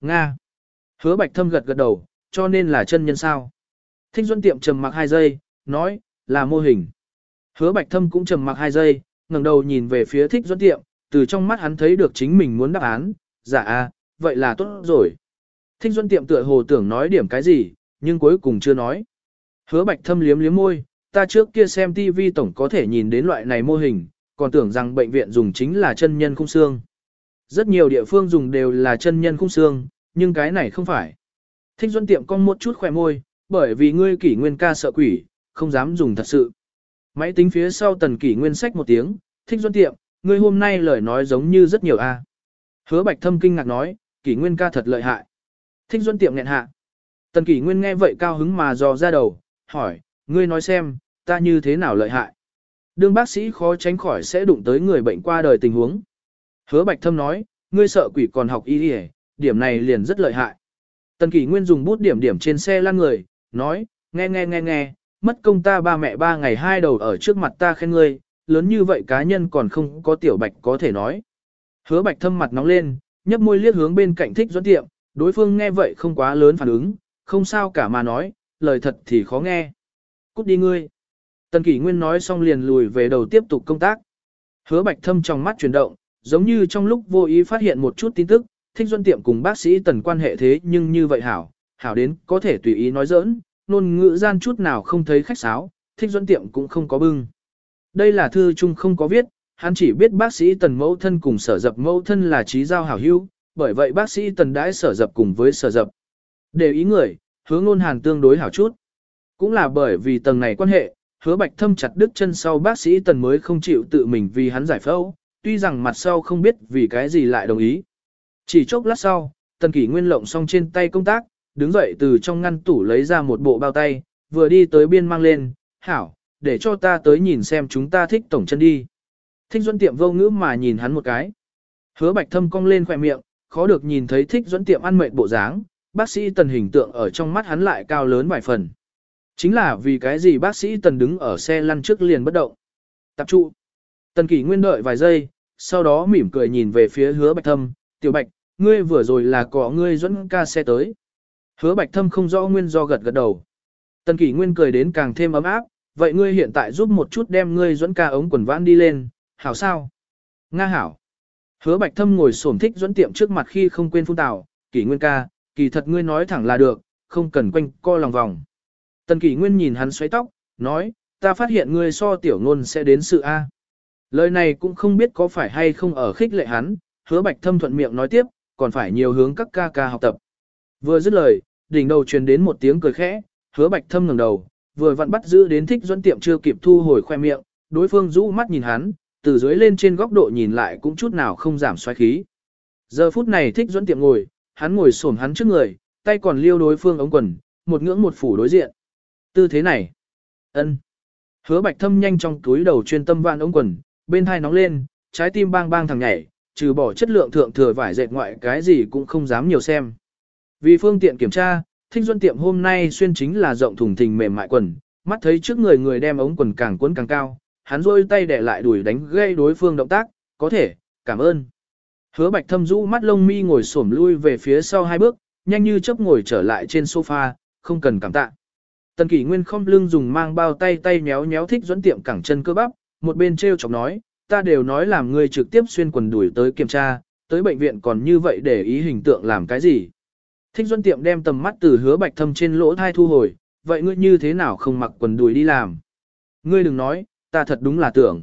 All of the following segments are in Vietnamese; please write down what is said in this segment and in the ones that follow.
Nga. Hứa bạch thâm gật gật đầu, cho nên là chân nhân sao. Thích Duân tiệm trầm mặc hai giây, nói, là mô hình. Hứa bạch thâm cũng trầm mặc hai giây, ngẩng đầu nhìn về phía thích Duân tiệm, từ trong mắt hắn thấy được chính mình muốn đáp án, dạ à, vậy là tốt rồi. Thích Duân tiệm tựa hồ tưởng nói điểm cái gì, nhưng cuối cùng chưa nói. Hứa bạch thâm liếm liếm môi, ta trước kia xem TV tổng có thể nhìn đến loại này mô hình, còn tưởng rằng bệnh viện dùng chính là chân nhân khung xương. Rất nhiều địa phương dùng đều là chân nhân khung xương, nhưng cái này không phải. Thích Duân tiệm con một chút khỏe môi, bởi vì ngươi kỷ nguyên ca sợ quỷ, không dám dùng thật sự. Máy tính phía sau tần kỷ nguyên sách một tiếng, thích Duân tiệm, ngươi hôm nay lời nói giống như rất nhiều a. Hứa bạch thâm kinh ngạc nói, kỷ nguyên ca thật lợi hại. Thích Duân tiệm nghẹn hạ. Tần kỷ nguyên nghe vậy cao hứng mà dò ra đầu, hỏi, ngươi nói xem, ta như thế nào lợi hại. Đương bác sĩ khó tránh khỏi sẽ đụng tới người bệnh qua đời tình huống. Hứa bạch thâm nói, ngươi sợ quỷ còn học y y điểm này liền rất lợi hại. Tần kỷ nguyên dùng bút điểm điểm trên xe lăn người, nói, nghe nghe nghe nghe, mất công ta ba mẹ ba ngày hai đầu ở trước mặt ta khen ngươi, lớn như vậy cá nhân còn không có tiểu bạch có thể nói. Hứa bạch thâm mặt nóng lên, nhấp môi liếc hướng bên cạnh thích doãn tiệm, đối phương nghe vậy không quá lớn phản ứng, không sao cả mà nói, lời thật thì khó nghe. Cút đi ngươi. Tần kỷ nguyên nói xong liền lùi về đầu tiếp tục công tác. Hứa bạch thâm trong mắt chuyển động, giống như trong lúc vô ý phát hiện một chút tin tức, thích duân tiệm cùng bác sĩ tần quan hệ thế nhưng như vậy hảo, hảo đến có thể tùy ý nói giỡn, nôn ngữ gian chút nào không thấy khách sáo, thích duân tiệm cũng không có bưng. Đây là thư chung không có viết, hắn chỉ biết bác sĩ tần mẫu thân cùng sở dập mẫu thân là trí giao hảo hữu, bởi vậy bác sĩ tần đãi sở dập cùng với sở dập. Để ý người, hứa ngôn hàn tương đối hảo chút. Cũng là bởi vì tầng này quan hệ, hứa bạch thâm chặt đứt chân sau bác sĩ tần mới không chịu tự mình vì hắn giải phẫu, tuy rằng mặt sau không biết vì cái gì lại đồng ý. Chỉ chốc lát sau, tần kỷ nguyên lộng xong trên tay công tác, đứng dậy từ trong ngăn tủ lấy ra một bộ bao tay, vừa đi tới biên mang lên, hảo, để cho ta tới nhìn xem chúng ta thích tổng chân đi. Thích Duẫn Tiệm vô ngữ mà nhìn hắn một cái. Hứa Bạch Thâm cong lên khỏe miệng, khó được nhìn thấy Thích Duẫn Tiệm ăn mệt bộ dáng, bác sĩ Tần hình tượng ở trong mắt hắn lại cao lớn vài phần. Chính là vì cái gì bác sĩ Tần đứng ở xe lăn trước liền bất động. Tập trụ. Tần Kỷ Nguyên đợi vài giây, sau đó mỉm cười nhìn về phía Hứa Bạch Thâm, "Tiểu Bạch, ngươi vừa rồi là có ngươi dẫn ca xe tới." Hứa Bạch Thâm không rõ nguyên do gật gật đầu. Tần Kỷ Nguyên cười đến càng thêm ấm áp, "Vậy ngươi hiện tại giúp một chút đem ngươi dẫn ca ống quần vãn đi lên, hảo sao?" "Nga hảo." Hứa Bạch Thâm ngồi xổm thích dẫn tiệm trước mặt khi không quên phun tào, Kỷ Nguyên ca, kỳ thật ngươi nói thẳng là được, không cần quanh co lòng vòng." Tần Kỷ Nguyên nhìn hắn xoáy tóc, nói, "Ta phát hiện ngươi so tiểu ngôn sẽ đến sự a." Lời này cũng không biết có phải hay không ở khích lệ hắn, hứa bạch thâm thuận miệng nói tiếp, còn phải nhiều hướng các ca ca học tập. Vừa dứt lời, đỉnh đầu truyền đến một tiếng cười khẽ, hứa bạch thâm ngẩng đầu, vừa vặn bắt giữ đến thích dẫn tiệm chưa kịp thu hồi khoe miệng, đối phương rũ mắt nhìn hắn, từ dưới lên trên góc độ nhìn lại cũng chút nào không giảm xoáy khí. Giờ phút này thích dẫn tiệm ngồi, hắn ngồi xổm hắn trước người, tay còn liêu đối phương ống quần, một ngưỡng một phủ đối diện. Tư thế này. ân. Hứa bạch thâm nhanh trong túi đầu chuyên tâm vạn ống quần, bên hai nóng lên, trái tim bang bang thằng nhảy, trừ bỏ chất lượng thượng thừa vải dệt ngoại cái gì cũng không dám nhiều xem. Vì phương tiện kiểm tra, Thinh Duân tiệm hôm nay xuyên chính là rộng thùng thình mềm mại quần, mắt thấy trước người người đem ống quần càng cuốn càng cao, hắn rôi tay để lại đuổi đánh gây đối phương động tác, có thể, cảm ơn. Hứa Bạch Thâm rũ mắt lông mi ngồi xổm lui về phía sau hai bước, nhanh như chớp ngồi trở lại trên sofa, không cần cảm tạ. Tần Kỷ Nguyên không lưng dùng mang bao tay tay nhéo nhéo Thích dẫn tiệm cẳng chân cơ bắp, một bên treo chọc nói, ta đều nói làm ngươi trực tiếp xuyên quần đuổi tới kiểm tra, tới bệnh viện còn như vậy để ý hình tượng làm cái gì. Thích Duân Tiệm đem tầm mắt từ hứa bạch thâm trên lỗ thai thu hồi, vậy ngươi như thế nào không mặc quần đùi đi làm? Ngươi đừng nói, ta thật đúng là tưởng.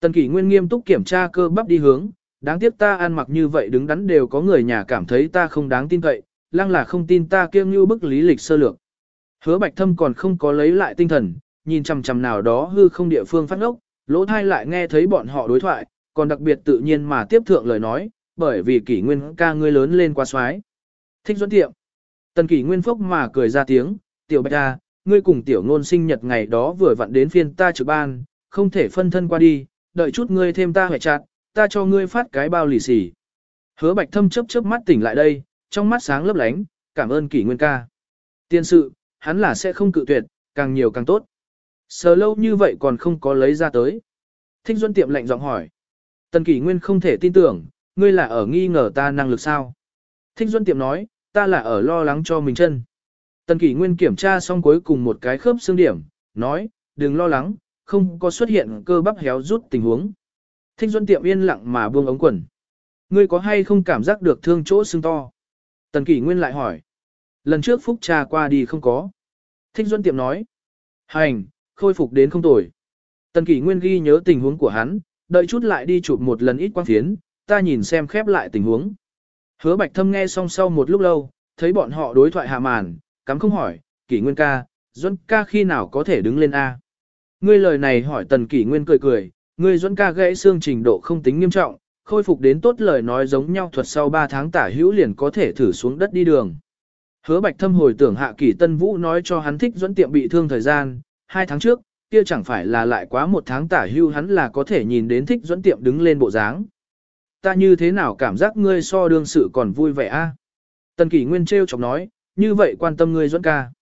Tần kỷ nguyên nghiêm túc kiểm tra cơ bắp đi hướng, đáng tiếc ta ăn mặc như vậy đứng đắn đều có người nhà cảm thấy ta không đáng tin cậy, lăng là không tin ta kiêng như bức lý lịch sơ lược. Hứa bạch thâm còn không có lấy lại tinh thần, nhìn chằm chằm nào đó hư không địa phương phát ngốc, lỗ thai lại nghe thấy bọn họ đối thoại, còn đặc biệt tự nhiên mà tiếp thượng lời nói, bởi vì kỷ nguyên ca ngươi lớn lên quá xoái. Thích dẫn tiệm. Tần kỷ nguyên phốc mà cười ra tiếng, tiểu bạch ca, ngươi cùng tiểu ngôn sinh nhật ngày đó vừa vặn đến phiên ta trực ban, không thể phân thân qua đi, đợi chút ngươi thêm ta hẻ chặt, ta cho ngươi phát cái bao lì xì. Hứa bạch thâm chớp chớp mắt tỉnh lại đây, trong mắt sáng lấp lánh, cảm ơn kỷ nguyên ca. Tiên sự, hắn là sẽ không cự tuyệt, càng nhiều càng tốt. Sờ lâu như vậy còn không có lấy ra tới. Thích Duân tiệm lạnh giọng hỏi. Tần Kỷ Nguyên không thể tin tưởng, ngươi là ở nghi ngờ ta năng lực sao? Thích Duân Tiệm nói, ta là ở lo lắng cho mình chân. Tần Kỷ Nguyên kiểm tra xong cuối cùng một cái khớp xương điểm, nói, đừng lo lắng, không có xuất hiện cơ bắp héo rút tình huống. Thích Duân Tiệm yên lặng mà buông ống quần. Ngươi có hay không cảm giác được thương chỗ xương to? Tần Kỷ Nguyên lại hỏi. Lần trước phúc trà qua đi không có. Thích Duân Tiệm nói. Hành, khôi phục đến không tồi. Tần Kỷ Nguyên ghi nhớ tình huống của hắn, đợi chút lại đi chụp một lần ít quang phiến, ta nhìn xem khép lại tình huống. Hứa Bạch Thâm nghe xong sau một lúc lâu, thấy bọn họ đối thoại hạ màn, cắm không hỏi, Kỷ Nguyên ca, Duẫn ca khi nào có thể đứng lên A. Ngươi lời này hỏi Tần Kỷ Nguyên cười cười, ngươi Duẫn ca gãy xương trình độ không tính nghiêm trọng, khôi phục đến tốt lời nói giống nhau thuật sau 3 tháng tả hữu liền có thể thử xuống đất đi đường. Hứa Bạch Thâm hồi tưởng hạ Kỷ Tân Vũ nói cho hắn thích Duân tiệm bị thương thời gian, hai tháng trước, kia chẳng phải là lại quá một tháng tả hưu hắn là có thể nhìn đến thích dẫn tiệm đứng lên bộ dáng. Ta như thế nào cảm giác ngươi so đương sự còn vui vẻ a? À? Tần Kỷ Nguyên treo chọc nói, như vậy quan tâm ngươi Duẫn ca.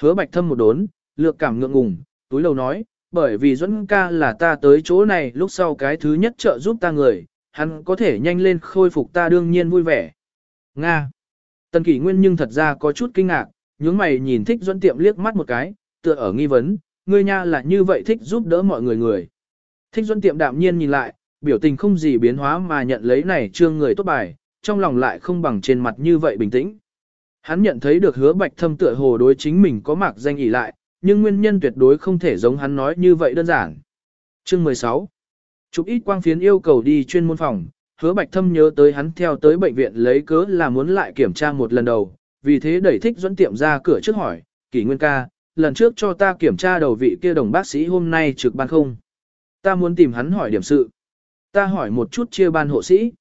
Hứa Bạch Thâm một đốn, lược cảm ngượng ngùng, túi lầu nói, bởi vì Duẫn ca là ta tới chỗ này lúc sau cái thứ nhất trợ giúp ta người, hắn có thể nhanh lên khôi phục ta đương nhiên vui vẻ. Nga. Tần Kỷ Nguyên nhưng thật ra có chút kinh ngạc, nhướng mày nhìn thích Duẫn tiệm liếc mắt một cái, tựa ở nghi vấn, ngươi nha là như vậy thích giúp đỡ mọi người người. Thích Duân tiệm đạm nhiên nhìn lại, biểu tình không gì biến hóa mà nhận lấy này trương người tốt bài, trong lòng lại không bằng trên mặt như vậy bình tĩnh. Hắn nhận thấy được hứa bạch thâm tựa hồ đối chính mình có mạc danh ỉ lại, nhưng nguyên nhân tuyệt đối không thể giống hắn nói như vậy đơn giản. Chương 16 Chụp ít quang phiến yêu cầu đi chuyên môn phòng, hứa bạch thâm nhớ tới hắn theo tới bệnh viện lấy cớ là muốn lại kiểm tra một lần đầu, vì thế đẩy thích dẫn tiệm ra cửa trước hỏi, kỷ nguyên ca, lần trước cho ta kiểm tra đầu vị kia đồng bác sĩ hôm nay trực ban không. Ta muốn tìm hắn hỏi điểm sự. Ta hỏi một chút chia ban hộ sĩ.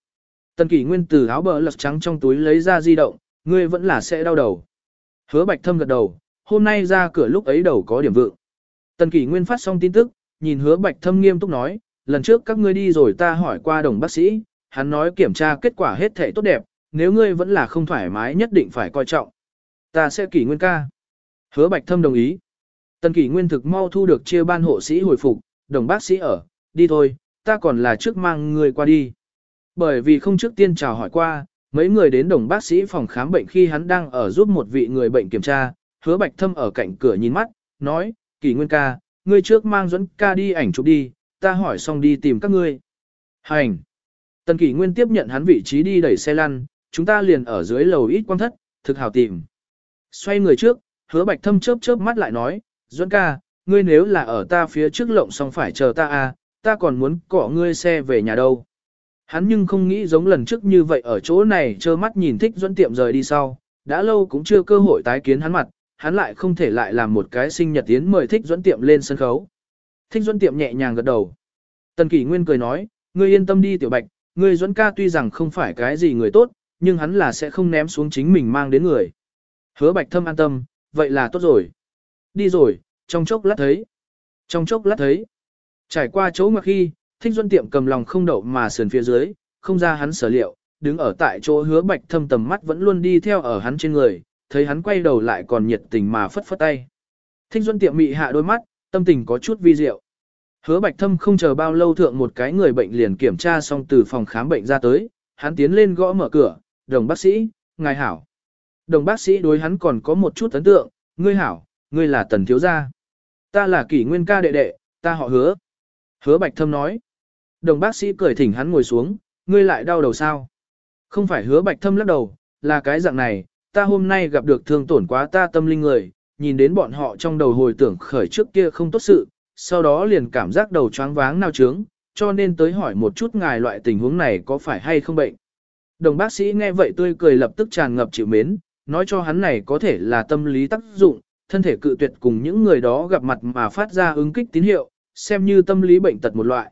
Tần kỷ nguyên từ áo bờ lật trắng trong túi lấy ra di động, ngươi vẫn là sẽ đau đầu. Hứa bạch thâm gật đầu, hôm nay ra cửa lúc ấy đầu có điểm vượng. Tần kỷ nguyên phát xong tin tức, nhìn hứa bạch thâm nghiêm túc nói, lần trước các ngươi đi rồi ta hỏi qua đồng bác sĩ, hắn nói kiểm tra kết quả hết thể tốt đẹp, nếu ngươi vẫn là không thoải mái nhất định phải coi trọng. Ta sẽ kỷ nguyên ca. Hứa bạch thâm đồng ý. Tần kỷ nguyên thực mau thu được chia ban hộ sĩ hồi phục, đồng bác sĩ ở, đi thôi, ta còn là trước mang người qua đi. Bởi vì không trước tiên chào hỏi qua, mấy người đến đồng bác sĩ phòng khám bệnh khi hắn đang ở giúp một vị người bệnh kiểm tra, hứa bạch thâm ở cạnh cửa nhìn mắt, nói, Kỷ nguyên ca, ngươi trước mang dẫn ca đi ảnh chụp đi, ta hỏi xong đi tìm các ngươi. Hành! Tần kỷ nguyên tiếp nhận hắn vị trí đi đẩy xe lăn, chúng ta liền ở dưới lầu ít quan thất, thực hào tìm. Xoay người trước, hứa bạch thâm chớp chớp mắt lại nói, Duẫn ca, ngươi nếu là ở ta phía trước lộng xong phải chờ ta à, ta còn muốn cọ ngươi xe về nhà đâu. Hắn nhưng không nghĩ giống lần trước như vậy ở chỗ này trơ mắt nhìn thích Duẫn tiệm rời đi sau, đã lâu cũng chưa cơ hội tái kiến hắn mặt, hắn lại không thể lại làm một cái sinh nhật tiến mời thích Duẫn tiệm lên sân khấu. Thích Duẫn tiệm nhẹ nhàng gật đầu. Tần Kỷ Nguyên cười nói, ngươi yên tâm đi tiểu bạch, ngươi Duẫn ca tuy rằng không phải cái gì người tốt, nhưng hắn là sẽ không ném xuống chính mình mang đến người. Hứa bạch thâm an tâm, vậy là tốt rồi. Đi rồi, trong chốc lát thấy. Trong chốc lát thấy. Trải qua chỗ ngoặc khi, thích duân tiệm cầm lòng không đậu mà sườn phía dưới, không ra hắn sở liệu, đứng ở tại chỗ hứa bạch thâm tầm mắt vẫn luôn đi theo ở hắn trên người, thấy hắn quay đầu lại còn nhiệt tình mà phất phất tay. Thích duân tiệm mị hạ đôi mắt, tâm tình có chút vi diệu. Hứa bạch thâm không chờ bao lâu thượng một cái người bệnh liền kiểm tra xong từ phòng khám bệnh ra tới, hắn tiến lên gõ mở cửa, đồng bác sĩ, ngài hảo. Đồng bác sĩ đối hắn còn có một chút ấn tượng, ngươi hảo, ngươi là tần thiếu gia. Ta là kỷ nguyên ca đệ đệ, ta họ hứa. Hứa bạch thâm nói. Đồng bác sĩ cười thỉnh hắn ngồi xuống, ngươi lại đau đầu sao? Không phải hứa bạch thâm lắc đầu, là cái dạng này, ta hôm nay gặp được thương tổn quá ta tâm linh người, nhìn đến bọn họ trong đầu hồi tưởng khởi trước kia không tốt sự, sau đó liền cảm giác đầu choáng váng nao trướng, cho nên tới hỏi một chút ngài loại tình huống này có phải hay không bệnh. Đồng bác sĩ nghe vậy tươi cười lập tức tràn ngập chịu mến, nói cho hắn này có thể là tâm lý tác dụng, thân thể cự tuyệt cùng những người đó gặp mặt mà phát ra ứng kích tín hiệu, xem như tâm lý bệnh tật một loại.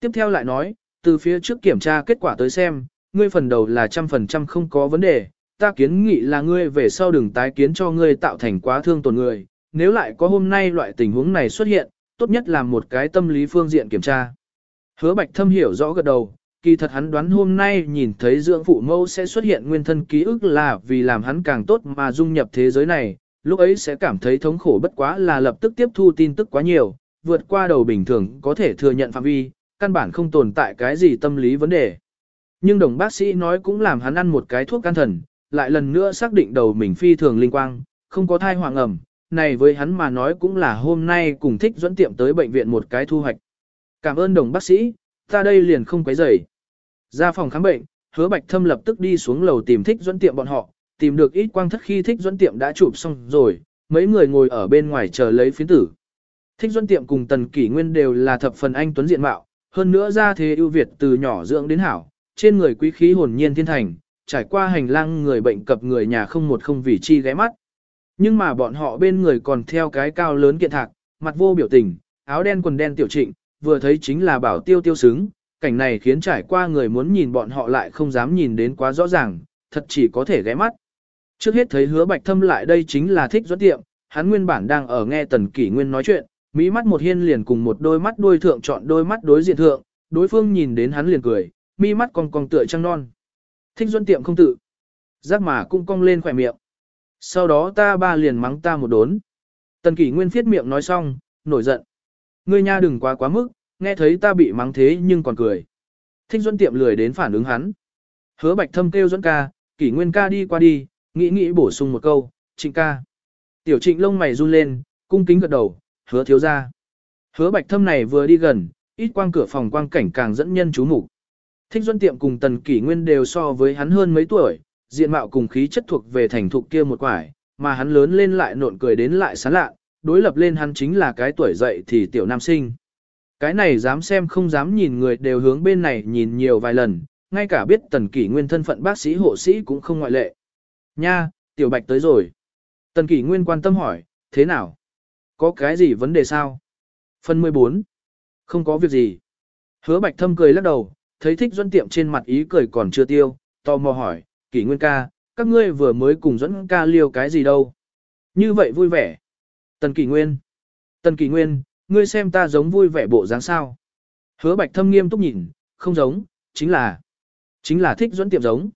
Tiếp theo lại nói, từ phía trước kiểm tra kết quả tới xem, ngươi phần đầu là trăm phần trăm không có vấn đề, ta kiến nghị là ngươi về sau đừng tái kiến cho ngươi tạo thành quá thương tổn người, nếu lại có hôm nay loại tình huống này xuất hiện, tốt nhất là một cái tâm lý phương diện kiểm tra. Hứa Bạch Thâm hiểu rõ gật đầu, kỳ thật hắn đoán hôm nay nhìn thấy dưỡng phụ mẫu sẽ xuất hiện nguyên thân ký ức là vì làm hắn càng tốt mà dung nhập thế giới này, lúc ấy sẽ cảm thấy thống khổ bất quá là lập tức tiếp thu tin tức quá nhiều, vượt qua đầu bình thường có thể thừa nhận phạm vi, căn bản không tồn tại cái gì tâm lý vấn đề. Nhưng đồng bác sĩ nói cũng làm hắn ăn một cái thuốc can thần, lại lần nữa xác định đầu mình phi thường linh quang, không có thai hoàng ẩm, này với hắn mà nói cũng là hôm nay cùng thích dẫn tiệm tới bệnh viện một cái thu hoạch. Cảm ơn đồng bác sĩ, ta đây liền không quấy rầy. Ra phòng khám bệnh, hứa bạch thâm lập tức đi xuống lầu tìm thích dẫn tiệm bọn họ, tìm được ít quang thất khi thích dẫn tiệm đã chụp xong rồi, mấy người ngồi ở bên ngoài chờ lấy phiến tử. Thích dẫn tiệm cùng tần kỷ nguyên đều là thập phần anh tuấn diện mạo, hơn nữa ra thế ưu việt từ nhỏ dưỡng đến hảo, trên người quý khí hồn nhiên thiên thành, trải qua hành lang người bệnh cập người nhà không một không vì chi ghé mắt. Nhưng mà bọn họ bên người còn theo cái cao lớn kiện thạc, mặt vô biểu tình, áo đen quần đen tiểu trịnh, vừa thấy chính là bảo tiêu tiêu xứng, cảnh này khiến trải qua người muốn nhìn bọn họ lại không dám nhìn đến quá rõ ràng, thật chỉ có thể ghé mắt. Trước hết thấy hứa bạch thâm lại đây chính là thích dẫn tiệm, hắn nguyên bản đang ở nghe tần kỷ nguyên nói chuyện, mỹ mắt một hiên liền cùng một đôi mắt đôi thượng chọn đôi mắt đối diện thượng, đối phương nhìn đến hắn liền cười, mi mắt cong cong tựa trăng non. Thích dẫn tiệm không tự, giác mà cũng cong lên khỏe miệng. Sau đó ta ba liền mắng ta một đốn. Tần kỷ nguyên phiết miệng nói xong, nổi giận. Ngươi nha đừng quá quá mức, nghe thấy ta bị mắng thế nhưng còn cười. Thích Duẫn tiệm lười đến phản ứng hắn. Hứa bạch thâm kêu Duẫn ca, kỷ nguyên ca đi qua đi, nghĩ nghĩ bổ sung một câu, trịnh ca. Tiểu trịnh lông mày run lên, cung kính gật đầu, hứa thiếu ra. Hứa bạch thâm này vừa đi gần, ít quang cửa phòng quang cảnh càng dẫn nhân chú mục Thích Duân Tiệm cùng Tần Kỷ Nguyên đều so với hắn hơn mấy tuổi, diện mạo cùng khí chất thuộc về thành thục kia một quải, mà hắn lớn lên lại nộn cười đến lại sán lạ, đối lập lên hắn chính là cái tuổi dậy thì tiểu nam sinh. Cái này dám xem không dám nhìn người đều hướng bên này nhìn nhiều vài lần, ngay cả biết Tần Kỷ Nguyên thân phận bác sĩ hộ sĩ cũng không ngoại lệ. Nha, tiểu bạch tới rồi. Tần Kỷ Nguyên quan tâm hỏi, thế nào? Có cái gì vấn đề sao? Phần 14. Không có việc gì. Hứa bạch thâm cười lắc đầu, thấy thích dẫn tiệm trên mặt ý cười còn chưa tiêu, tò mò hỏi, kỷ nguyên ca, các ngươi vừa mới cùng dẫn ca liêu cái gì đâu. Như vậy vui vẻ. Tần Kỳ nguyên. Tần Kỳ nguyên, ngươi xem ta giống vui vẻ bộ dáng sao. Hứa bạch thâm nghiêm túc nhìn, không giống, chính là, chính là thích dẫn tiệm giống.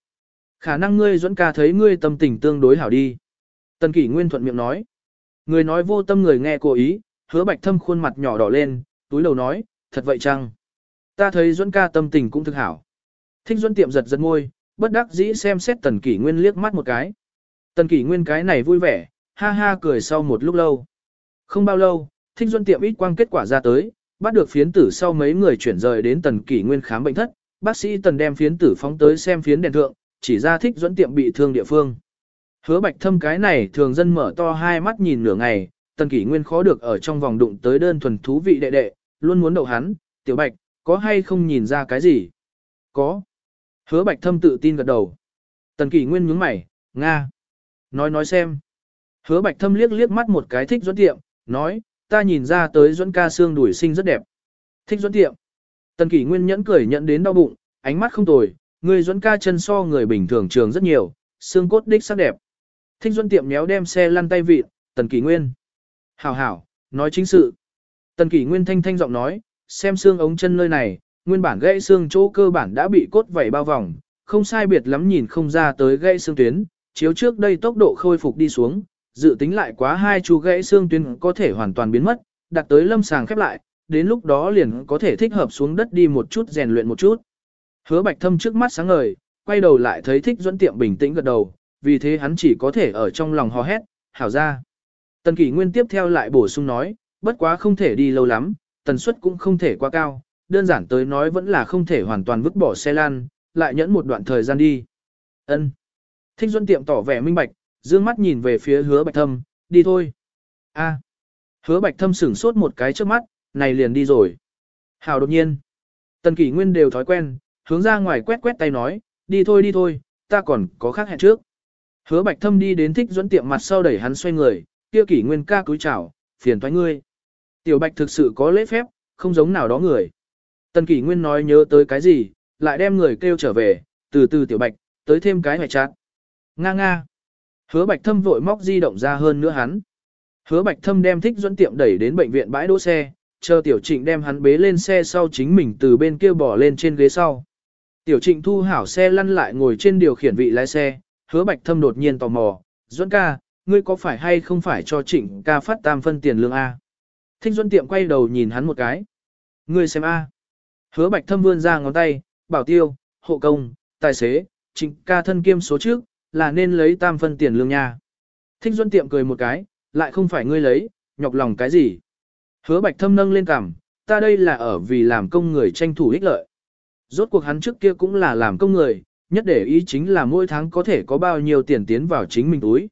Khả năng ngươi dẫn ca thấy ngươi tâm tình tương đối hảo đi. Tần Kỳ nguyên thuận miệng nói. Người nói vô tâm người nghe cố ý, hứa bạch thâm khuôn mặt nhỏ đỏ lên, túi đầu nói, thật vậy chăng? Ta thấy Duẫn ca tâm tình cũng thực hảo. Thích Duẫn tiệm giật giật môi, bất đắc dĩ xem xét Tần Kỷ Nguyên liếc mắt một cái. Tần Kỷ Nguyên cái này vui vẻ, ha ha cười sau một lúc lâu. Không bao lâu, Thích Duẫn tiệm ít quang kết quả ra tới, bắt được phiến tử sau mấy người chuyển rời đến Tần Kỷ Nguyên khám bệnh thất, bác sĩ Tần đem phiến tử phóng tới xem phiến đèn thượng, chỉ ra Thích Duẫn tiệm bị thương địa phương. Hứa Bạch Thâm cái này thường dân mở to hai mắt nhìn nửa ngày, Tần Kỷ Nguyên khó được ở trong vòng đụng tới đơn thuần thú vị đệ đệ, luôn muốn đậu hắn, "Tiểu Bạch, có hay không nhìn ra cái gì? Có. Hứa bạch thâm tự tin gật đầu. Tần kỷ nguyên nhướng mày, Nga. Nói nói xem. Hứa bạch thâm liếc liếc mắt một cái thích dẫn tiệm, nói, ta nhìn ra tới Duẫn ca xương đuổi sinh rất đẹp. Thích Duẫn tiệm. Tần kỷ nguyên nhẫn cười nhận đến đau bụng, ánh mắt không tồi, người Duẫn ca chân so người bình thường trường rất nhiều, xương cốt đích sắc đẹp. Thích Duẫn tiệm méo đem xe lăn tay vịt, tần kỷ nguyên. Hảo hảo, nói chính sự. Tần kỷ nguyên thanh thanh giọng nói, xem xương ống chân nơi này, nguyên bản gãy xương chỗ cơ bản đã bị cốt vảy bao vòng, không sai biệt lắm nhìn không ra tới gãy xương tuyến, chiếu trước đây tốc độ khôi phục đi xuống, dự tính lại quá hai chu gãy xương tuyến có thể hoàn toàn biến mất, đặt tới lâm sàng khép lại, đến lúc đó liền có thể thích hợp xuống đất đi một chút rèn luyện một chút. Hứa Bạch Thâm trước mắt sáng ngời, quay đầu lại thấy thích duẫn tiệm bình tĩnh gật đầu, vì thế hắn chỉ có thể ở trong lòng hò hét, hảo ra. Tần Kỷ Nguyên tiếp theo lại bổ sung nói, bất quá không thể đi lâu lắm, tần suất cũng không thể quá cao, đơn giản tới nói vẫn là không thể hoàn toàn vứt bỏ xe lan, lại nhẫn một đoạn thời gian đi. Ân. Thích duẫn tiệm tỏ vẻ minh bạch, dương mắt nhìn về phía hứa bạch thâm, đi thôi. A. Hứa bạch thâm sửng sốt một cái trước mắt, này liền đi rồi. Hào đột nhiên. Tần kỷ nguyên đều thói quen, hướng ra ngoài quét quét tay nói, đi thôi đi thôi, ta còn có khác hẹn trước. Hứa bạch thâm đi đến thích dẫn tiệm mặt sau đẩy hắn xoay người, kia kỷ nguyên ca cúi chào, phiền thoái ngươi. Tiểu Bạch thực sự có lễ phép, không giống nào đó người. Tần Kỷ Nguyên nói nhớ tới cái gì, lại đem người kêu trở về, từ từ Tiểu Bạch, tới thêm cái hoài chát. Nga nga. Hứa Bạch Thâm vội móc di động ra hơn nữa hắn. Hứa Bạch Thâm đem thích dẫn tiệm đẩy đến bệnh viện bãi đỗ xe, chờ Tiểu Trịnh đem hắn bế lên xe sau chính mình từ bên kia bỏ lên trên ghế sau. Tiểu Trịnh thu hảo xe lăn lại ngồi trên điều khiển vị lái xe, Hứa Bạch Thâm đột nhiên tò mò, "Duẫn ca, ngươi có phải hay không phải cho Trịnh ca phát tam phân tiền lương a?" Thích Duẫn Tiệm quay đầu nhìn hắn một cái. Ngươi xem a. Hứa Bạch Thâm vươn ra ngón tay, bảo tiêu, hộ công, tài xế, trịnh ca thân kiêm số trước, là nên lấy tam phân tiền lương nha. Thích Duân tiệm cười một cái, lại không phải ngươi lấy, nhọc lòng cái gì. Hứa bạch thâm nâng lên cằm, ta đây là ở vì làm công người tranh thủ ích lợi. Rốt cuộc hắn trước kia cũng là làm công người, nhất để ý chính là mỗi tháng có thể có bao nhiêu tiền tiến vào chính mình túi.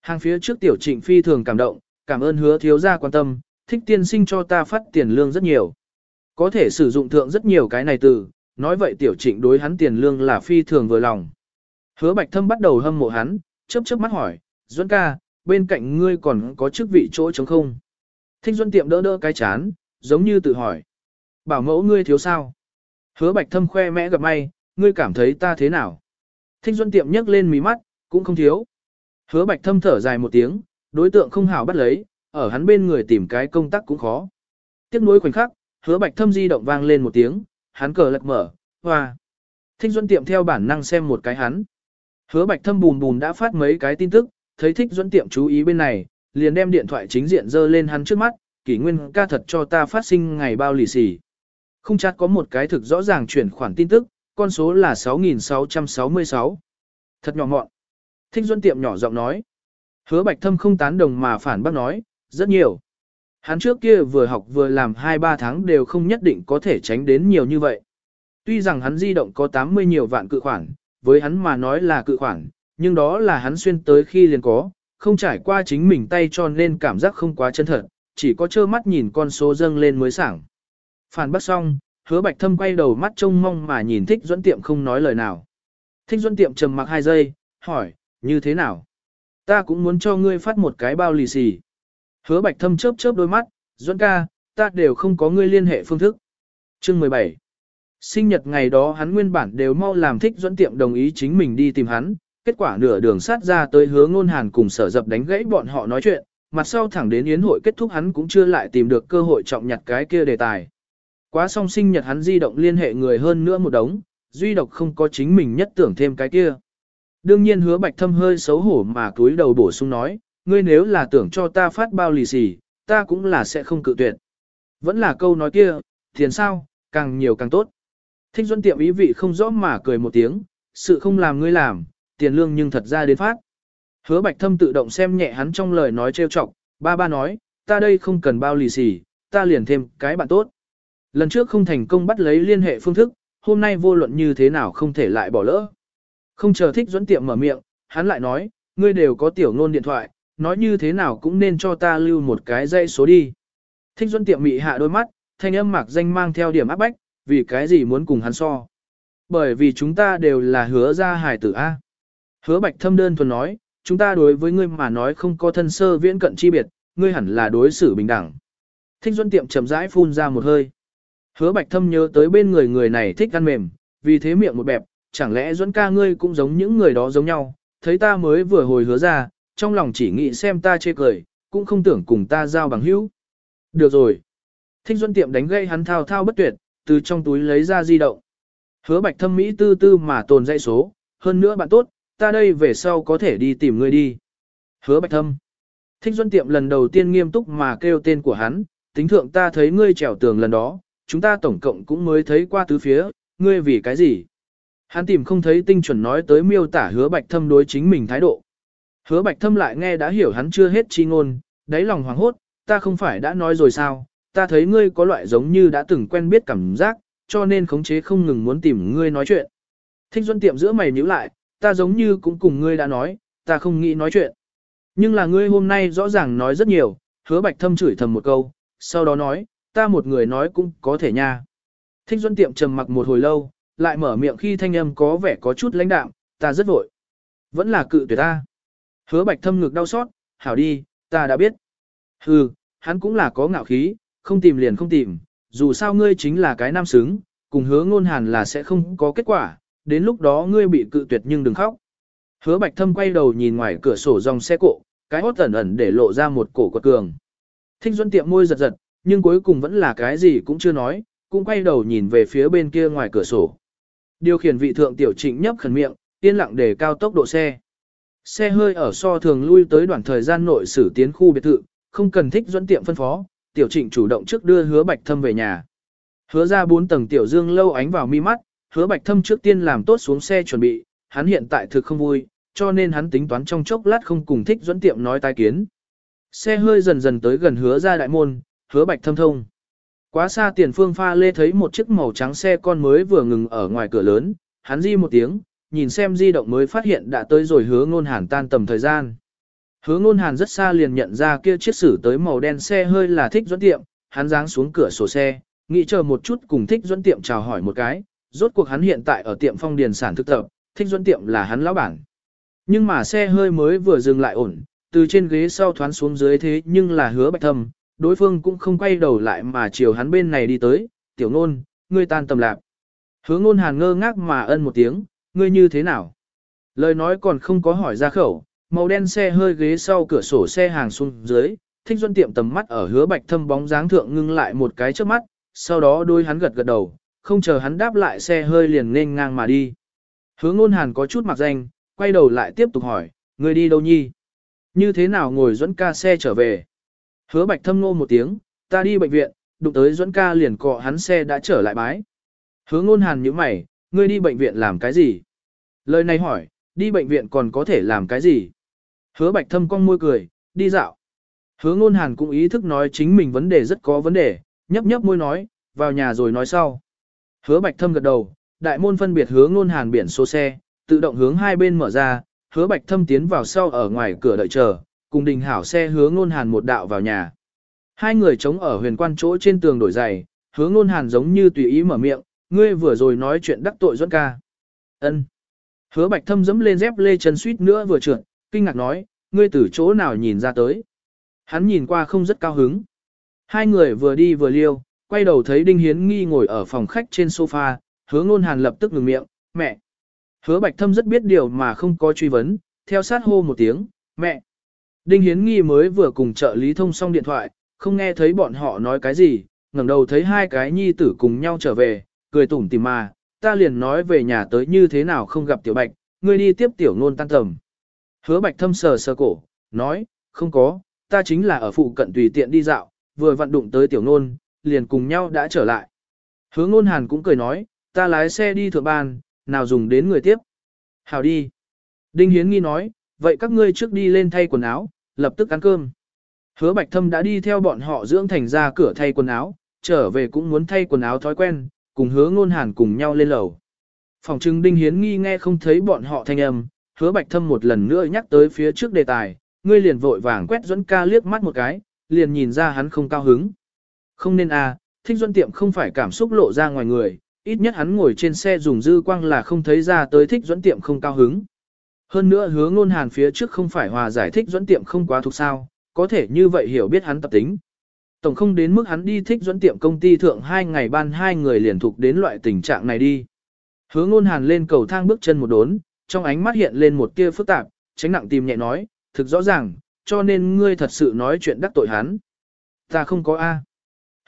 Hàng phía trước tiểu trịnh phi thường cảm động, cảm ơn hứa thiếu gia quan tâm, thích tiên sinh cho ta phát tiền lương rất nhiều. Có thể sử dụng thượng rất nhiều cái này từ, nói vậy tiểu trịnh đối hắn tiền lương là phi thường vừa lòng. Hứa bạch thâm bắt đầu hâm mộ hắn, chớp chớp mắt hỏi, Duẫn ca, bên cạnh ngươi còn có chức vị chỗ trống không? Thích Duẫn tiệm đỡ đỡ cái chán, giống như tự hỏi. Bảo mẫu ngươi thiếu sao? Hứa bạch thâm khoe mẽ gặp may, ngươi cảm thấy ta thế nào? Thích Duẫn tiệm nhấc lên mí mắt, cũng không thiếu. Hứa bạch thâm thở dài một tiếng, đối tượng không hảo bắt lấy, ở hắn bên người tìm cái công tác cũng khó. Tiếp nối khoảnh khắc, hứa bạch thâm di động vang lên một tiếng, hắn cờ lật mở, hoa. Thích Duẫn tiệm theo bản năng xem một cái hắn. Hứa bạch thâm bùn bùn đã phát mấy cái tin tức, thấy thích Duẫn tiệm chú ý bên này, liền đem điện thoại chính diện dơ lên hắn trước mắt, kỷ nguyên ca thật cho ta phát sinh ngày bao lì xì. Không chắc có một cái thực rõ ràng chuyển khoản tin tức, con số là 6.666. Thật nhỏ mọn. Thích Duẫn tiệm nhỏ giọng nói. Hứa bạch thâm không tán đồng mà phản bác nói, rất nhiều. Hắn trước kia vừa học vừa làm 2-3 tháng đều không nhất định có thể tránh đến nhiều như vậy. Tuy rằng hắn di động có 80 nhiều vạn cự khoản, với hắn mà nói là cự khoản, nhưng đó là hắn xuyên tới khi liền có, không trải qua chính mình tay cho nên cảm giác không quá chân thật, chỉ có trơ mắt nhìn con số dâng lên mới sảng. Phản bác xong, hứa bạch thâm quay đầu mắt trông mong mà nhìn thích dẫn tiệm không nói lời nào. Thích dẫn tiệm trầm mặc 2 giây, hỏi, như thế nào? Ta cũng muốn cho ngươi phát một cái bao lì xì. Hứa bạch thâm chớp chớp đôi mắt, Duẫn ca, ta đều không có ngươi liên hệ phương thức. Chương 17 Sinh nhật ngày đó hắn nguyên bản đều mau làm thích dẫn tiệm đồng ý chính mình đi tìm hắn, kết quả nửa đường sát ra tới hứa ngôn hàn cùng sở dập đánh gãy bọn họ nói chuyện, mặt sau thẳng đến yến hội kết thúc hắn cũng chưa lại tìm được cơ hội trọng nhặt cái kia đề tài. Quá xong sinh nhật hắn di động liên hệ người hơn nữa một đống, duy độc không có chính mình nhất tưởng thêm cái kia. Đương nhiên hứa bạch thâm hơi xấu hổ mà cúi đầu bổ sung nói, ngươi nếu là tưởng cho ta phát bao lì xì, ta cũng là sẽ không cự tuyệt. Vẫn là câu nói kia, tiền sao, càng nhiều càng tốt. Thích Duân tiệm ý vị không rõ mà cười một tiếng, sự không làm ngươi làm, tiền lương nhưng thật ra đến phát. Hứa bạch thâm tự động xem nhẹ hắn trong lời nói trêu chọc, ba ba nói, ta đây không cần bao lì xì, ta liền thêm cái bạn tốt. Lần trước không thành công bắt lấy liên hệ phương thức, hôm nay vô luận như thế nào không thể lại bỏ lỡ. Không chờ thích Duẫn tiệm mở miệng, hắn lại nói, ngươi đều có tiểu ngôn điện thoại, nói như thế nào cũng nên cho ta lưu một cái dây số đi. Thích Duẫn tiệm mị hạ đôi mắt, thanh âm mạc danh mang theo điểm áp bách, vì cái gì muốn cùng hắn so. Bởi vì chúng ta đều là hứa ra hài tử A. Hứa bạch thâm đơn thuần nói, chúng ta đối với ngươi mà nói không có thân sơ viễn cận chi biệt, ngươi hẳn là đối xử bình đẳng. Thích Duẫn tiệm chậm rãi phun ra một hơi. Hứa bạch thâm nhớ tới bên người người này thích ăn mềm, vì thế miệng một bẹp, chẳng lẽ Duẫn ca ngươi cũng giống những người đó giống nhau, thấy ta mới vừa hồi hứa ra, trong lòng chỉ nghĩ xem ta chê cười, cũng không tưởng cùng ta giao bằng hữu. Được rồi. Thích Duẫn tiệm đánh gây hắn thao thao bất tuyệt, từ trong túi lấy ra di động. Hứa bạch thâm mỹ tư tư mà tồn dãy số, hơn nữa bạn tốt, ta đây về sau có thể đi tìm ngươi đi. Hứa bạch thâm. Thích duân tiệm lần đầu tiên nghiêm túc mà kêu tên của hắn, tính thượng ta thấy ngươi trèo tường lần đó, chúng ta tổng cộng cũng mới thấy qua tứ phía, ngươi vì cái gì? Hắn tìm không thấy tinh chuẩn nói tới miêu tả hứa bạch thâm đối chính mình thái độ. Hứa bạch thâm lại nghe đã hiểu hắn chưa hết chi ngôn, đáy lòng hoảng hốt, ta không phải đã nói rồi sao, ta thấy ngươi có loại giống như đã từng quen biết cảm giác, cho nên khống chế không ngừng muốn tìm ngươi nói chuyện. Thích Duân tiệm giữa mày nhíu lại, ta giống như cũng cùng ngươi đã nói, ta không nghĩ nói chuyện. Nhưng là ngươi hôm nay rõ ràng nói rất nhiều, hứa bạch thâm chửi thầm một câu, sau đó nói, ta một người nói cũng có thể nha. Thích Duân tiệm trầm mặc một hồi lâu, lại mở miệng khi thanh âm có vẻ có chút lãnh đạm, ta rất vội. Vẫn là cự tuyệt ta. Hứa bạch thâm ngực đau xót, hảo đi, ta đã biết. Hừ, hắn cũng là có ngạo khí, không tìm liền không tìm, dù sao ngươi chính là cái nam xứng, cùng hứa ngôn hàn là sẽ không có kết quả, đến lúc đó ngươi bị cự tuyệt nhưng đừng khóc. Hứa bạch thâm quay đầu nhìn ngoài cửa sổ dòng xe cộ, cái hốt ẩn ẩn để lộ ra một cổ quật cường. Thích Duân tiệm môi giật giật, nhưng cuối cùng vẫn là cái gì cũng chưa nói, cũng quay đầu nhìn về phía bên kia ngoài cửa sổ. Điều khiển vị thượng tiểu trịnh nhấp khẩn miệng, yên lặng để cao tốc độ xe. Xe hơi ở so thường lui tới đoạn thời gian nội xử tiến khu biệt thự, không cần thích dẫn tiệm phân phó, tiểu trịnh chủ động trước đưa hứa bạch thâm về nhà. Hứa ra bốn tầng tiểu dương lâu ánh vào mi mắt, hứa bạch thâm trước tiên làm tốt xuống xe chuẩn bị, hắn hiện tại thực không vui, cho nên hắn tính toán trong chốc lát không cùng thích dẫn tiệm nói tai kiến. Xe hơi dần dần tới gần hứa ra đại môn, hứa bạch thâm thông. Quá xa tiền phương pha lê thấy một chiếc màu trắng xe con mới vừa ngừng ở ngoài cửa lớn, hắn di một tiếng, nhìn xem di động mới phát hiện đã tới rồi hứa ngôn hàn tan tầm thời gian. Hứa ngôn hàn rất xa liền nhận ra kia chiếc sử tới màu đen xe hơi là thích dẫn tiệm, hắn giáng xuống cửa sổ xe, nghĩ chờ một chút cùng thích dẫn tiệm chào hỏi một cái, rốt cuộc hắn hiện tại ở tiệm phong điền sản thực tập, thích dẫn tiệm là hắn lão bản. Nhưng mà xe hơi mới vừa dừng lại ổn, từ trên ghế sau thoán xuống dưới thế nhưng là hứa bạch thâm, đối phương cũng không quay đầu lại mà chiều hắn bên này đi tới, tiểu ngôn, ngươi tan tầm lạc. Hứa ngôn hàn ngơ ngác mà ân một tiếng, ngươi như thế nào? Lời nói còn không có hỏi ra khẩu, màu đen xe hơi ghế sau cửa sổ xe hàng xuống dưới, thích duân tiệm tầm mắt ở hứa bạch thâm bóng dáng thượng ngưng lại một cái trước mắt, sau đó đôi hắn gật gật đầu, không chờ hắn đáp lại xe hơi liền nên ngang mà đi. Hứa ngôn hàn có chút mặc danh, quay đầu lại tiếp tục hỏi, ngươi đi đâu nhi? Như thế nào ngồi dẫn ca xe trở về? Hứa bạch thâm ngô một tiếng, ta đi bệnh viện, đụng tới dẫn ca liền cọ hắn xe đã trở lại bái. Hứa ngôn hàn nhíu mày, ngươi đi bệnh viện làm cái gì? Lời này hỏi, đi bệnh viện còn có thể làm cái gì? Hứa bạch thâm cong môi cười, đi dạo. Hứa ngôn hàn cũng ý thức nói chính mình vấn đề rất có vấn đề, nhấp nhấp môi nói, vào nhà rồi nói sau. Hứa bạch thâm gật đầu, đại môn phân biệt hứa ngôn hàn biển số xe, tự động hướng hai bên mở ra, hứa bạch thâm tiến vào sau ở ngoài cửa đợi chờ, cùng đình hảo xe hứa ngôn hàn một đạo vào nhà. Hai người chống ở huyền quan chỗ trên tường đổi giày, hứa ngôn hàn giống như tùy ý mở miệng, ngươi vừa rồi nói chuyện đắc tội dẫn ca. ân Hứa bạch thâm dẫm lên dép lê chân suýt nữa vừa trượt, kinh ngạc nói, ngươi từ chỗ nào nhìn ra tới. Hắn nhìn qua không rất cao hứng. Hai người vừa đi vừa liêu, quay đầu thấy Đinh Hiến Nghi ngồi ở phòng khách trên sofa, hứa ngôn hàn lập tức ngừng miệng, mẹ. Hứa bạch thâm rất biết điều mà không có truy vấn, theo sát hô một tiếng, mẹ. Đinh Hiến Nghi mới vừa cùng trợ lý thông xong điện thoại, không nghe thấy bọn họ nói cái gì, ngẩng đầu thấy hai cái nhi tử cùng nhau trở về, cười tủm tỉm mà, ta liền nói về nhà tới như thế nào không gặp tiểu bạch, ngươi đi tiếp tiểu ngôn tan tầm. Hứa bạch thâm sờ sờ cổ, nói, không có, ta chính là ở phụ cận tùy tiện đi dạo, vừa vận đụng tới tiểu nôn, liền cùng nhau đã trở lại. Hứa ngôn hàn cũng cười nói, ta lái xe đi thượng ban, nào dùng đến người tiếp. Hào đi. Đinh Hiến nghi nói, vậy các ngươi trước đi lên thay quần áo, lập tức ăn cơm. Hứa Bạch Thâm đã đi theo bọn họ dưỡng thành ra cửa thay quần áo, trở về cũng muốn thay quần áo thói quen, cùng hứa ngôn hàn cùng nhau lên lầu. Phòng trưng Đinh Hiến nghi nghe không thấy bọn họ thanh âm, hứa Bạch Thâm một lần nữa nhắc tới phía trước đề tài, ngươi liền vội vàng quét dẫn ca liếc mắt một cái, liền nhìn ra hắn không cao hứng. Không nên à, thích duân tiệm không phải cảm xúc lộ ra ngoài người, ít nhất hắn ngồi trên xe dùng dư quang là không thấy ra tới thích duẫn tiệm không cao hứng. Hơn nữa hứa ngôn hàn phía trước không phải hòa giải thích duẫn tiệm không quá thuộc sao, có thể như vậy hiểu biết hắn tập tính. Tổng không đến mức hắn đi thích duẫn tiệm công ty thượng hai ngày ban hai người liền thuộc đến loại tình trạng này đi. Hứa ngôn hàn lên cầu thang bước chân một đốn, trong ánh mắt hiện lên một tia phức tạp, tránh nặng tìm nhẹ nói, thực rõ ràng, cho nên ngươi thật sự nói chuyện đắc tội hắn. Ta không có A.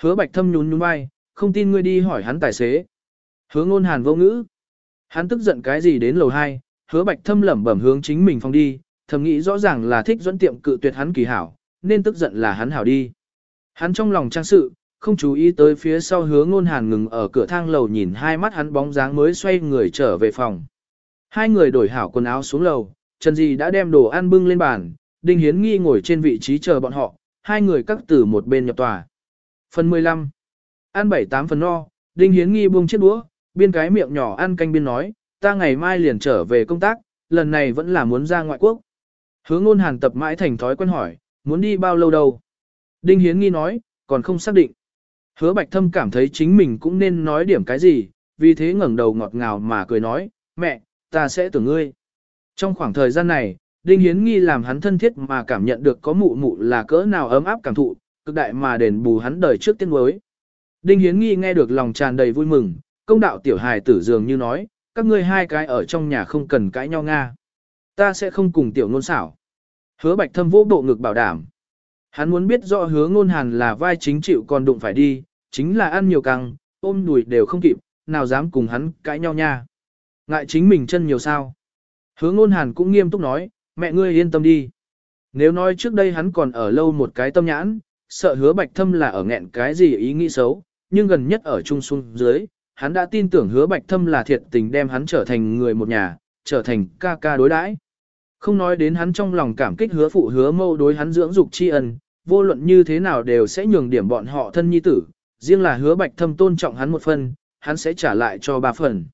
Hứa bạch thâm nhún nhún vai, không tin ngươi đi hỏi hắn tài xế. Hứa ngôn hàn vô ngữ. Hắn tức giận cái gì đến lầu 2, hứa bạch thâm lẩm bẩm hướng chính mình phòng đi, thầm nghĩ rõ ràng là thích dẫn tiệm cự tuyệt hắn kỳ hảo, nên tức giận là hắn hảo đi. Hắn trong lòng trang sự, không chú ý tới phía sau hứa ngôn hàn ngừng ở cửa thang lầu nhìn hai mắt hắn bóng dáng mới xoay người trở về phòng. Hai người đổi hảo quần áo xuống lầu, Trần Di đã đem đồ ăn bưng lên bàn, Đinh Hiến nghi ngồi trên vị trí chờ bọn họ, hai người cắt từ một bên nhập tòa. Phần 15. Ăn 7-8 phần no, Đinh Hiến nghi buông chiếc đũa, biên cái miệng nhỏ ăn canh biên nói, ta ngày mai liền trở về công tác, lần này vẫn là muốn ra ngoại quốc. Hứa ngôn hàn tập mãi thành thói quen hỏi, muốn đi bao lâu đâu? Đinh Hiến nghi nói, còn không xác định. Hứa bạch thâm cảm thấy chính mình cũng nên nói điểm cái gì, vì thế ngẩng đầu ngọt ngào mà cười nói, mẹ, ta sẽ tưởng ngươi. Trong khoảng thời gian này, Đinh Hiến nghi làm hắn thân thiết mà cảm nhận được có mụ mụ là cỡ nào ấm áp cảm thụ, cực đại mà đền bù hắn đời trước tiên đối. Đinh Hiến nghi nghe được lòng tràn đầy vui mừng, công đạo tiểu hài tử dường như nói, các ngươi hai cái ở trong nhà không cần cãi nhau nga. Ta sẽ không cùng tiểu ngôn xảo. Hứa bạch thâm vô bộ ngực bảo đảm. Hắn muốn biết rõ hứa ngôn hàn là vai chính chịu còn đụng phải đi, chính là ăn nhiều căng, ôm đùi đều không kịp, nào dám cùng hắn cãi nhau nha. Ngại chính mình chân nhiều sao. Hứa ngôn hàn cũng nghiêm túc nói, mẹ ngươi yên tâm đi. Nếu nói trước đây hắn còn ở lâu một cái tâm nhãn, sợ hứa bạch thâm là ở nghẹn cái gì ý nghĩ xấu, nhưng gần nhất ở trung xuống dưới, hắn đã tin tưởng hứa bạch thâm là thiệt tình đem hắn trở thành người một nhà, trở thành ca ca đối đãi. Không nói đến hắn trong lòng cảm kích hứa phụ hứa mâu đối hắn dưỡng dục tri ân, vô luận như thế nào đều sẽ nhường điểm bọn họ thân nhi tử, riêng là hứa bạch thâm tôn trọng hắn một phần, hắn sẽ trả lại cho ba phần.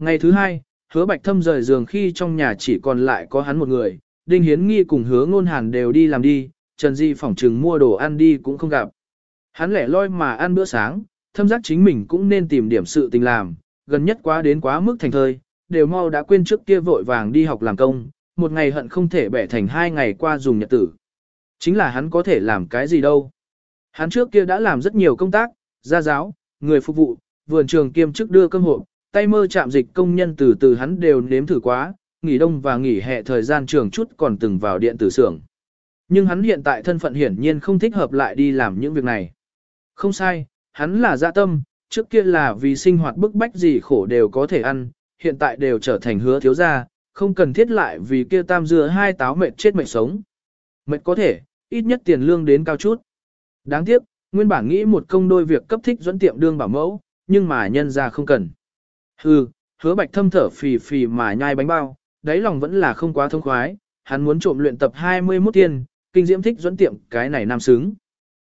Ngày thứ hai, hứa bạch thâm rời giường khi trong nhà chỉ còn lại có hắn một người, đinh hiến nghi cùng hứa ngôn hàn đều đi làm đi, trần di phỏng trừng mua đồ ăn đi cũng không gặp. Hắn lẻ loi mà ăn bữa sáng, thâm giác chính mình cũng nên tìm điểm sự tình làm, gần nhất quá đến quá mức thành thơi, đều mau đã quên trước kia vội vàng đi học làm công, một ngày hận không thể bẻ thành hai ngày qua dùng nhật tử. Chính là hắn có thể làm cái gì đâu. Hắn trước kia đã làm rất nhiều công tác, gia giáo, người phục vụ, vườn trường kiêm chức đưa cơm hộ, tay mơ chạm dịch công nhân từ từ hắn đều nếm thử quá, nghỉ đông và nghỉ hè thời gian trường chút còn từng vào điện tử xưởng. Nhưng hắn hiện tại thân phận hiển nhiên không thích hợp lại đi làm những việc này. Không sai, hắn là dạ tâm, trước kia là vì sinh hoạt bức bách gì khổ đều có thể ăn, hiện tại đều trở thành hứa thiếu gia, không cần thiết lại vì kia tam dưa hai táo mệt chết mệt sống. Mệt có thể, ít nhất tiền lương đến cao chút. Đáng tiếc, nguyên bản nghĩ một công đôi việc cấp thích dẫn tiệm đương bảo mẫu, nhưng mà nhân ra không cần. Hừ, hứa bạch thâm thở phì phì mà nhai bánh bao, đáy lòng vẫn là không quá thông khoái, hắn muốn trộm luyện tập 21 tiên, kinh diễm thích dẫn tiệm cái này nam xứng.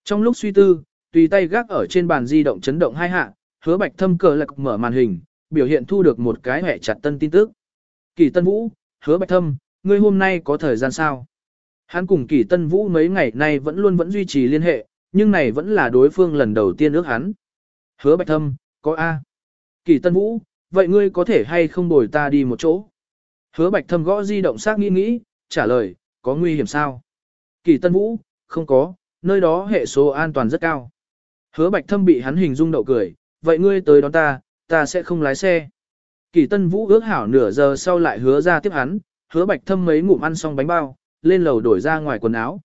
Trong lúc suy tư, tùy tay gác ở trên bàn di động chấn động hai hạ, hứa bạch thâm cờ lạc mở màn hình, biểu hiện thu được một cái hẻ chặt tân tin tức. Kỳ Tân Vũ, hứa bạch thâm, ngươi hôm nay có thời gian sao? Hắn cùng Kỳ Tân Vũ mấy ngày nay vẫn luôn vẫn duy trì liên hệ, nhưng này vẫn là đối phương lần đầu tiên ước hắn. Hứa bạch thâm, có A. Kỳ Tân Vũ, vậy ngươi có thể hay không bồi ta đi một chỗ? Hứa bạch thâm gõ di động xác nghĩ nghĩ, trả lời, có nguy hiểm sao? Kỳ Tân Vũ, không có, nơi đó hệ số an toàn rất cao. Hứa bạch thâm bị hắn hình dung đậu cười, vậy ngươi tới đón ta, ta sẽ không lái xe. Kỳ Tân Vũ ước hảo nửa giờ sau lại hứa ra tiếp hắn, hứa bạch thâm mấy ngụm ăn xong bánh bao, lên lầu đổi ra ngoài quần áo.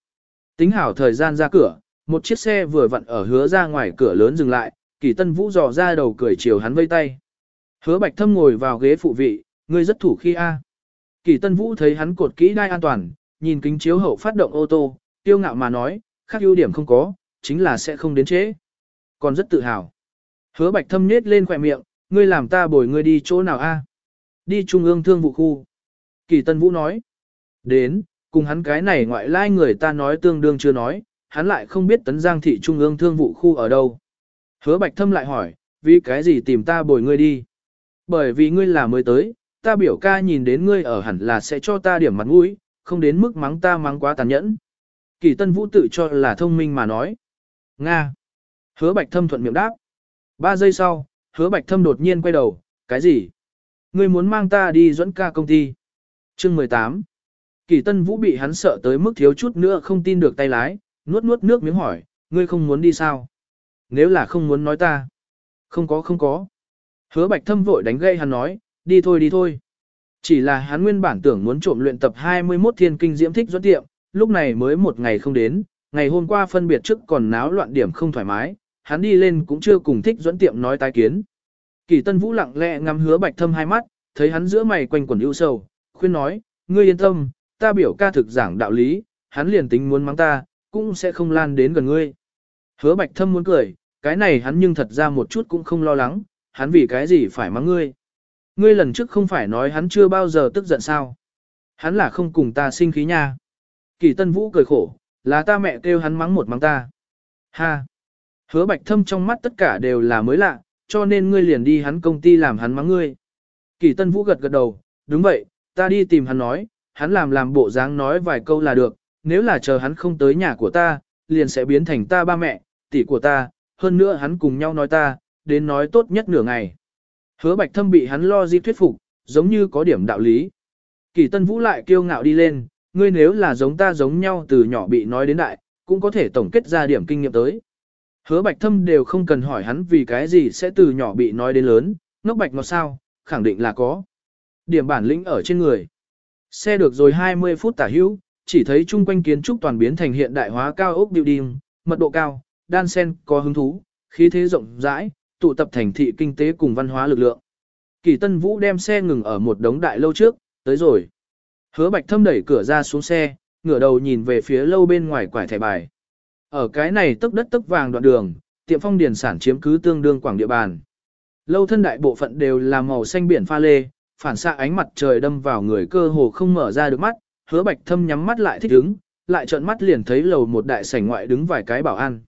Tính hảo thời gian ra cửa, một chiếc xe vừa vặn ở hứa ra ngoài cửa lớn dừng lại, Kỳ Tân Vũ dò ra đầu cười chiều hắn vây tay. Hứa bạch thâm ngồi vào ghế phụ vị, ngươi rất thủ khi A. Kỳ Tân Vũ thấy hắn cột kỹ đai an toàn, nhìn kính chiếu hậu phát động ô tô, tiêu ngạo mà nói, khác ưu điểm không có, chính là sẽ không đến trễ. Còn rất tự hào. Hứa bạch thâm nết lên khỏe miệng, ngươi làm ta bồi ngươi đi chỗ nào a? Đi trung ương thương vụ khu. Kỳ Tân Vũ nói. Đến, cùng hắn cái này ngoại lai người ta nói tương đương chưa nói, hắn lại không biết tấn giang thị trung ương thương vụ khu ở đâu. Hứa bạch thâm lại hỏi, vì cái gì tìm ta bồi ngươi đi? Bởi vì ngươi là mới tới, ta biểu ca nhìn đến ngươi ở hẳn là sẽ cho ta điểm mặt mũi, không đến mức mắng ta mắng quá tàn nhẫn. Kỳ Tân Vũ tự cho là thông minh mà nói. Nga. Hứa Bạch Thâm thuận miệng đáp. Ba giây sau, Hứa Bạch Thâm đột nhiên quay đầu, cái gì? Ngươi muốn mang ta đi dẫn ca công ty. Chương 18. Kỳ Tân Vũ bị hắn sợ tới mức thiếu chút nữa không tin được tay lái, nuốt nuốt nước miếng hỏi, ngươi không muốn đi sao? Nếu là không muốn nói ta. Không có không có. Hứa Bạch Thâm vội đánh gây hắn nói, đi thôi đi thôi. Chỉ là hắn nguyên bản tưởng muốn trộm luyện tập 21 thiên kinh diễm thích dẫn tiệm, lúc này mới một ngày không đến, ngày hôm qua phân biệt trước còn náo loạn điểm không thoải mái, hắn đi lên cũng chưa cùng thích dẫn tiệm nói tái kiến. Kỳ Tân Vũ lặng lẽ ngắm hứa bạch thâm hai mắt, thấy hắn giữa mày quanh quẩn ưu sầu, khuyên nói, ngươi yên tâm, ta biểu ca thực giảng đạo lý, hắn liền tính muốn mắng ta, cũng sẽ không lan đến gần ngươi. Hứa bạch thâm muốn cười, cái này hắn nhưng thật ra một chút cũng không lo lắng, hắn vì cái gì phải mắng ngươi. Ngươi lần trước không phải nói hắn chưa bao giờ tức giận sao. Hắn là không cùng ta sinh khí nha. Kỳ Tân Vũ cười khổ, là ta mẹ kêu hắn mắng một mắng ta. Ha! Hứa bạch thâm trong mắt tất cả đều là mới lạ, cho nên ngươi liền đi hắn công ty làm hắn mắng ngươi. Kỳ Tân Vũ gật gật đầu, đúng vậy, ta đi tìm hắn nói, hắn làm làm bộ dáng nói vài câu là được, nếu là chờ hắn không tới nhà của ta, liền sẽ biến thành ta ba mẹ, tỷ của ta, hơn nữa hắn cùng nhau nói ta, đến nói tốt nhất nửa ngày. Hứa bạch thâm bị hắn lo di thuyết phục, giống như có điểm đạo lý. Kỳ Tân Vũ lại kiêu ngạo đi lên, ngươi nếu là giống ta giống nhau từ nhỏ bị nói đến đại, cũng có thể tổng kết ra điểm kinh nghiệm tới. Hứa bạch thâm đều không cần hỏi hắn vì cái gì sẽ từ nhỏ bị nói đến lớn, ngốc bạch ngọt sao, khẳng định là có. Điểm bản lĩnh ở trên người. Xe được rồi 20 phút tả hữu, chỉ thấy chung quanh kiến trúc toàn biến thành hiện đại hóa cao ốc building, mật độ cao, đan sen có hứng thú, khí thế rộng rãi, tụ tập thành thị kinh tế cùng văn hóa lực lượng. Kỳ Tân Vũ đem xe ngừng ở một đống đại lâu trước, tới rồi. Hứa Bạch Thâm đẩy cửa ra xuống xe, ngửa đầu nhìn về phía lâu bên ngoài quải thẻ bài. Ở cái này tức đất tức vàng đoạn đường, tiệm phong điền sản chiếm cứ tương đương quảng địa bàn. Lâu thân đại bộ phận đều là màu xanh biển pha lê, phản xạ ánh mặt trời đâm vào người cơ hồ không mở ra được mắt, hứa bạch thâm nhắm mắt lại thích đứng, lại trợn mắt liền thấy lầu một đại sảnh ngoại đứng vài cái bảo an.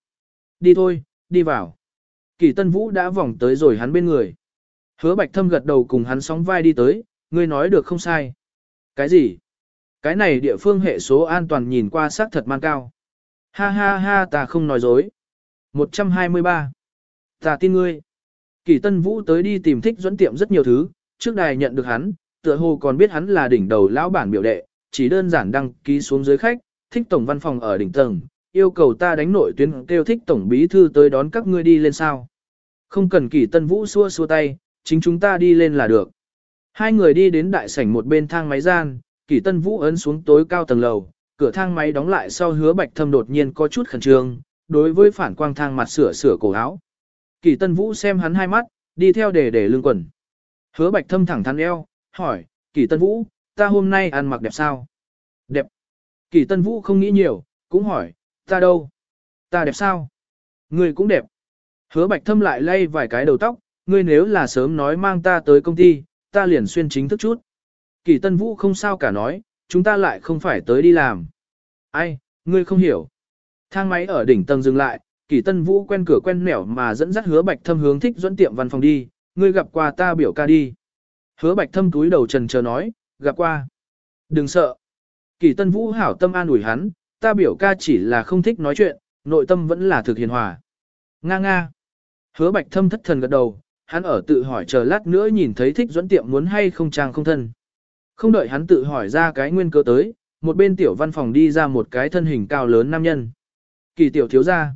Đi thôi, đi vào. Kỳ Tân Vũ đã vòng tới rồi hắn bên người. Hứa Bạch Thâm gật đầu cùng hắn sóng vai đi tới, ngươi nói được không sai. Cái gì? Cái này địa phương hệ số an toàn nhìn qua xác thật man cao. Ha ha ha ta không nói dối. 123. Ta tin ngươi. Kỳ Tân Vũ tới đi tìm thích dẫn tiệm rất nhiều thứ, trước đài nhận được hắn, tựa hồ còn biết hắn là đỉnh đầu lão bản biểu đệ, chỉ đơn giản đăng ký xuống dưới khách, thích tổng văn phòng ở đỉnh tầng, yêu cầu ta đánh nội tuyến kêu thích tổng bí thư tới đón các ngươi đi lên sao. Không cần Kỳ Tân Vũ xua xua tay, chính chúng ta đi lên là được. Hai người đi đến đại sảnh một bên thang máy gian, Kỳ Tân Vũ ấn xuống tối cao tầng lầu, cửa thang máy đóng lại sau hứa bạch thâm đột nhiên có chút khẩn trương, đối với phản quang thang mặt sửa sửa cổ áo. Kỳ Tân Vũ xem hắn hai mắt, đi theo để để lương quần. Hứa bạch thâm thẳng thắn eo, hỏi, Kỳ Tân Vũ, ta hôm nay ăn mặc đẹp sao? Đẹp. Kỳ Tân Vũ không nghĩ nhiều, cũng hỏi, ta đâu? Ta đẹp sao? ngươi cũng đẹp. Hứa bạch thâm lại lay vài cái đầu tóc, ngươi nếu là sớm nói mang ta tới công ty, ta liền xuyên chính thức chút. Kỳ Tân Vũ không sao cả nói, chúng ta lại không phải tới đi làm. Ai, ngươi không hiểu. Thang máy ở đỉnh tầng dừng lại, Kỳ Tân Vũ quen cửa quen nẻo mà dẫn dắt Hứa Bạch Thâm hướng thích dẫn tiệm văn phòng đi, ngươi gặp qua ta biểu ca đi. Hứa Bạch Thâm túi đầu trần chờ nói, gặp qua. Đừng sợ. Kỳ Tân Vũ hảo tâm an ủi hắn, ta biểu ca chỉ là không thích nói chuyện, nội tâm vẫn là thực hiền hòa. Nga nga. Hứa Bạch Thâm thất thần gật đầu, hắn ở tự hỏi chờ lát nữa nhìn thấy thích dẫn tiệm muốn hay không trang không thân. Không đợi hắn tự hỏi ra cái nguyên cơ tới, một bên tiểu văn phòng đi ra một cái thân hình cao lớn nam nhân. Kỳ tiểu thiếu gia.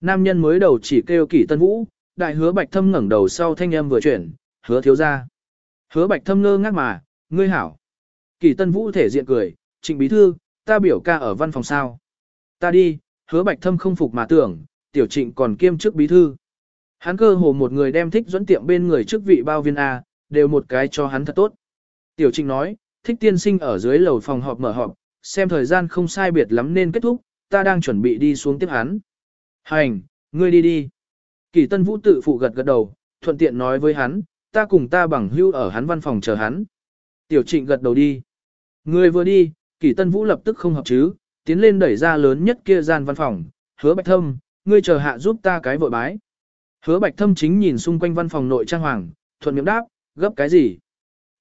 Nam nhân mới đầu chỉ kêu kỳ tân vũ, đại hứa bạch thâm ngẩng đầu sau thanh âm vừa chuyển, hứa thiếu gia. Hứa bạch thâm ngơ ngác mà, ngươi hảo. Kỳ tân vũ thể diện cười, trịnh bí thư, ta biểu ca ở văn phòng sao. Ta đi, hứa bạch thâm không phục mà tưởng, tiểu trịnh còn kiêm chức bí thư. Hắn cơ hồ một người đem thích dẫn tiệm bên người chức vị bao viên A, đều một cái cho hắn thật tốt. Tiểu trịnh nói, thích tiên sinh ở dưới lầu phòng họp mở họp, xem thời gian không sai biệt lắm nên kết thúc, ta đang chuẩn bị đi xuống tiếp hắn. Hành, ngươi đi đi. Kỳ tân vũ tự phụ gật gật đầu, thuận tiện nói với hắn, ta cùng ta bằng hưu ở hắn văn phòng chờ hắn. Tiểu trịnh gật đầu đi. Ngươi vừa đi, kỳ tân vũ lập tức không hợp chứ, tiến lên đẩy ra lớn nhất kia gian văn phòng, hứa bạch thâm, ngươi chờ hạ giúp ta cái vội bái. Hứa bạch thâm chính nhìn xung quanh văn phòng nội trang hoàng, thuận miệng đáp, gấp cái gì?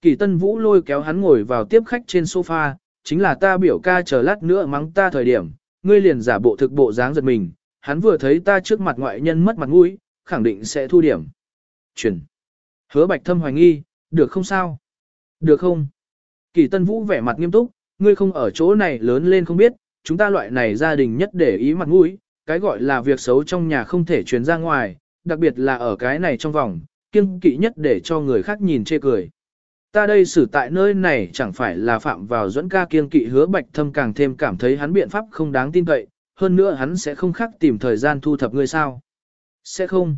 Kỳ tân vũ lôi kéo hắn ngồi vào tiếp khách trên sofa, chính là ta biểu ca chờ lát nữa mắng ta thời điểm, ngươi liền giả bộ thực bộ dáng giật mình, hắn vừa thấy ta trước mặt ngoại nhân mất mặt mũi, khẳng định sẽ thu điểm. Chuyển. Hứa bạch thâm hoài nghi, được không sao? Được không? Kỳ tân vũ vẻ mặt nghiêm túc, ngươi không ở chỗ này lớn lên không biết, chúng ta loại này gia đình nhất để ý mặt mũi, cái gọi là việc xấu trong nhà không thể truyền ra ngoài, đặc biệt là ở cái này trong vòng, kiêng kỵ nhất để cho người khác nhìn chê cười. Ta đây xử tại nơi này chẳng phải là phạm vào dẫn ca kiêng kỵ hứa bạch thâm càng thêm cảm thấy hắn biện pháp không đáng tin cậy, hơn nữa hắn sẽ không khắc tìm thời gian thu thập ngươi sao. Sẽ không.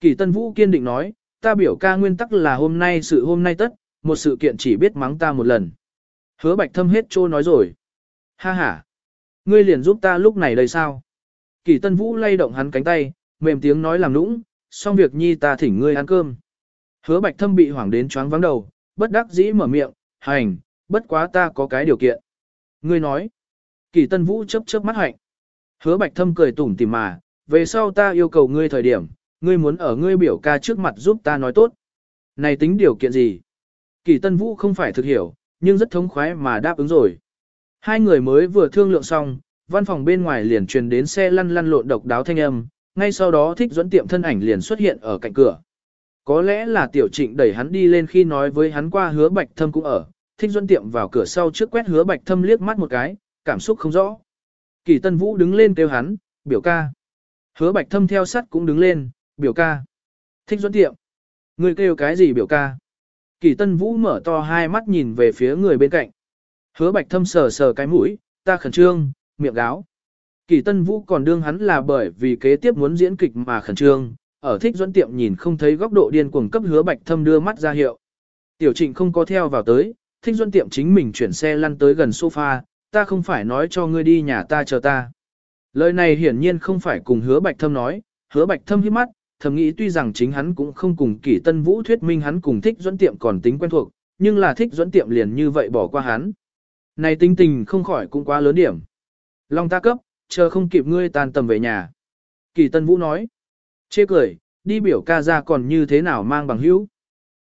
Kỳ Tân Vũ kiên định nói, ta biểu ca nguyên tắc là hôm nay sự hôm nay tất, một sự kiện chỉ biết mắng ta một lần. Hứa bạch thâm hết trô nói rồi. Ha ha. Ngươi liền giúp ta lúc này đây sao? Kỳ Tân Vũ lay động hắn cánh tay, mềm tiếng nói làm nũng, xong việc nhi ta thỉnh ngươi ăn cơm. Hứa bạch thâm bị hoảng đến choáng vắng đầu, bất đắc dĩ mở miệng, hành, bất quá ta có cái điều kiện. Ngươi nói, kỳ tân vũ chớp chớp mắt hạnh. Hứa bạch thâm cười tủm tỉm mà, về sau ta yêu cầu ngươi thời điểm, ngươi muốn ở ngươi biểu ca trước mặt giúp ta nói tốt. Này tính điều kiện gì? Kỳ tân vũ không phải thực hiểu, nhưng rất thống khoái mà đáp ứng rồi. Hai người mới vừa thương lượng xong, văn phòng bên ngoài liền truyền đến xe lăn lăn lộn độc đáo thanh âm, ngay sau đó thích dẫn tiệm thân ảnh liền xuất hiện ở cạnh cửa. Có lẽ là tiểu trịnh đẩy hắn đi lên khi nói với hắn qua hứa bạch thâm cũng ở, thích dẫn tiệm vào cửa sau trước quét hứa bạch thâm liếc mắt một cái, cảm xúc không rõ. Kỳ tân vũ đứng lên kêu hắn, biểu ca. Hứa bạch thâm theo sắt cũng đứng lên, biểu ca. Thích dẫn tiệm. Người kêu cái gì biểu ca? Kỳ tân vũ mở to hai mắt nhìn về phía người bên cạnh. Hứa bạch thâm sờ sờ cái mũi, ta khẩn trương, miệng gáo. Kỳ Tân Vũ còn đương hắn là bởi vì kế tiếp muốn diễn kịch mà khẩn trương, ở thích dẫn tiệm nhìn không thấy góc độ điên cuồng cấp hứa bạch thâm đưa mắt ra hiệu. Tiểu trịnh không có theo vào tới, thích dẫn tiệm chính mình chuyển xe lăn tới gần sofa, ta không phải nói cho ngươi đi nhà ta chờ ta. Lời này hiển nhiên không phải cùng hứa bạch thâm nói, hứa bạch thâm hít mắt, thầm nghĩ tuy rằng chính hắn cũng không cùng kỷ tân vũ thuyết minh hắn cùng thích dẫn tiệm còn tính quen thuộc, nhưng là thích dẫn tiệm liền như vậy bỏ qua hắn. Này tính tình không khỏi cũng quá lớn điểm. Long ta cấp, chờ không kịp ngươi tàn tầm về nhà. Kỳ Tân Vũ nói. Chê cười, đi biểu ca ra còn như thế nào mang bằng hữu.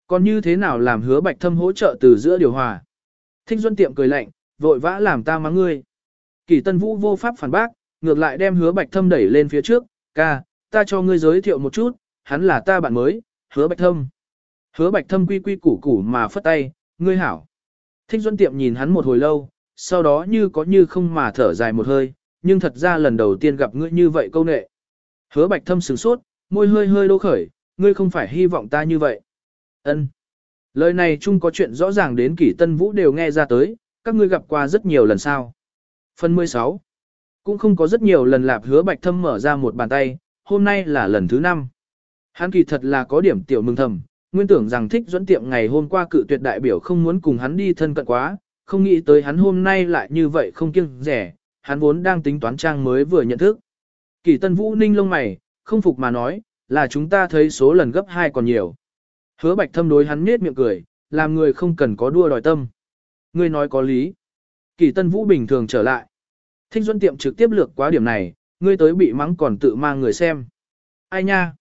Còn như thế nào làm hứa bạch thâm hỗ trợ từ giữa điều hòa. Thích Duân Tiệm cười lạnh, vội vã làm ta mắng ngươi. Kỳ Tân Vũ vô pháp phản bác, ngược lại đem hứa bạch thâm đẩy lên phía trước. Ca, ta cho ngươi giới thiệu một chút, hắn là ta bạn mới, hứa bạch thâm. Hứa bạch thâm quy quy củ củ mà phất tay, ngươi hảo. Thích Duân Tiệm nhìn hắn một hồi lâu, sau đó như có như không mà thở dài một hơi, nhưng thật ra lần đầu tiên gặp ngươi như vậy câu nệ. Hứa bạch thâm sửng sốt, môi hơi hơi đô khởi, ngươi không phải hy vọng ta như vậy. Ân. Lời này chung có chuyện rõ ràng đến kỷ tân vũ đều nghe ra tới, các ngươi gặp qua rất nhiều lần sao. Phần 16. Cũng không có rất nhiều lần lạp hứa bạch thâm mở ra một bàn tay, hôm nay là lần thứ năm. Hắn kỳ thật là có điểm tiểu mừng thầm, nguyên tưởng rằng thích dẫn tiệm ngày hôm qua cự tuyệt đại biểu không muốn cùng hắn đi thân cận quá, không nghĩ tới hắn hôm nay lại như vậy không kiêng rẻ, hắn vốn đang tính toán trang mới vừa nhận thức. Kỳ tân vũ ninh lông mày, không phục mà nói, là chúng ta thấy số lần gấp hai còn nhiều. Hứa bạch thâm đối hắn nết miệng cười, làm người không cần có đua đòi tâm. Ngươi nói có lý. Kỳ tân vũ bình thường trở lại. Thích Duân tiệm trực tiếp lược quá điểm này, ngươi tới bị mắng còn tự mang người xem. Ai nha?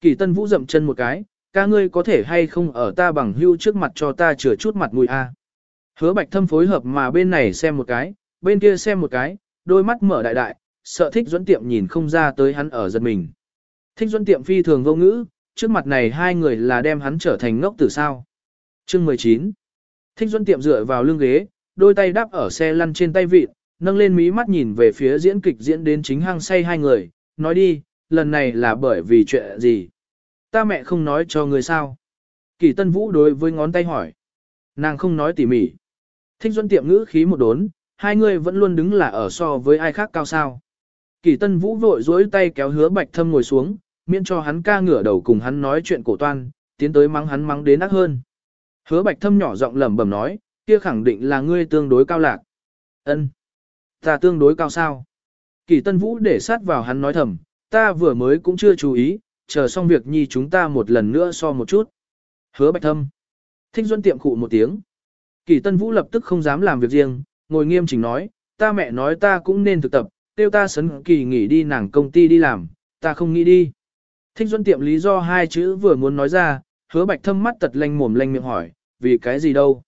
Kỳ tân vũ dậm chân một cái, ca ngươi có thể hay không ở ta bằng hưu trước mặt cho ta chừa chút mặt mũi a. Hứa bạch thâm phối hợp mà bên này xem một cái, bên kia xem một cái, đôi mắt mở đại đại, sợ thích dẫn tiệm nhìn không ra tới hắn ở giật mình. Thích dẫn tiệm phi thường vô ngữ, trước mặt này hai người là đem hắn trở thành ngốc từ sao. Chương 19 Thích dẫn tiệm dựa vào lưng ghế, đôi tay đắp ở xe lăn trên tay vịt, nâng lên mí mắt nhìn về phía diễn kịch diễn đến chính hang say hai người, nói đi, lần này là bởi vì chuyện gì? Ta mẹ không nói cho người sao? Kỳ Tân Vũ đối với ngón tay hỏi. Nàng không nói tỉ mỉ. Thích Duân tiệm ngữ khí một đốn, hai người vẫn luôn đứng là ở so với ai khác cao sao. Kỳ Tân Vũ vội dối tay kéo hứa bạch thâm ngồi xuống, miễn cho hắn ca ngửa đầu cùng hắn nói chuyện cổ toan, tiến tới mắng hắn mắng đến ác hơn. Hứa bạch thâm nhỏ giọng lẩm bẩm nói, kia khẳng định là ngươi tương đối cao lạc. Ân, Ta tương đối cao sao? Kỳ Tân Vũ để sát vào hắn nói thầm, ta vừa mới cũng chưa chú ý, chờ xong việc nhi chúng ta một lần nữa so một chút. Hứa bạch thâm. Thích Duân tiệm cụ một tiếng. Kỳ Tân Vũ lập tức không dám làm việc riêng, ngồi nghiêm chỉnh nói, ta mẹ nói ta cũng nên thực tập, tiêu ta sấn kỳ nghỉ đi nàng công ty đi làm, ta không nghĩ đi. Thích Duân tiệm lý do hai chữ vừa muốn nói ra, hứa bạch thâm mắt tật lanh mồm lanh miệng hỏi, vì cái gì đâu?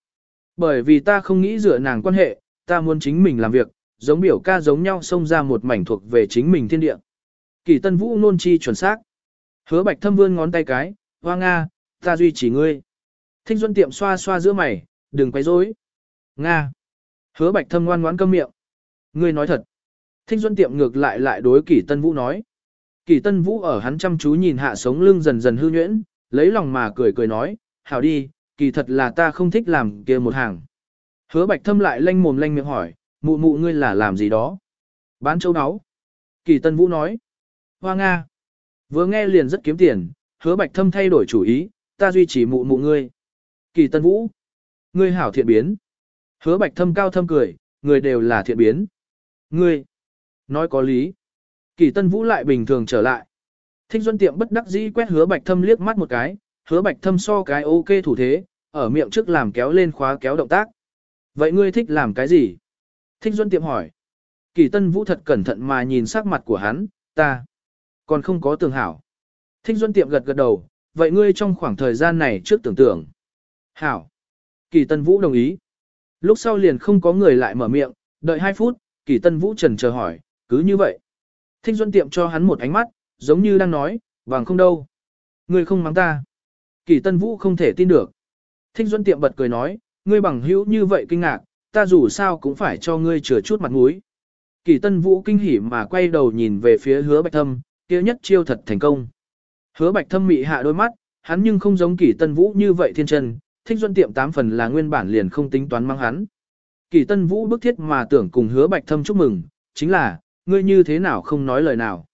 Bởi vì ta không nghĩ dựa nàng quan hệ, ta muốn chính mình làm việc, giống biểu ca giống nhau xông ra một mảnh thuộc về chính mình thiên địa. Kỳ tân vũ nôn chi chuẩn xác. Hứa bạch thâm vươn ngón tay cái, hoa nga, ta duy trì ngươi. thinh Duân tiệm xoa xoa giữa mày, đừng quấy rối. Nga. Hứa bạch thâm ngoan ngoãn câm miệng. Ngươi nói thật. thinh Duân tiệm ngược lại lại đối kỷ tân vũ nói. Kỷ tân vũ ở hắn chăm chú nhìn hạ sống lưng dần dần hư nhuyễn, lấy lòng mà cười cười nói, hảo đi, kỳ thật là ta không thích làm kia một hàng. Hứa bạch thâm lại lanh mồm lanh miệng hỏi, mụ mụ ngươi là làm gì đó? Bán châu áo. Kỳ tân vũ nói, hoa nga. Vừa nghe liền rất kiếm tiền, hứa bạch thâm thay đổi chủ ý, ta duy trì mụ mụ ngươi. Kỳ tân vũ, ngươi hảo thiện biến. Hứa bạch thâm cao thâm cười, người đều là thiện biến. Ngươi, nói có lý. Kỳ tân vũ lại bình thường trở lại. Thích Duân tiệm bất đắc dĩ quét hứa bạch thâm liếc mắt một cái, hứa bạch thâm so cái ok thủ thế, ở miệng trước làm kéo lên khóa kéo động tác. Vậy ngươi thích làm cái gì? Thích Duân tiệm hỏi. Kỳ tân vũ thật cẩn thận mà nhìn sắc mặt của hắn, ta. Còn không có tưởng hảo. Thích Duân tiệm gật gật đầu, vậy ngươi trong khoảng thời gian này trước tưởng tượng. Hảo. Kỳ tân vũ đồng ý. Lúc sau liền không có người lại mở miệng, đợi 2 phút, kỳ tân vũ trần chờ hỏi, cứ như vậy. Thích Duân tiệm cho hắn một ánh mắt, giống như đang nói, vàng không đâu. Ngươi không mắng ta. Kỳ Tân Vũ không thể tin được. Thích Duân tiệm bật cười nói, ngươi bằng hữu như vậy kinh ngạc, ta dù sao cũng phải cho ngươi chừa chút mặt mũi. Kỳ Tân Vũ kinh hỉ mà quay đầu nhìn về phía Hứa Bạch Thâm, kia nhất chiêu thật thành công. Hứa Bạch Thâm mị hạ đôi mắt, hắn nhưng không giống Kỳ Tân Vũ như vậy thiên chân, thích Duân tiệm tám phần là nguyên bản liền không tính toán mang hắn. Kỳ Tân Vũ bức thiết mà tưởng cùng Hứa Bạch Thâm chúc mừng, chính là, ngươi như thế nào không nói lời nào.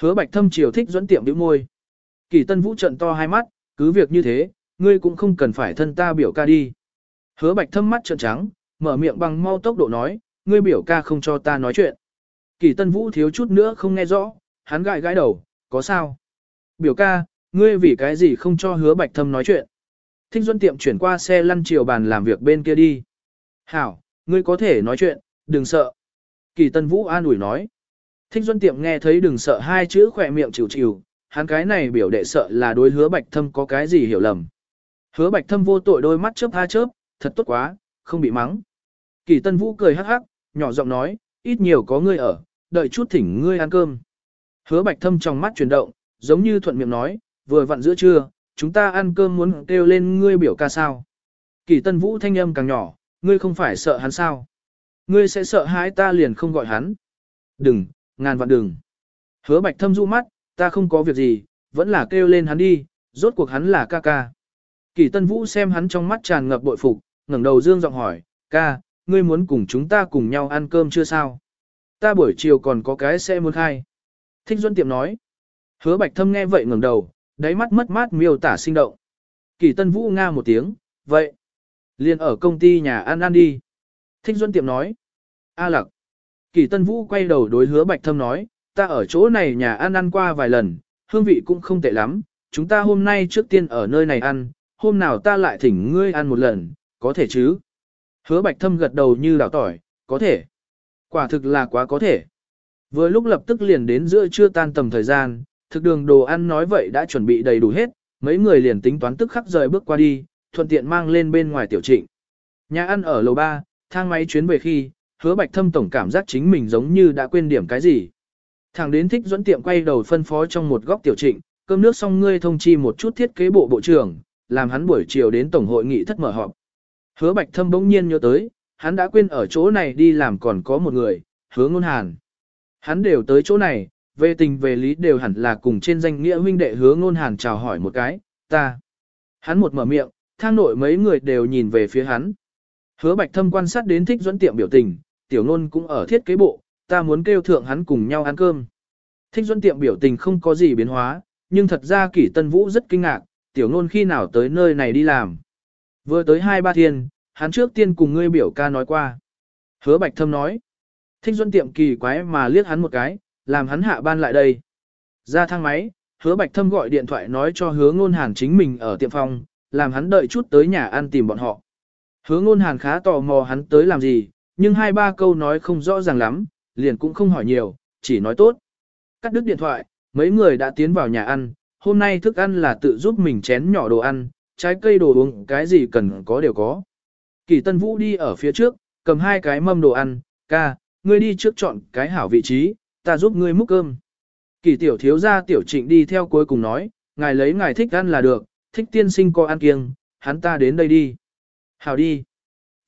Hứa Bạch Thâm chiều thích Duân tiệm bĩu môi. Kỳ Tân Vũ trận to hai mắt, cứ việc như thế, ngươi cũng không cần phải thân ta biểu ca đi. Hứa bạch thâm mắt trợn trắng, mở miệng bằng mau tốc độ nói, ngươi biểu ca không cho ta nói chuyện. Kỳ tân vũ thiếu chút nữa không nghe rõ, hắn gãi gãi đầu, có sao? Biểu ca, ngươi vì cái gì không cho hứa bạch thâm nói chuyện? Thinh Duân tiệm chuyển qua xe lăn chiều bàn làm việc bên kia đi. Hảo, ngươi có thể nói chuyện, đừng sợ. Kỳ Tân Vũ an ủi nói. Thinh Duân Tiệm nghe thấy đừng sợ hai chữ khỏe miệng chịu chịu, hắn cái này biểu đệ sợ là đối hứa bạch thâm có cái gì hiểu lầm. Hứa bạch thâm vô tội đôi mắt chớp ha chớp, thật tốt quá, không bị mắng. Kỳ Tân Vũ cười hắc hắc, nhỏ giọng nói, ít nhiều có ngươi ở, đợi chút thỉnh ngươi ăn cơm. Hứa bạch thâm trong mắt chuyển động, giống như thuận miệng nói, vừa vặn giữa trưa, chúng ta ăn cơm muốn kêu lên ngươi biểu ca sao. Kỳ Tân Vũ thanh âm càng nhỏ, ngươi không phải sợ hắn sao. Ngươi sẽ sợ hãi ta liền không gọi hắn. Đừng, ngàn vạn đừng. Hứa bạch thâm du mắt, ta không có việc gì, vẫn là kêu lên hắn đi, rốt cuộc hắn là ca ca. Kỳ Tân Vũ xem hắn trong mắt tràn ngập bội phục, ngẩng đầu dương giọng hỏi, ca, ngươi muốn cùng chúng ta cùng nhau ăn cơm chưa sao? Ta buổi chiều còn có cái xe muốn khai. Thích Duân Tiệm nói. Hứa Bạch Thâm nghe vậy ngẩng đầu, đáy mắt mất mát miêu tả sinh động. Kỳ Tân Vũ nga một tiếng, vậy. liền ở công ty nhà ăn ăn đi. Thích Duân Tiệm nói. A lặc. Kỳ Tân Vũ quay đầu đối hứa Bạch Thâm nói, ta ở chỗ này nhà ăn ăn qua vài lần, hương vị cũng không tệ lắm, chúng ta hôm nay trước tiên ở nơi này ăn, hôm nào ta lại thỉnh ngươi ăn một lần, có thể chứ? Hứa Bạch Thâm gật đầu như đảo tỏi, có thể. Quả thực là quá có thể. Vừa lúc lập tức liền đến giữa trưa tan tầm thời gian, thực đường đồ ăn nói vậy đã chuẩn bị đầy đủ hết, mấy người liền tính toán tức khắc rời bước qua đi, thuận tiện mang lên bên ngoài tiểu trịnh. Nhà ăn ở lầu 3, thang máy chuyến về khi, hứa bạch thâm tổng cảm giác chính mình giống như đã quên điểm cái gì. Thằng đến thích dẫn tiệm quay đầu phân phó trong một góc tiểu trịnh, cơm nước xong ngươi thông chi một chút thiết kế bộ bộ trưởng, làm hắn buổi chiều đến tổng hội nghị thất mở họp. Hứa bạch thâm bỗng nhiên nhớ tới, hắn đã quên ở chỗ này đi làm còn có một người, hứa ngôn hàn. Hắn đều tới chỗ này, về tình về lý đều hẳn là cùng trên danh nghĩa huynh đệ hứa ngôn hàn chào hỏi một cái, ta. Hắn một mở miệng, thang nội mấy người đều nhìn về phía hắn. Hứa bạch thâm quan sát đến thích dẫn tiệm biểu tình, tiểu ngôn cũng ở thiết kế bộ, ta muốn kêu thượng hắn cùng nhau ăn cơm. Thích dẫn tiệm biểu tình không có gì biến hóa, nhưng thật ra kỷ tân vũ rất kinh ngạc, tiểu ngôn khi nào tới nơi này đi làm. Vừa tới hai ba thiên, hắn trước tiên cùng ngươi biểu ca nói qua. Hứa bạch thâm nói. Thích Duân tiệm kỳ quái mà liếc hắn một cái, làm hắn hạ ban lại đây. Ra thang máy, hứa bạch thâm gọi điện thoại nói cho hứa ngôn hàn chính mình ở tiệm phòng, làm hắn đợi chút tới nhà ăn tìm bọn họ. Hứa ngôn hàn khá tò mò hắn tới làm gì, nhưng hai ba câu nói không rõ ràng lắm, liền cũng không hỏi nhiều, chỉ nói tốt. Cắt đứt điện thoại, mấy người đã tiến vào nhà ăn, hôm nay thức ăn là tự giúp mình chén nhỏ đồ ăn, trái cây đồ uống, cái gì cần có đều có. Kỳ Tân Vũ đi ở phía trước, cầm hai cái mâm đồ ăn, ca, ngươi đi trước chọn cái hảo vị trí, ta giúp ngươi múc cơm. Kỳ tiểu thiếu gia tiểu trịnh đi theo cuối cùng nói, ngài lấy ngài thích ăn là được, thích tiên sinh có ăn kiêng, hắn ta đến đây đi. Hảo đi.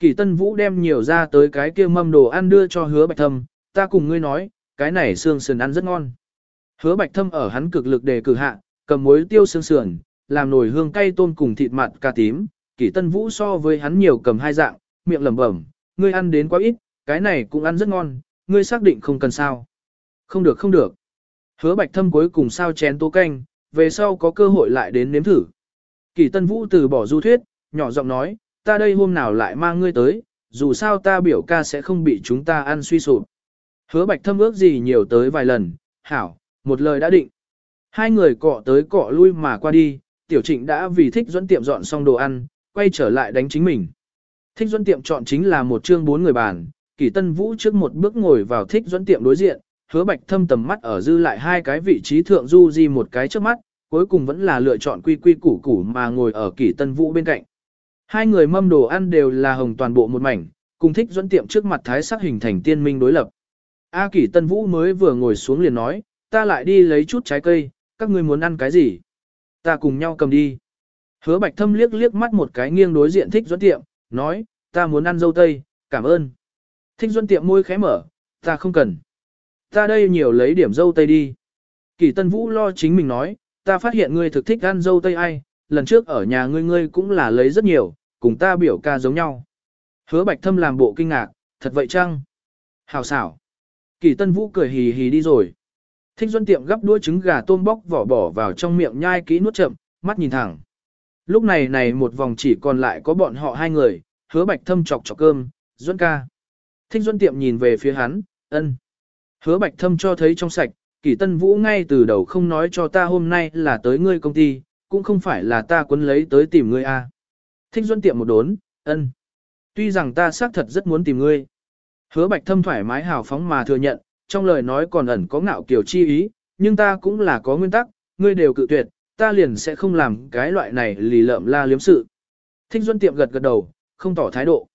Kỳ tân vũ đem nhiều ra tới cái kia mâm đồ ăn đưa cho hứa bạch thâm, ta cùng ngươi nói, cái này xương sườn ăn rất ngon. Hứa bạch thâm ở hắn cực lực đề cử hạ, cầm muối tiêu xương sườn, làm nồi hương cay tôm cùng thịt mặn cà tím, Kỷ Tân Vũ so với hắn nhiều cầm hai dạng, miệng lẩm bẩm, ngươi ăn đến quá ít, cái này cũng ăn rất ngon, ngươi xác định không cần sao. Không được không được. Hứa Bạch Thâm cuối cùng sao chén tố canh, về sau có cơ hội lại đến nếm thử. Kỷ Tân Vũ từ bỏ du thuyết, nhỏ giọng nói, ta đây hôm nào lại mang ngươi tới, dù sao ta biểu ca sẽ không bị chúng ta ăn suy sụp. Hứa Bạch Thâm ước gì nhiều tới vài lần, hảo, một lời đã định. Hai người cọ tới cọ lui mà qua đi, tiểu trịnh đã vì thích dẫn tiệm dọn xong đồ ăn, quay trở lại đánh chính mình. Thích dẫn Tiệm chọn chính là một chương bốn người bàn, Kỷ Tân Vũ trước một bước ngồi vào Thích dẫn Tiệm đối diện, hứa bạch thâm tầm mắt ở dư lại hai cái vị trí thượng du di một cái trước mắt, cuối cùng vẫn là lựa chọn quy quy củ củ mà ngồi ở Kỷ Tân Vũ bên cạnh. Hai người mâm đồ ăn đều là hồng toàn bộ một mảnh, cùng Thích dẫn Tiệm trước mặt thái sắc hình thành tiên minh đối lập. A Kỷ Tân Vũ mới vừa ngồi xuống liền nói, ta lại đi lấy chút trái cây, các ngươi muốn ăn cái gì? Ta cùng nhau cầm đi. Hứa bạch thâm liếc liếc mắt một cái nghiêng đối diện thích dẫn tiệm, nói, ta muốn ăn dâu tây, cảm ơn. Thích dẫn tiệm môi khẽ mở, ta không cần. Ta đây nhiều lấy điểm dâu tây đi. Kỳ tân vũ lo chính mình nói, ta phát hiện ngươi thực thích ăn dâu tây ai, lần trước ở nhà ngươi ngươi cũng là lấy rất nhiều, cùng ta biểu ca giống nhau. Hứa bạch thâm làm bộ kinh ngạc, thật vậy chăng? Hào xảo. Kỳ tân vũ cười hì hì đi rồi. Thích Duân tiệm gấp đuôi trứng gà tôm bóc vỏ bỏ vào trong miệng nhai kỹ nuốt chậm, mắt nhìn thẳng. Lúc này này một vòng chỉ còn lại có bọn họ hai người, hứa bạch thâm chọc chọc cơm, Duân ca. Thích Duân tiệm nhìn về phía hắn, ân. Hứa bạch thâm cho thấy trong sạch, kỷ tân vũ ngay từ đầu không nói cho ta hôm nay là tới ngươi công ty, cũng không phải là ta quấn lấy tới tìm ngươi a. Thích Duân tiệm một đốn, ân. Tuy rằng ta xác thật rất muốn tìm ngươi. Hứa bạch thâm thoải mái hào phóng mà thừa nhận, trong lời nói còn ẩn có ngạo kiểu chi ý, nhưng ta cũng là có nguyên tắc, ngươi đều cự tuyệt, ta liền sẽ không làm cái loại này lì lợm la liếm sự. Thích Duân tiệm gật gật đầu, không tỏ thái độ.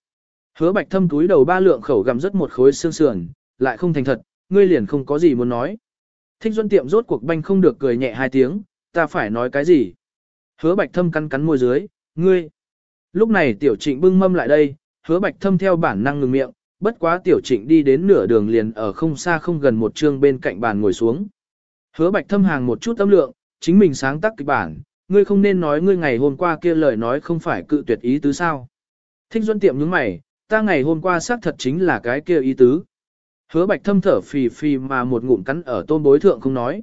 Hứa bạch thâm túi đầu ba lượng khẩu gầm rất một khối xương sườn, lại không thành thật, ngươi liền không có gì muốn nói. Thích Duân tiệm rốt cuộc banh không được cười nhẹ hai tiếng, ta phải nói cái gì? Hứa bạch thâm cắn cắn môi dưới, ngươi. Lúc này tiểu trịnh bưng mâm lại đây, hứa bạch thâm theo bản năng ngừng miệng, bất quá tiểu trịnh đi đến nửa đường liền ở không xa không gần một chương bên cạnh bàn ngồi xuống. Hứa bạch thâm hàng một chút tâm lượng, chính mình sáng tác kịch bản, ngươi không nên nói ngươi ngày hôm qua kia lời nói không phải cự tuyệt ý tứ sao. Thích Duân tiệm những mày, ta ngày hôm qua xác thật chính là cái kia ý tứ. Hứa bạch thâm thở phì phì mà một ngụm cắn ở tôm bối thượng không nói.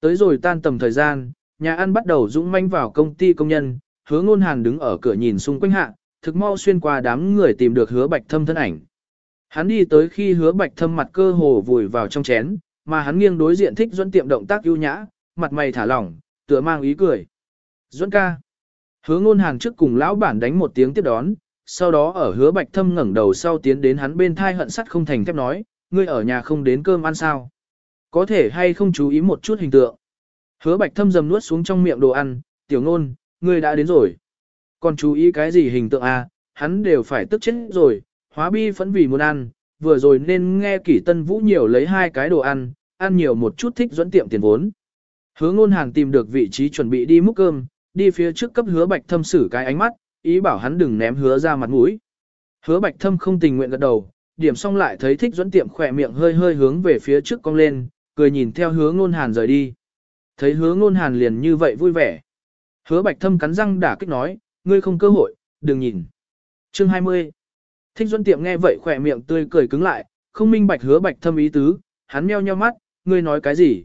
Tới rồi tan tầm thời gian, nhà ăn bắt đầu dũng manh vào công ty công nhân, hứa ngôn hàn đứng ở cửa nhìn xung quanh hạ, thực mau xuyên qua đám người tìm được hứa bạch thâm thân ảnh. Hắn đi tới khi hứa bạch thâm mặt cơ hồ vùi vào trong chén, mà hắn nghiêng đối diện thích Duẫn tiệm động tác ưu nhã, mặt mày thả lỏng, tựa mang ý cười. Duẫn ca. Hứa ngôn hàng trước cùng lão bản đánh một tiếng tiếp đón, sau đó ở hứa bạch thâm ngẩng đầu sau tiến đến hắn bên thai hận sắt không thành thép nói, ngươi ở nhà không đến cơm ăn sao. Có thể hay không chú ý một chút hình tượng. Hứa bạch thâm dầm nuốt xuống trong miệng đồ ăn, tiểu ngôn, ngươi đã đến rồi. Còn chú ý cái gì hình tượng à, hắn đều phải tức chết rồi, hóa bi phẫn vì muốn ăn, vừa rồi nên nghe kỷ tân vũ nhiều lấy hai cái đồ ăn, ăn nhiều một chút thích dẫn tiệm tiền vốn. Hứa ngôn hàng tìm được vị trí chuẩn bị đi múc cơm, đi phía trước cấp hứa bạch thâm xử cái ánh mắt, ý bảo hắn đừng ném hứa ra mặt mũi. Hứa bạch thâm không tình nguyện gật đầu, điểm xong lại thấy thích dẫn tiệm khỏe miệng hơi hơi hướng về phía trước cong lên, cười nhìn theo hứa ngôn hàn rời đi. Thấy hứa ngôn hàn liền như vậy vui vẻ. Hứa bạch thâm cắn răng đả kích nói, ngươi không cơ hội, đừng nhìn. Chương 20 Thích Duân Tiệm nghe vậy khỏe miệng tươi cười cứng lại, không minh bạch hứa bạch thâm ý tứ, hắn meo nheo mắt, ngươi nói cái gì?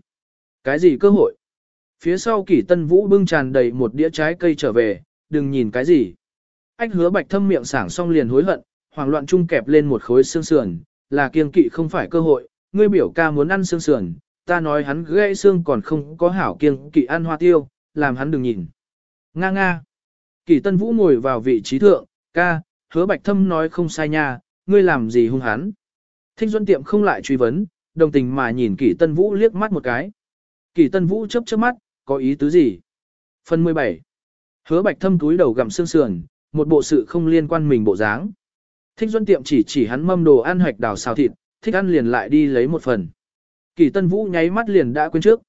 Cái gì cơ hội? Phía sau kỷ tân vũ bưng tràn đầy một đĩa trái cây trở về, đừng nhìn cái gì. Anh hứa bạch thâm miệng sảng xong liền hối hận, hoảng loạn chung kẹp lên một khối xương sườn, là kiêng kỵ không phải cơ hội, ngươi biểu ca muốn ăn xương sườn, ta nói hắn gãy xương còn không có hảo kiêng kỵ ăn hoa tiêu, làm hắn đừng nhìn. Nga nga. Kỷ tân vũ ngồi vào vị trí thượng, ca, hứa bạch thâm nói không sai nha, ngươi làm gì hung hắn. Thích Duân Tiệm không lại truy vấn, đồng tình mà nhìn Kỷ Tân Vũ liếc mắt một cái. Kỷ Tân Vũ chớp chớp mắt, có ý tứ gì? Phần 17. Hứa bạch thâm túi đầu gặm xương sườn, một bộ sự không liên quan mình bộ dáng. Thích Duân Tiệm chỉ chỉ hắn mâm đồ ăn hoạch đào xào thịt, thích ăn liền lại đi lấy một phần. Kỷ Tân Vũ nháy mắt liền đã quên trước.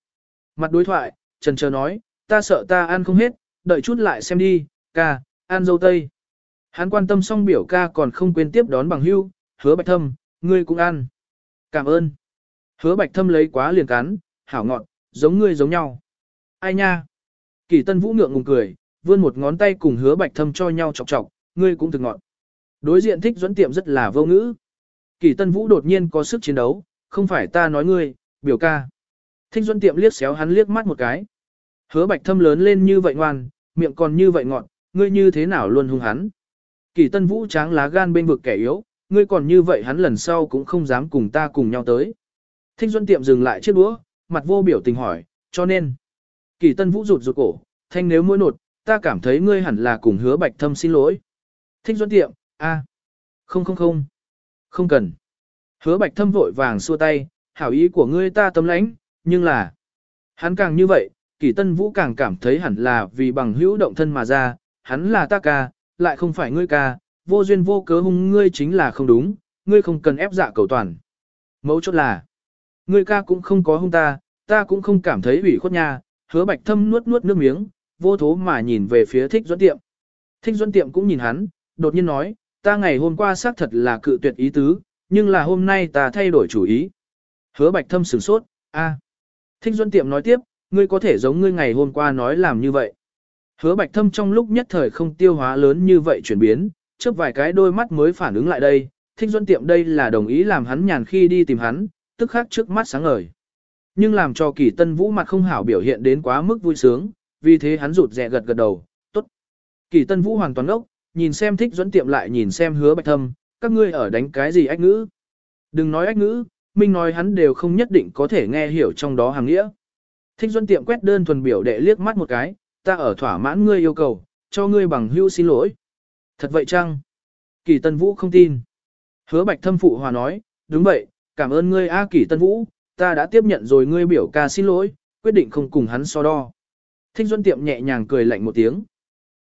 Mặt đối thoại, trần chờ nói, ta sợ ta ăn không hết, đợi chút lại xem đi, ca, ăn dâu tây. Hắn quan tâm xong biểu ca còn không quên tiếp đón bằng hưu, hứa bạch thâm, ngươi cũng ăn. Cảm ơn. Hứa bạch thâm lấy quá liền cắn, hảo ngọt, giống ngươi giống nhau. Ai nha? Kỳ tân vũ ngượng ngùng cười, vươn một ngón tay cùng hứa bạch thâm cho nhau chọc chọc, ngươi cũng thực ngọt. Đối diện thích dẫn tiệm rất là vô ngữ. Kỳ tân vũ đột nhiên có sức chiến đấu, không phải ta nói ngươi, biểu ca. Thích dẫn tiệm liếc xéo hắn liếc mắt một cái. Hứa bạch thâm lớn lên như vậy ngoan, miệng còn như vậy ngọt, ngươi như thế nào luôn hung hắn. Kỳ tân vũ tráng lá gan bên vực kẻ yếu, ngươi còn như vậy hắn lần sau cũng không dám cùng ta cùng nhau tới. Thích Duân tiệm dừng lại chiếc đũa, mặt vô biểu tình hỏi, cho nên. Kỳ tân vũ rụt rụt cổ, thanh nếu mỗi nột, ta cảm thấy ngươi hẳn là cùng hứa bạch thâm xin lỗi. Thích Duân tiệm, a, không không không, không cần. Hứa bạch thâm vội vàng xua tay, hảo ý của ngươi ta tấm lãnh, nhưng là. Hắn càng như vậy, kỳ tân vũ càng cảm thấy hẳn là vì bằng hữu động thân mà ra, hắn là ta ca, lại không phải ngươi ca, vô duyên vô cớ hung ngươi chính là không đúng, ngươi không cần ép dạ cầu toàn. Mấu chốt là, ngươi ca cũng không có hung ta, ta cũng không cảm thấy ủy khuất nha, hứa bạch thâm nuốt nuốt nước miếng, vô thố mà nhìn về phía thích doãn tiệm. Thích doãn tiệm cũng nhìn hắn, đột nhiên nói, ta ngày hôm qua xác thật là cự tuyệt ý tứ, nhưng là hôm nay ta thay đổi chủ ý. Hứa bạch thâm sửng sốt, a. Thích doãn tiệm nói tiếp, ngươi có thể giống ngươi ngày hôm qua nói làm như vậy. Hứa bạch thâm trong lúc nhất thời không tiêu hóa lớn như vậy chuyển biến, trước vài cái đôi mắt mới phản ứng lại đây, thích duân tiệm đây là đồng ý làm hắn nhàn khi đi tìm hắn, tức khác trước mắt sáng ngời. Nhưng làm cho kỳ tân vũ mặt không hảo biểu hiện đến quá mức vui sướng, vì thế hắn rụt rè gật gật đầu, tốt. Kỳ tân vũ hoàn toàn ốc, nhìn xem thích duẫn tiệm lại nhìn xem hứa bạch thâm, các ngươi ở đánh cái gì ách ngữ. Đừng nói ách ngữ, minh nói hắn đều không nhất định có thể nghe hiểu trong đó hàng nghĩa. Thích duẫn tiệm quét đơn thuần biểu đệ liếc mắt một cái, ta ở thỏa mãn ngươi yêu cầu, cho ngươi bằng hữu xin lỗi. Thật vậy chăng? Kỳ Tân Vũ không tin. Hứa Bạch Thâm phụ hòa nói, đúng vậy, cảm ơn ngươi A Kỳ Tân Vũ, ta đã tiếp nhận rồi ngươi biểu ca xin lỗi, quyết định không cùng hắn so đo. Thích Duân Tiệm nhẹ nhàng cười lạnh một tiếng.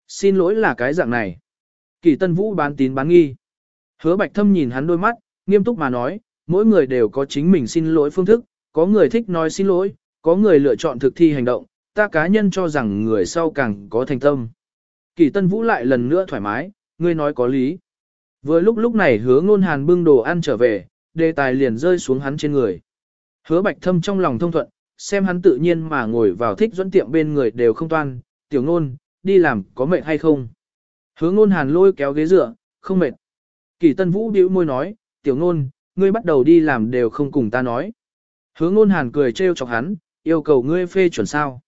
Xin lỗi là cái dạng này. Kỳ Tân Vũ bán tín bán nghi. Hứa Bạch Thâm nhìn hắn đôi mắt, nghiêm túc mà nói, mỗi người đều có chính mình xin lỗi phương thức, có người thích nói xin lỗi, có người lựa chọn thực thi hành động, ta cá nhân cho rằng người sau càng có thành tâm. Kỳ Tân Vũ lại lần nữa thoải mái, ngươi nói có lý. Vừa lúc lúc này hứa ngôn hàn bưng đồ ăn trở về, đề tài liền rơi xuống hắn trên người. Hứa bạch thâm trong lòng thông thuận, xem hắn tự nhiên mà ngồi vào thích dẫn tiệm bên người đều không toan, tiểu ngôn, đi làm có mệt hay không. Hứa ngôn hàn lôi kéo ghế dựa, không mệt. Kỳ tân vũ bĩu môi nói, tiểu ngôn, ngươi bắt đầu đi làm đều không cùng ta nói. Hứa ngôn hàn cười trêu chọc hắn, yêu cầu ngươi phê chuẩn sao.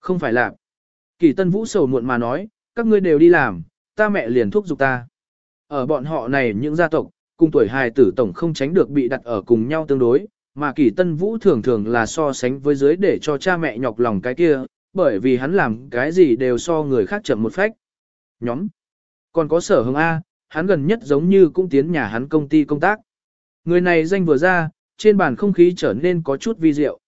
Không phải là. Kỳ tân vũ sầu muộn mà nói, các ngươi đều đi làm, ta mẹ liền thúc giục ta. Ở bọn họ này những gia tộc, cùng tuổi hài tử tổng không tránh được bị đặt ở cùng nhau tương đối, mà kỳ tân vũ thường thường là so sánh với dưới để cho cha mẹ nhọc lòng cái kia, bởi vì hắn làm cái gì đều so người khác chậm một phách. Nhóm. Còn có sở hồng A, hắn gần nhất giống như cũng tiến nhà hắn công ty công tác. Người này danh vừa ra, trên bàn không khí trở nên có chút vi diệu.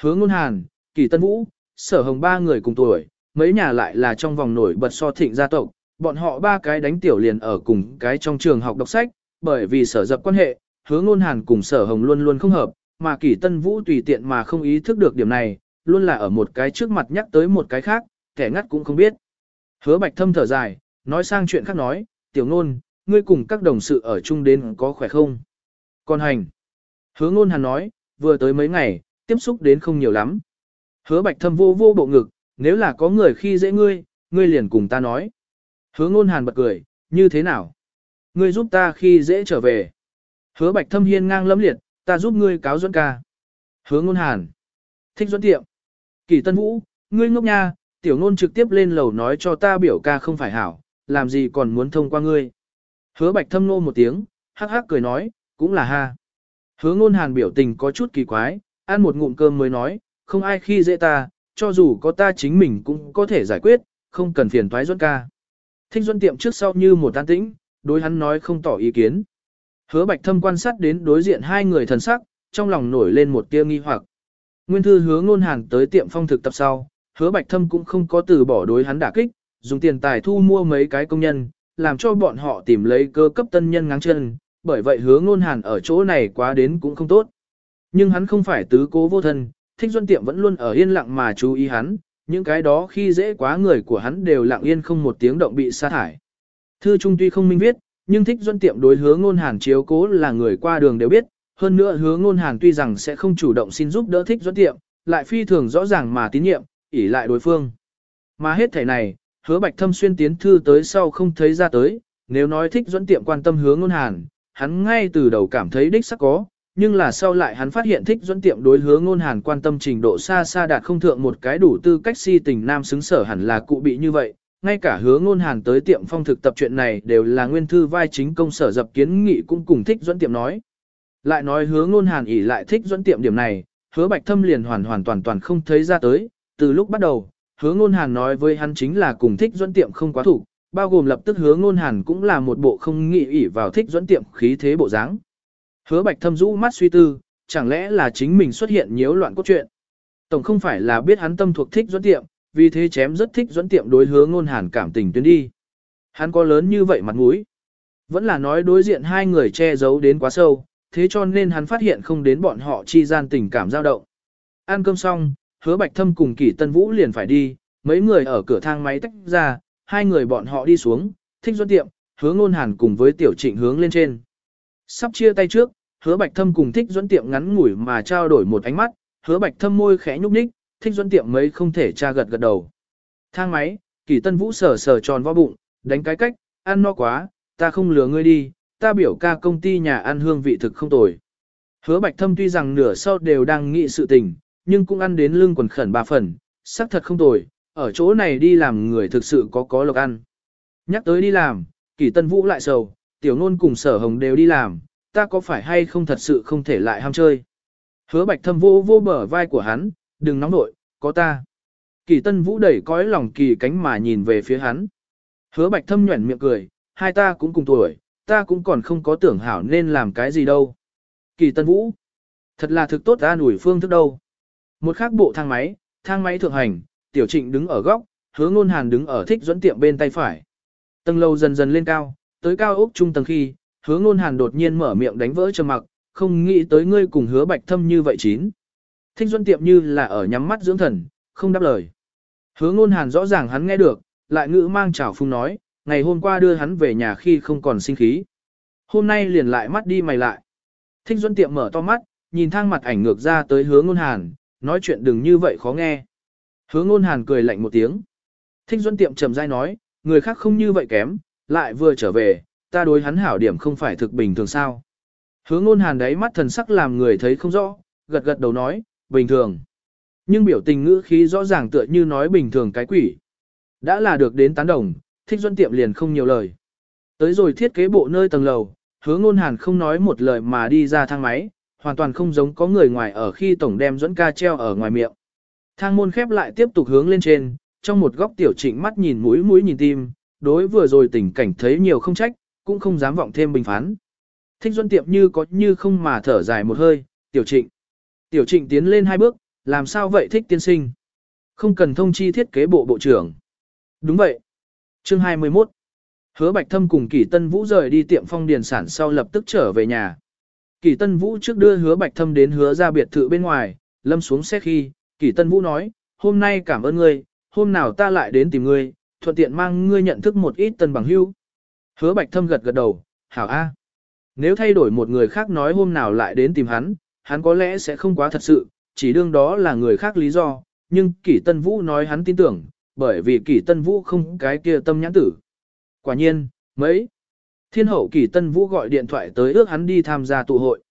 Hứa ngôn hàn, kỳ tân vũ, sở hồng ba người cùng tuổi, mấy nhà lại là trong vòng nổi bật so thịnh gia tộc, bọn họ ba cái đánh tiểu liền ở cùng cái trong trường học đọc sách, bởi vì sở dập quan hệ, hứa ngôn hàn cùng sở hồng luôn luôn không hợp, mà kỷ tân vũ tùy tiện mà không ý thức được điểm này, luôn là ở một cái trước mặt nhắc tới một cái khác, kẻ ngắt cũng không biết. Hứa bạch thâm thở dài, nói sang chuyện khác nói, tiểu ngôn, ngươi cùng các đồng sự ở chung đến có khỏe không? Còn hành. Hứa ngôn hàn nói, vừa tới mấy ngày, tiếp xúc đến không nhiều lắm. Hứa bạch thâm vô vô bộ ngực, nếu là có người khi dễ ngươi, ngươi liền cùng ta nói. Hứa ngôn hàn bật cười, như thế nào? Ngươi giúp ta khi dễ trở về. Hứa bạch thâm hiên ngang lâm liệt, ta giúp ngươi cáo dẫn ca. Hứa ngôn hàn. Thích dẫn tiệm. Kỳ tân vũ, ngươi ngốc nha, tiểu ngôn trực tiếp lên lầu nói cho ta biểu ca không phải hảo, làm gì còn muốn thông qua ngươi. Hứa bạch thâm nô một tiếng, hắc hắc cười nói, cũng là ha. Hứa ngôn hàn biểu tình có chút kỳ quái, ăn một ngụm cơm mới nói, không ai khi dễ ta, cho dù có ta chính mình cũng có thể giải quyết, không cần phiền toái dẫn ca. Thích Duân tiệm trước sau như một tan tĩnh, đối hắn nói không tỏ ý kiến. Hứa Bạch Thâm quan sát đến đối diện hai người thần sắc, trong lòng nổi lên một tia nghi hoặc. Nguyên thư hứa ngôn hàn tới tiệm phong thực tập sau, hứa Bạch Thâm cũng không có từ bỏ đối hắn đả kích, dùng tiền tài thu mua mấy cái công nhân, làm cho bọn họ tìm lấy cơ cấp tân nhân ngáng chân, bởi vậy hứa ngôn hàn ở chỗ này quá đến cũng không tốt. Nhưng hắn không phải tứ cố vô thân, thích duân tiệm vẫn luôn ở yên lặng mà chú ý hắn, những cái đó khi dễ quá người của hắn đều lặng yên không một tiếng động bị sa thải. Thư trung tuy không minh viết, nhưng thích duân tiệm đối Hứa ngôn hàn chiếu cố là người qua đường đều biết, hơn nữa Hứa ngôn hàn tuy rằng sẽ không chủ động xin giúp đỡ thích duân tiệm, lại phi thường rõ ràng mà tín nhiệm, ỷ lại đối phương. Mà hết thể này, hứa bạch thâm xuyên tiến thư tới sau không thấy ra tới, nếu nói thích duân tiệm quan tâm Hứa ngôn hàn, hắn ngay từ đầu cảm thấy đích sắc có, nhưng là sau lại hắn phát hiện thích dẫn tiệm đối hướng ngôn hàn quan tâm trình độ xa xa đạt không thượng một cái đủ tư cách si tình nam xứng sở hẳn là cụ bị như vậy. Ngay cả hướng ngôn hàn tới tiệm phong thực tập chuyện này đều là nguyên thư vai chính công sở dập kiến nghị cũng cùng thích dẫn tiệm nói. Lại nói hướng ngôn hàn ỉ lại thích dẫn tiệm điểm này, hứa bạch thâm liền hoàn hoàn toàn toàn không thấy ra tới, từ lúc bắt đầu, hứa ngôn hàn nói với hắn chính là cùng thích dẫn tiệm không quá thủ, bao gồm lập tức hứa ngôn hàn cũng là một bộ không nghĩ ỉ vào thích dẫn tiệm khí thế bộ dáng. Hứa bạch thâm rũ mắt suy tư, chẳng lẽ là chính mình xuất hiện nhiễu loạn cốt truyện. Tổng không phải là biết hắn tâm thuộc thích dẫn tiệm, vì thế chém rất thích dẫn tiệm đối hướng ngôn hàn cảm tình tuyến đi. Hắn có lớn như vậy mặt mũi. Vẫn là nói đối diện hai người che giấu đến quá sâu, thế cho nên hắn phát hiện không đến bọn họ chi gian tình cảm dao động. Ăn cơm xong, hứa bạch thâm cùng kỷ tân vũ liền phải đi, mấy người ở cửa thang máy tách ra, hai người bọn họ đi xuống, thích dẫn tiệm, hướng ngôn hàn cùng với tiểu trịnh hướng lên trên. Sắp chia tay trước, hứa bạch thâm cùng thích dẫn tiệm ngắn ngủi mà trao đổi một ánh mắt, hứa bạch thâm môi khẽ nhúc nhích, thích dẫn tiệm mấy không thể tra gật gật đầu. Thang máy, kỳ tân vũ sờ sờ tròn vo bụng, đánh cái cách, ăn no quá, ta không lừa ngươi đi, ta biểu ca công ty nhà ăn hương vị thực không tồi. Hứa bạch thâm tuy rằng nửa sau đều đang nghĩ sự tình, nhưng cũng ăn đến lưng quần khẩn ba phần, xác thật không tồi, ở chỗ này đi làm người thực sự có có lộc ăn. Nhắc tới đi làm, kỳ tân vũ lại sầu, tiểu nôn cùng sở hồng đều đi làm, ta có phải hay không thật sự không thể lại ham chơi. Hứa bạch thâm vô vô bờ vai của hắn, đừng nóng nội, có ta. Kỳ tân vũ đẩy cõi lòng kỳ cánh mà nhìn về phía hắn. Hứa bạch thâm nhuẩn miệng cười, hai ta cũng cùng tuổi, ta cũng còn không có tưởng hảo nên làm cái gì đâu. Kỳ Tân Vũ, thật là thực tốt ta nủi phương thức đâu. Một khác bộ thang máy, thang máy thượng hành, Tiểu Trịnh đứng ở góc, hứa ngôn hàn đứng ở thích dẫn tiệm bên tay phải. Tầng lầu dần dần lên cao, tới cao ốc trung tầng khi, hứa ngôn hàn đột nhiên mở miệng đánh vỡ trầm mặc, không nghĩ tới ngươi cùng hứa bạch thâm như vậy chín. Thích Duân tiệm như là ở nhắm mắt dưỡng thần, không đáp lời. Hứa ngôn hàn rõ ràng hắn nghe được, lại ngữ mang chảo phung nói, ngày hôm qua đưa hắn về nhà khi không còn sinh khí. Hôm nay liền lại mắt đi mày lại. Thích Duân tiệm mở to mắt, nhìn thang mặt ảnh ngược ra tới hứa ngôn hàn, nói chuyện đừng như vậy khó nghe. Hứa ngôn hàn cười lạnh một tiếng. Thích Duân tiệm trầm dai nói, người khác không như vậy kém, lại vừa trở về, ta đối hắn hảo điểm không phải thực bình thường sao. Hứa ngôn hàn đáy mắt thần sắc làm người thấy không rõ, gật gật đầu nói, bình thường. Nhưng biểu tình ngữ khí rõ ràng tựa như nói bình thường cái quỷ. Đã là được đến tán đồng, thích duân tiệm liền không nhiều lời. Tới rồi thiết kế bộ nơi tầng lầu, hứa ngôn hàn không nói một lời mà đi ra thang máy, hoàn toàn không giống có người ngoài ở khi tổng đem dẫn ca treo ở ngoài miệng. Thang môn khép lại tiếp tục hướng lên trên, trong một góc tiểu trịnh mắt nhìn mũi mũi nhìn tim, đối vừa rồi tình cảnh thấy nhiều không trách, cũng không dám vọng thêm bình phán. Thích duân tiệm như có như không mà thở dài một hơi, tiểu trịnh. Tiểu trịnh tiến lên hai bước, làm sao vậy thích tiên sinh? Không cần thông chi thiết kế bộ bộ trưởng. Đúng vậy. Chương 21. Hứa Bạch Thâm cùng Kỷ Tân Vũ rời đi tiệm phong điền sản sau lập tức trở về nhà. Kỷ Tân Vũ trước đưa Hứa Bạch Thâm đến hứa ra biệt thự bên ngoài, lâm xuống xe khi, Kỷ Tân Vũ nói, hôm nay cảm ơn ngươi, hôm nào ta lại đến tìm ngươi, thuận tiện mang ngươi nhận thức một ít tân bằng hữu. Hứa Bạch Thâm gật gật đầu, hảo a. Nếu thay đổi một người khác nói hôm nào lại đến tìm hắn, hắn có lẽ sẽ không quá thật sự, chỉ đương đó là người khác lý do, nhưng Kỷ Tân Vũ nói hắn tin tưởng, bởi vì Kỷ Tân Vũ không cái kia tâm nhãn tử. Quả nhiên, mấy thiên hậu Kỷ Tân Vũ gọi điện thoại tới ước hắn đi tham gia tụ hội.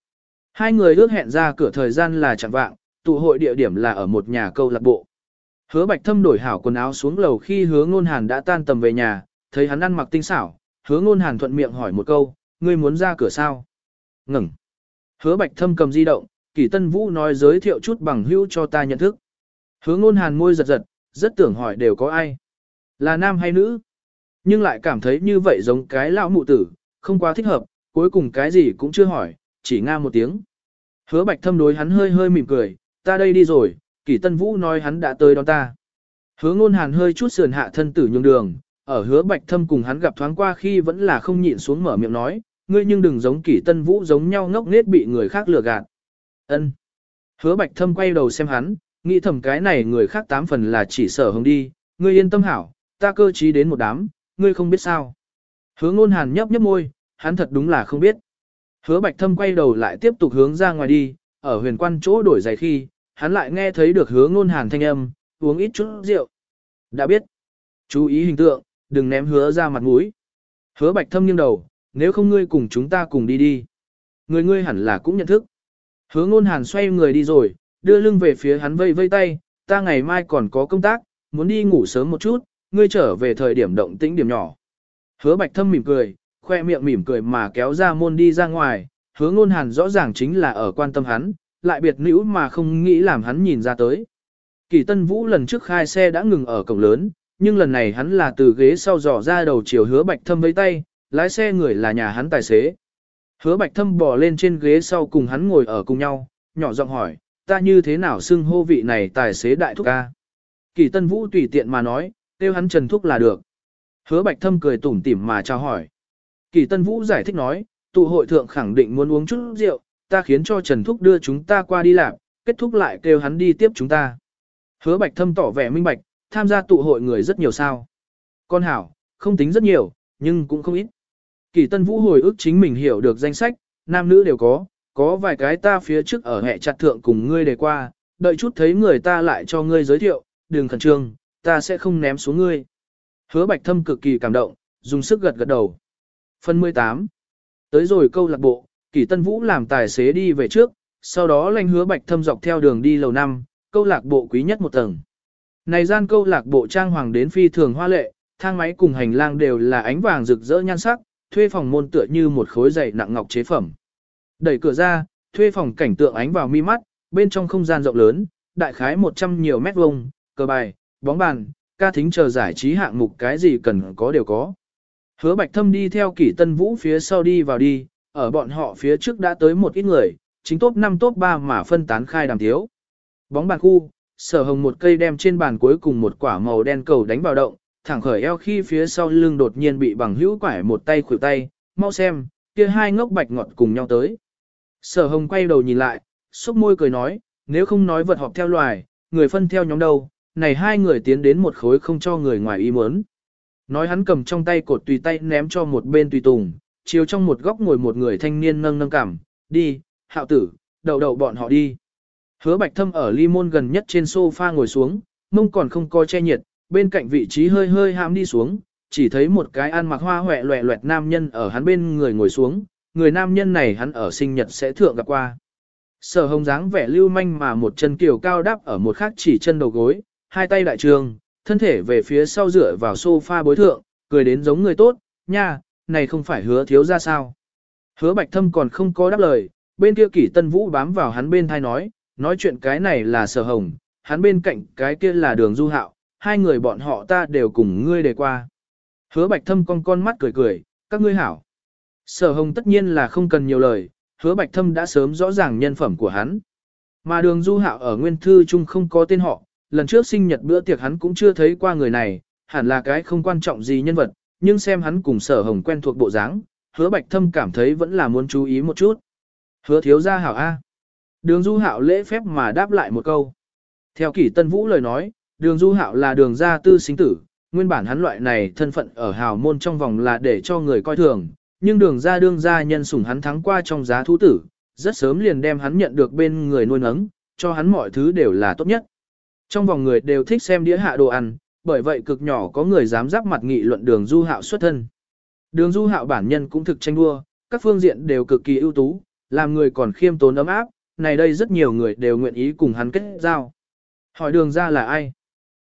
Hai người ước hẹn ra cửa thời gian là chẳng vạng, tụ hội địa điểm là ở một nhà câu lạc bộ. Hứa Bạch Thâm đổi hảo quần áo xuống lầu khi Hứa Ngôn Hàn đã tan tầm về nhà, thấy hắn ăn mặc tinh xảo, Hứa Ngôn Hàn thuận miệng hỏi một câu, ngươi muốn ra cửa sao? Ngừng. Hứa Bạch Thâm cầm di động, Kỷ Tân Vũ nói giới thiệu chút bằng hữu cho ta nhận thức. Hứa ngôn hàn môi giật giật, rất tưởng hỏi đều có ai. Là nam hay nữ? Nhưng lại cảm thấy như vậy giống cái lão mụ tử, không quá thích hợp, cuối cùng cái gì cũng chưa hỏi, chỉ nga một tiếng. Hứa bạch thâm đối hắn hơi hơi mỉm cười, ta đây đi rồi, Kỷ Tân Vũ nói hắn đã tới đón ta. Hứa ngôn hàn hơi chút sườn hạ thân tử nhường đường, ở hứa bạch thâm cùng hắn gặp thoáng qua khi vẫn là không nhịn xuống mở miệng nói, ngươi nhưng đừng giống Kỷ Tân Vũ giống nhau ngốc nghếch bị người khác lừa gạt. Ân. Hứa bạch thâm quay đầu xem hắn, nghĩ thầm cái này người khác tám phần là chỉ sở hướng đi, ngươi yên tâm hảo, ta cơ trí đến một đám, ngươi không biết sao. Hứa ngôn hàn nhấp nhấp môi, hắn thật đúng là không biết. Hứa bạch thâm quay đầu lại tiếp tục hướng ra ngoài đi, ở huyền quan chỗ đổi giày khi, hắn lại nghe thấy được hứa ngôn hàn thanh âm, uống ít chút rượu. Đã biết. Chú ý hình tượng, đừng ném hứa ra mặt mũi. Hứa bạch thâm nghiêng đầu, nếu không ngươi cùng chúng ta cùng đi đi. Người ngươi hẳn là cũng nhận thức. Hứa ngôn hàn xoay người đi rồi, đưa lưng về phía hắn vây vây tay, ta ngày mai còn có công tác, muốn đi ngủ sớm một chút, ngươi trở về thời điểm động tĩnh điểm nhỏ. Hứa bạch thâm mỉm cười, khoe miệng mỉm cười mà kéo ra môn đi ra ngoài, hứa ngôn hàn rõ ràng chính là ở quan tâm hắn, lại biệt nữ mà không nghĩ làm hắn nhìn ra tới. Kỳ Tân Vũ lần trước khai xe đã ngừng ở cổng lớn, nhưng lần này hắn là từ ghế sau dò ra đầu chiều hứa bạch thâm với tay, lái xe người là nhà hắn tài xế. Hứa bạch thâm bò lên trên ghế sau cùng hắn ngồi ở cùng nhau, nhỏ giọng hỏi, ta như thế nào xưng hô vị này tài xế đại thúc ca. Kỳ tân vũ tùy tiện mà nói, kêu hắn trần thúc là được. Hứa bạch thâm cười tủm tỉm mà chào hỏi. Kỳ tân vũ giải thích nói, tụ hội thượng khẳng định muốn uống chút rượu, ta khiến cho trần thúc đưa chúng ta qua đi làm, kết thúc lại kêu hắn đi tiếp chúng ta. Hứa bạch thâm tỏ vẻ minh bạch, tham gia tụ hội người rất nhiều sao. Con hảo, không tính rất nhiều, nhưng cũng không ít. Kỳ Tân Vũ hồi ức chính mình hiểu được danh sách, nam nữ đều có, có vài cái ta phía trước ở hệ chặt thượng cùng ngươi đề qua, đợi chút thấy người ta lại cho ngươi giới thiệu, đừng khẩn trương, ta sẽ không ném xuống ngươi. Hứa Bạch Thâm cực kỳ cảm động, dùng sức gật gật đầu. Phần 18 Tới rồi câu lạc bộ, Kỳ Tân Vũ làm tài xế đi về trước, sau đó lanh hứa Bạch Thâm dọc theo đường đi lầu năm, câu lạc bộ quý nhất một tầng. Này gian câu lạc bộ trang hoàng đến phi thường hoa lệ, thang máy cùng hành lang đều là ánh vàng rực rỡ nhan sắc, thuê phòng môn tựa như một khối dày nặng ngọc chế phẩm. Đẩy cửa ra, thuê phòng cảnh tượng ánh vào mi mắt, bên trong không gian rộng lớn, đại khái 100 nhiều mét vuông, cờ bài, bóng bàn, ca thính chờ giải trí hạng mục cái gì cần có đều có. Hứa Bạch Thâm đi theo kỷ tân vũ phía sau đi vào đi, ở bọn họ phía trước đã tới một ít người, chính top 5 top 3 mà phân tán khai đàm thiếu. Bóng bàn khu, sở hồng một cây đem trên bàn cuối cùng một quả màu đen cầu đánh vào động, thẳng khởi eo khi phía sau lưng đột nhiên bị bằng hữu quải một tay khuỷu tay, mau xem, kia hai ngốc bạch ngọt cùng nhau tới. Sở hồng quay đầu nhìn lại, xúc môi cười nói, nếu không nói vật họp theo loài, người phân theo nhóm đâu, này hai người tiến đến một khối không cho người ngoài ý muốn. Nói hắn cầm trong tay cột tùy tay ném cho một bên tùy tùng, chiều trong một góc ngồi một người thanh niên nâng nâng cảm, đi, hạo tử, đầu đầu bọn họ đi. Hứa bạch thâm ở ly môn gần nhất trên sofa ngồi xuống, mông còn không coi che nhiệt, bên cạnh vị trí hơi hơi hãm đi xuống, chỉ thấy một cái ăn mặc hoa hoẹ loẹ loẹt nam nhân ở hắn bên người ngồi xuống, người nam nhân này hắn ở sinh nhật sẽ thượng gặp qua. Sở hồng dáng vẻ lưu manh mà một chân kiều cao đắp ở một khắc chỉ chân đầu gối, hai tay đại trường, thân thể về phía sau dựa vào sofa bối thượng, cười đến giống người tốt, nha, này không phải hứa thiếu ra sao. Hứa bạch thâm còn không có đáp lời, bên kia kỷ tân vũ bám vào hắn bên thai nói, nói chuyện cái này là sở hồng, hắn bên cạnh cái kia là đường du hạo, hai người bọn họ ta đều cùng ngươi đề qua. Hứa bạch thâm con con mắt cười cười, các ngươi hảo. Sở hồng tất nhiên là không cần nhiều lời, hứa bạch thâm đã sớm rõ ràng nhân phẩm của hắn. Mà đường du hạo ở nguyên thư chung không có tên họ, lần trước sinh nhật bữa tiệc hắn cũng chưa thấy qua người này, hẳn là cái không quan trọng gì nhân vật, nhưng xem hắn cùng sở hồng quen thuộc bộ dáng, hứa bạch thâm cảm thấy vẫn là muốn chú ý một chút. Hứa thiếu gia hảo A. Đường du hạo lễ phép mà đáp lại một câu. Theo kỷ tân vũ lời nói, đường du hạo là đường gia tư sinh tử, nguyên bản hắn loại này thân phận ở hào môn trong vòng là để cho người coi thường, nhưng đường gia đương gia nhân sủng hắn thắng qua trong giá thú tử, rất sớm liền đem hắn nhận được bên người nuôi nấng, cho hắn mọi thứ đều là tốt nhất. Trong vòng người đều thích xem đĩa hạ đồ ăn, bởi vậy cực nhỏ có người dám giáp mặt nghị luận đường du hạo xuất thân. Đường du hạo bản nhân cũng thực tranh đua, các phương diện đều cực kỳ ưu tú, làm người còn khiêm tốn ấm áp, này đây rất nhiều người đều nguyện ý cùng hắn kết giao. Hỏi đường ra là ai?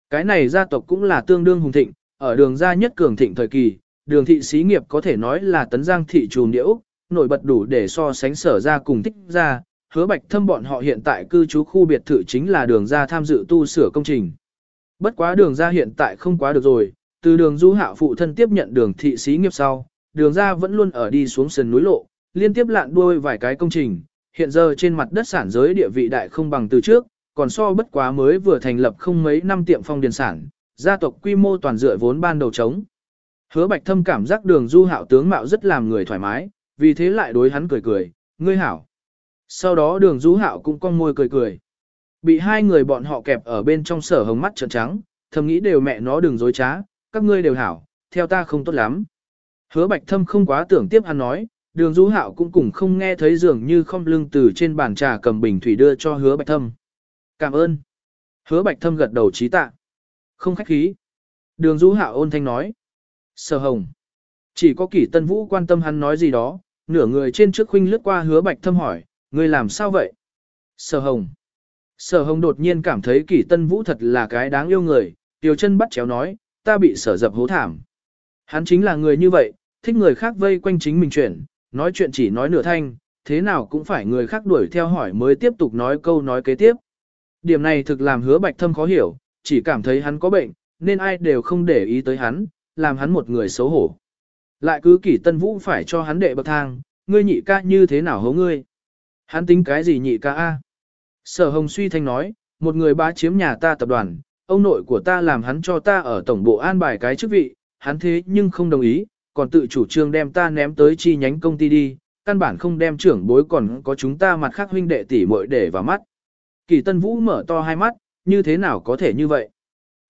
Cái này gia tộc cũng là tương đương hùng thịnh, ở đường gia nhất cường thịnh thời kỳ, đường thị xí nghiệp có thể nói là tấn giang thị trùm điễu, nổi bật đủ để so sánh sở ra cùng thích ra, hứa bạch thâm bọn họ hiện tại cư trú khu biệt thự chính là đường ra tham dự tu sửa công trình. Bất quá đường ra hiện tại không quá được rồi, từ đường du hạo phụ thân tiếp nhận đường thị xí nghiệp sau, đường ra vẫn luôn ở đi xuống sườn núi lộ, liên tiếp lạn đuôi vài cái công trình, hiện giờ trên mặt đất sản giới địa vị đại không bằng từ trước, còn so bất quá mới vừa thành lập không mấy năm tiệm phong điền sản, gia tộc quy mô toàn dựa vốn ban đầu chống. Hứa Bạch Thâm cảm giác đường du hạo tướng mạo rất làm người thoải mái, vì thế lại đối hắn cười cười, ngươi hảo. Sau đó đường du hạo cũng cong môi cười cười. Bị hai người bọn họ kẹp ở bên trong sở hồng mắt trợn trắng, thầm nghĩ đều mẹ nó đừng dối trá, các ngươi đều hảo, theo ta không tốt lắm. Hứa Bạch Thâm không quá tưởng tiếp hắn nói, đường du hạo cũng cùng không nghe thấy dường như không lưng từ trên bàn trà cầm bình thủy đưa cho hứa Bạch Thâm. Cảm ơn. Hứa Bạch Thâm gật đầu trí tạ. Không khách khí. Đường du hạo ôn thanh nói. Sở hồng. Chỉ có kỷ tân vũ quan tâm hắn nói gì đó, nửa người trên trước khuynh lướt qua hứa bạch thâm hỏi, ngươi làm sao vậy? Sở hồng. Sở hồng đột nhiên cảm thấy kỷ tân vũ thật là cái đáng yêu người, tiểu chân bắt chéo nói, ta bị sở dập hố thảm. Hắn chính là người như vậy, thích người khác vây quanh chính mình chuyển, nói chuyện chỉ nói nửa thanh, thế nào cũng phải người khác đuổi theo hỏi mới tiếp tục nói câu nói kế tiếp. Điểm này thực làm hứa bạch thâm khó hiểu, chỉ cảm thấy hắn có bệnh, nên ai đều không để ý tới hắn, làm hắn một người xấu hổ. Lại cứ kỷ tân vũ phải cho hắn đệ bậc thang, ngươi nhị ca như thế nào hố ngươi. Hắn tính cái gì nhị ca a? Sở hồng suy thanh nói, một người bá chiếm nhà ta tập đoàn, ông nội của ta làm hắn cho ta ở tổng bộ an bài cái chức vị, hắn thế nhưng không đồng ý, còn tự chủ trương đem ta ném tới chi nhánh công ty đi, căn bản không đem trưởng bối còn có chúng ta mặt khác huynh đệ tỷ muội để vào mắt. Kỳ Tân Vũ mở to hai mắt, như thế nào có thể như vậy?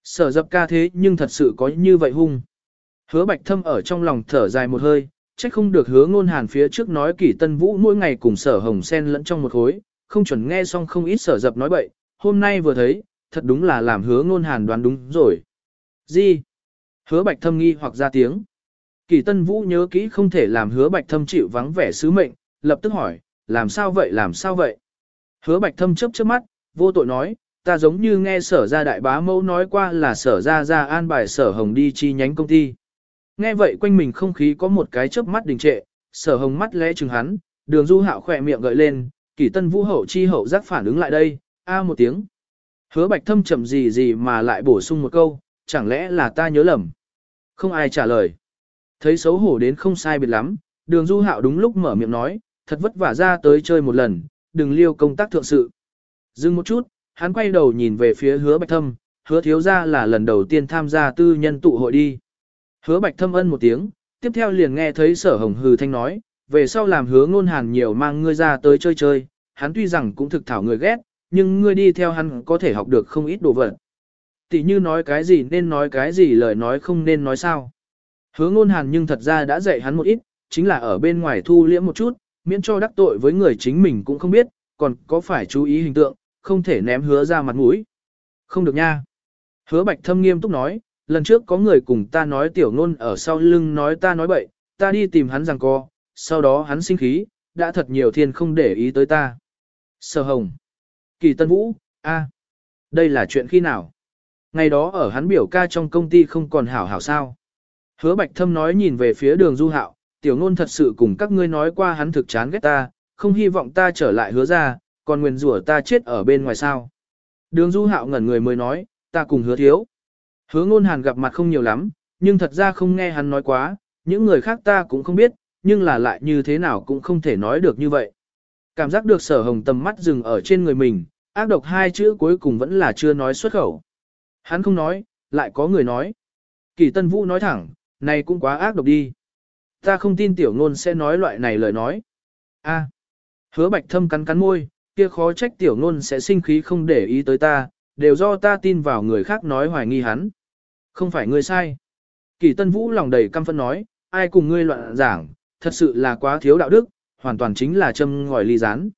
Sở dập ca thế nhưng thật sự có như vậy hung. Hứa bạch thâm ở trong lòng thở dài một hơi, trách không được hứa ngôn hàn phía trước nói kỷ tân vũ mỗi ngày cùng sở hồng sen lẫn trong một khối, không chuẩn nghe xong không ít sở dập nói bậy, hôm nay vừa thấy, thật đúng là làm hứa ngôn hàn đoán đúng rồi. Gì? Hứa bạch thâm nghi hoặc ra tiếng. kỳ tân vũ nhớ kỹ không thể làm hứa bạch thâm chịu vắng vẻ sứ mệnh, lập tức hỏi, làm sao vậy làm sao vậy? Hứa bạch thâm chớp chớp mắt, vô tội nói, ta giống như nghe sở ra đại bá mẫu nói qua là sở ra ra an bài sở hồng đi chi nhánh công ty. Nghe vậy quanh mình không khí có một cái chớp mắt đình trệ, sở hồng mắt lẽ chừng hắn, đường du hạo khỏe miệng gợi lên, kỷ tân vũ hậu chi hậu giác phản ứng lại đây, a một tiếng. Hứa bạch thâm chậm gì gì mà lại bổ sung một câu, chẳng lẽ là ta nhớ lầm. Không ai trả lời. Thấy xấu hổ đến không sai biệt lắm, đường du hạo đúng lúc mở miệng nói, thật vất vả ra tới chơi một lần, đừng liêu công tác thượng sự. Dừng một chút, hắn quay đầu nhìn về phía hứa bạch thâm, hứa thiếu ra là lần đầu tiên tham gia tư nhân tụ hội đi. Hứa bạch thâm ân một tiếng, tiếp theo liền nghe thấy sở hồng hừ thanh nói, về sau làm hứa ngôn hàn nhiều mang ngươi ra tới chơi chơi, hắn tuy rằng cũng thực thảo người ghét, nhưng ngươi đi theo hắn có thể học được không ít đồ vật. Tỷ như nói cái gì nên nói cái gì lời nói không nên nói sao. Hứa ngôn hàn nhưng thật ra đã dạy hắn một ít, chính là ở bên ngoài thu liễm một chút, miễn cho đắc tội với người chính mình cũng không biết, còn có phải chú ý hình tượng, không thể ném hứa ra mặt mũi. Không được nha. Hứa bạch thâm nghiêm túc nói, lần trước có người cùng ta nói tiểu ngôn ở sau lưng nói ta nói bậy, ta đi tìm hắn rằng co, sau đó hắn sinh khí, đã thật nhiều thiên không để ý tới ta. Sở hồng. Kỳ tân vũ, a, đây là chuyện khi nào? Ngày đó ở hắn biểu ca trong công ty không còn hảo hảo sao. Hứa bạch thâm nói nhìn về phía đường du hạo, tiểu ngôn thật sự cùng các ngươi nói qua hắn thực chán ghét ta, không hy vọng ta trở lại hứa ra, còn nguyền rủa ta chết ở bên ngoài sao. Đường du hạo ngẩn người mới nói, ta cùng hứa thiếu. Hứa ngôn hàn gặp mặt không nhiều lắm, nhưng thật ra không nghe hắn nói quá, những người khác ta cũng không biết, nhưng là lại như thế nào cũng không thể nói được như vậy. Cảm giác được sở hồng tầm mắt dừng ở trên người mình, ác độc hai chữ cuối cùng vẫn là chưa nói xuất khẩu. Hắn không nói, lại có người nói. Kỳ Tân Vũ nói thẳng, này cũng quá ác độc đi. Ta không tin tiểu ngôn sẽ nói loại này lời nói. A. Hứa bạch thâm cắn cắn môi, kia khó trách tiểu ngôn sẽ sinh khí không để ý tới ta, đều do ta tin vào người khác nói hoài nghi hắn. Không phải ngươi sai. Kỳ Tân Vũ lòng đầy căm phẫn nói, ai cùng ngươi loạn giảng, thật sự là quá thiếu đạo đức, hoàn toàn chính là châm ngòi ly rán.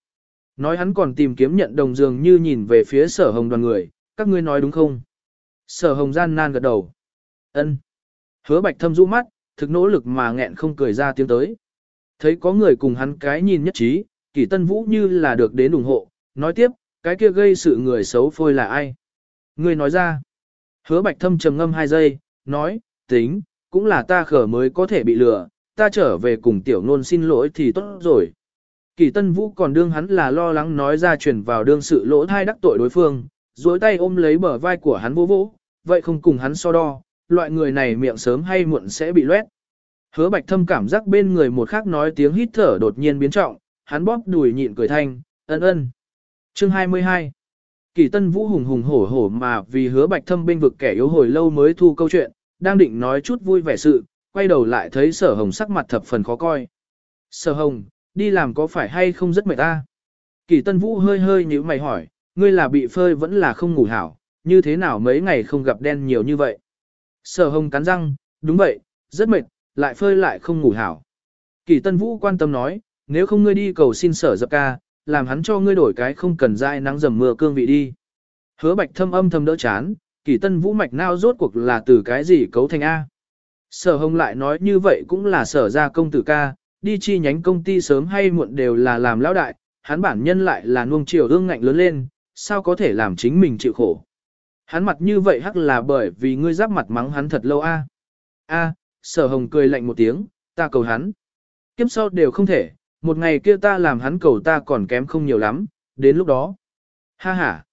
Nói hắn còn tìm kiếm nhận đồng dường như nhìn về phía sở hồng đoàn người, các ngươi nói đúng không? Sở hồng gian nan gật đầu. ân Hứa bạch thâm rũ mắt, thực nỗ lực mà nghẹn không cười ra tiếng tới. Thấy có người cùng hắn cái nhìn nhất trí, kỷ tân vũ như là được đến ủng hộ, nói tiếp, cái kia gây sự người xấu phôi là ai? Người nói ra. Hứa bạch thâm trầm ngâm hai giây, nói, tính, cũng là ta khở mới có thể bị lừa, ta trở về cùng tiểu nôn xin lỗi thì tốt rồi. Kỳ tân vũ còn đương hắn là lo lắng nói ra chuyển vào đương sự lỗ thai đắc tội đối phương, dối tay ôm lấy bờ vai của hắn vô vỗ, vậy không cùng hắn so đo, loại người này miệng sớm hay muộn sẽ bị loét. Hứa bạch thâm cảm giác bên người một khác nói tiếng hít thở đột nhiên biến trọng, hắn bóp đùi nhịn cười thanh, ân ân. Chương 22 Kỳ tân vũ hùng hùng hổ hổ mà vì hứa bạch thâm bên vực kẻ yếu hồi lâu mới thu câu chuyện, đang định nói chút vui vẻ sự, quay đầu lại thấy sở hồng sắc mặt thập phần khó coi. Sở hồng, đi làm có phải hay không rất mệt ta? Kỳ tân vũ hơi hơi như mày hỏi, ngươi là bị phơi vẫn là không ngủ hảo, như thế nào mấy ngày không gặp đen nhiều như vậy? Sở hồng cắn răng, đúng vậy, rất mệt, lại phơi lại không ngủ hảo. Kỳ tân vũ quan tâm nói, nếu không ngươi đi cầu xin sở dập ca, làm hắn cho ngươi đổi cái không cần dai nắng dầm mưa cương vị đi. Hứa bạch thâm âm thầm đỡ chán, kỳ tân vũ mạch nao rốt cuộc là từ cái gì cấu thành A. Sở hồng lại nói như vậy cũng là sở ra công tử ca, đi chi nhánh công ty sớm hay muộn đều là làm lão đại, hắn bản nhân lại là nuông chiều ương ngạnh lớn lên, sao có thể làm chính mình chịu khổ. Hắn mặt như vậy hắc là bởi vì ngươi giáp mặt mắng hắn thật lâu a. A, sở hồng cười lạnh một tiếng, ta cầu hắn. Kiếp sau đều không thể, một ngày kia ta làm hắn cầu ta còn kém không nhiều lắm, đến lúc đó. Ha ha.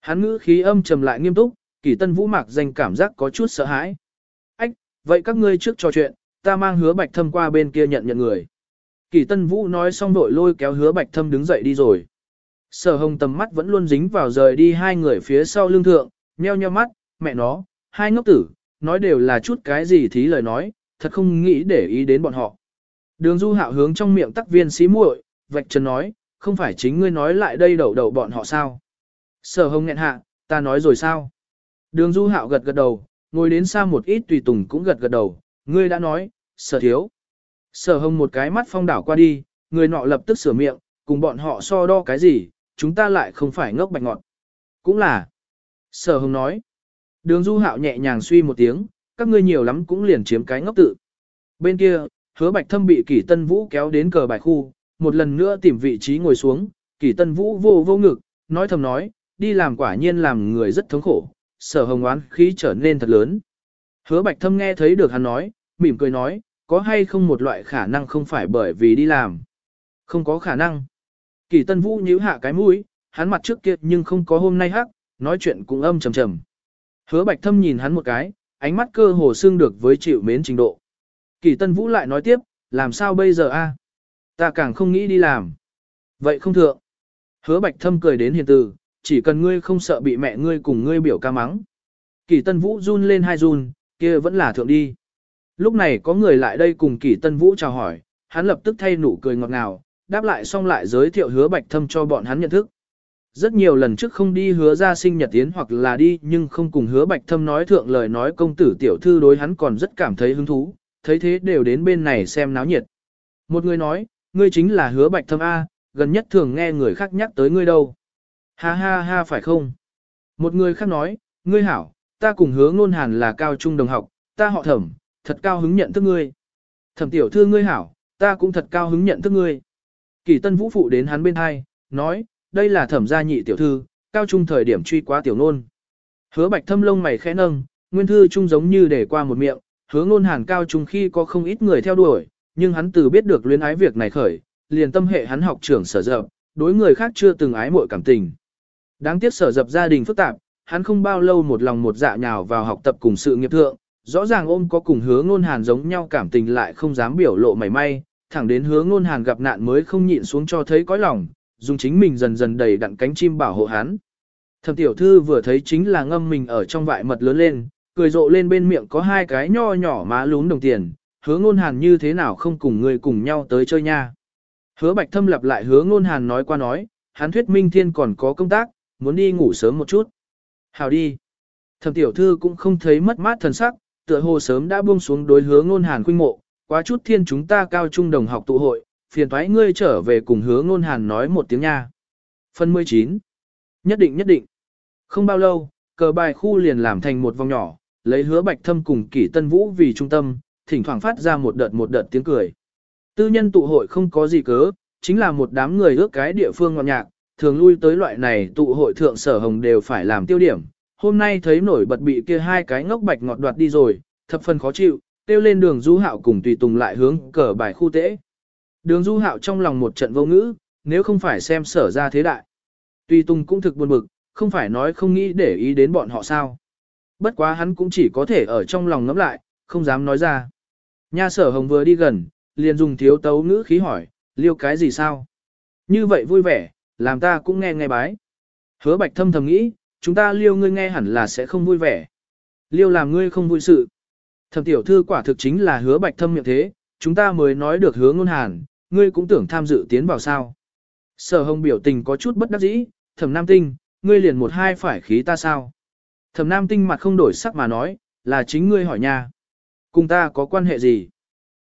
Hắn ngữ khí âm trầm lại nghiêm túc, kỳ tân vũ mạc danh cảm giác có chút sợ hãi. Vậy các ngươi trước trò chuyện, ta mang hứa bạch thâm qua bên kia nhận nhận người. Kỳ tân vũ nói xong đội lôi kéo hứa bạch thâm đứng dậy đi rồi. Sở hồng tầm mắt vẫn luôn dính vào rời đi hai người phía sau lưng thượng, nheo nheo mắt, mẹ nó, hai ngốc tử, nói đều là chút cái gì thí lời nói, thật không nghĩ để ý đến bọn họ. Đường du hạo hướng trong miệng tắc viên xí muội, vạch trần nói, không phải chính ngươi nói lại đây đầu đầu bọn họ sao. Sở hồng nghẹn hạ, ta nói rồi sao. Đường du hạo gật gật đầu, ngồi đến xa một ít tùy tùng cũng gật gật đầu, ngươi đã nói, sở thiếu. Sở hồng một cái mắt phong đảo qua đi, người nọ lập tức sửa miệng, cùng bọn họ so đo cái gì, chúng ta lại không phải ngốc bạch ngọt. Cũng là. Sở hồng nói. Đường du hạo nhẹ nhàng suy một tiếng, các ngươi nhiều lắm cũng liền chiếm cái ngốc tự. Bên kia, hứa bạch thâm bị kỷ tân vũ kéo đến cờ bài khu, một lần nữa tìm vị trí ngồi xuống, kỷ tân vũ vô vô ngực, nói thầm nói, đi làm quả nhiên làm người rất thống khổ, sở hồng oán khí trở nên thật lớn. Hứa bạch thâm nghe thấy được hắn nói, mỉm cười nói, có hay không một loại khả năng không phải bởi vì đi làm. Không có khả năng. Kỳ tân vũ nhíu hạ cái mũi, hắn mặt trước kia nhưng không có hôm nay hắc, nói chuyện cũng âm trầm trầm. Hứa bạch thâm nhìn hắn một cái, ánh mắt cơ hồ xương được với chịu mến trình độ. Kỳ Tân Vũ lại nói tiếp, làm sao bây giờ a? Ta càng không nghĩ đi làm. Vậy không thượng. Hứa Bạch Thâm cười đến hiền từ, chỉ cần ngươi không sợ bị mẹ ngươi cùng ngươi biểu ca mắng. Kỳ Tân Vũ run lên hai run, kia vẫn là thượng đi. Lúc này có người lại đây cùng Kỳ Tân Vũ chào hỏi, hắn lập tức thay nụ cười ngọt ngào, đáp lại xong lại giới thiệu hứa Bạch Thâm cho bọn hắn nhận thức. Rất nhiều lần trước không đi hứa ra sinh nhật tiến hoặc là đi nhưng không cùng hứa Bạch Thâm nói thượng lời nói công tử tiểu thư đối hắn còn rất cảm thấy hứng thú, thấy thế đều đến bên này xem náo nhiệt. Một người nói, ngươi chính là hứa Bạch Thâm A, gần nhất thường nghe người khác nhắc tới ngươi đâu. Ha ha ha phải không? Một người khác nói, ngươi hảo, ta cùng hứa ngôn hàn là cao trung đồng học, ta họ thẩm, thật cao hứng nhận thức ngươi. Thẩm tiểu thư ngươi hảo, ta cũng thật cao hứng nhận thức ngươi. Kỳ tân vũ phụ đến hắn bên hai, nói, đây là thẩm gia nhị tiểu thư, cao trung thời điểm truy quá tiểu nôn. Hứa bạch thâm lông mày khẽ nâng, nguyên thư trung giống như để qua một miệng, hứa ngôn hàn cao trung khi có không ít người theo đuổi, nhưng hắn từ biết được luyến ái việc này khởi, liền tâm hệ hắn học trưởng sở dập, đối người khác chưa từng ái muội cảm tình. Đáng tiếc sở dập gia đình phức tạp, hắn không bao lâu một lòng một dạ nhào vào học tập cùng sự nghiệp thượng, rõ ràng ôm có cùng hứa ngôn hàn giống nhau cảm tình lại không dám biểu lộ mảy may, thẳng đến hứa ngôn hàn gặp nạn mới không nhịn xuống cho thấy cõi lòng, dùng chính mình dần dần đầy đặn cánh chim bảo hộ hắn. Thẩm tiểu thư vừa thấy chính là ngâm mình ở trong vại mật lớn lên, cười rộ lên bên miệng có hai cái nho nhỏ má lún đồng tiền, hứa ngôn hàn như thế nào không cùng người cùng nhau tới chơi nha. Hứa bạch thâm lặp lại hứa ngôn hàn nói qua nói, hắn thuyết minh thiên còn có công tác, muốn đi ngủ sớm một chút. Hào đi. Thẩm tiểu thư cũng không thấy mất mát thần sắc, tựa hồ sớm đã buông xuống đối hứa ngôn hàn khuynh mộ, quá chút thiên chúng ta cao trung đồng học tụ hội, phiền thoái ngươi trở về cùng hứa ngôn hàn nói một tiếng nha. Phần 19. Nhất định nhất định. Không bao lâu, cờ bài khu liền làm thành một vòng nhỏ, lấy hứa bạch thâm cùng kỷ tân vũ vì trung tâm, thỉnh thoảng phát ra một đợt một đợt tiếng cười. Tư nhân tụ hội không có gì cớ, chính là một đám người ước cái địa phương ngọt nhạc, thường lui tới loại này tụ hội thượng sở hồng đều phải làm tiêu điểm. Hôm nay thấy nổi bật bị kia hai cái ngốc bạch ngọt đoạt đi rồi, thập phần khó chịu, tiêu lên đường du hạo cùng tùy tùng lại hướng cờ bài khu tễ. Đường du hạo trong lòng một trận vô ngữ, nếu không phải xem sở ra thế đại. Tùy tùng cũng thực buồn bực, không phải nói không nghĩ để ý đến bọn họ sao. Bất quá hắn cũng chỉ có thể ở trong lòng ngẫm lại, không dám nói ra. Nha sở hồng vừa đi gần, liền dùng thiếu tấu ngữ khí hỏi, liêu cái gì sao? Như vậy vui vẻ, làm ta cũng nghe nghe bái. Hứa bạch thâm thầm nghĩ, chúng ta liêu ngươi nghe hẳn là sẽ không vui vẻ. Liêu làm ngươi không vui sự. Thẩm tiểu thư quả thực chính là hứa bạch thâm miệng thế, chúng ta mới nói được hứa ngôn hàn, ngươi cũng tưởng tham dự tiến vào sao. Sở hồng biểu tình có chút bất đắc dĩ, thẩm nam tinh, ngươi liền một hai phải khí ta sao. Thẩm nam tinh mặt không đổi sắc mà nói, là chính ngươi hỏi nha. Cùng ta có quan hệ gì?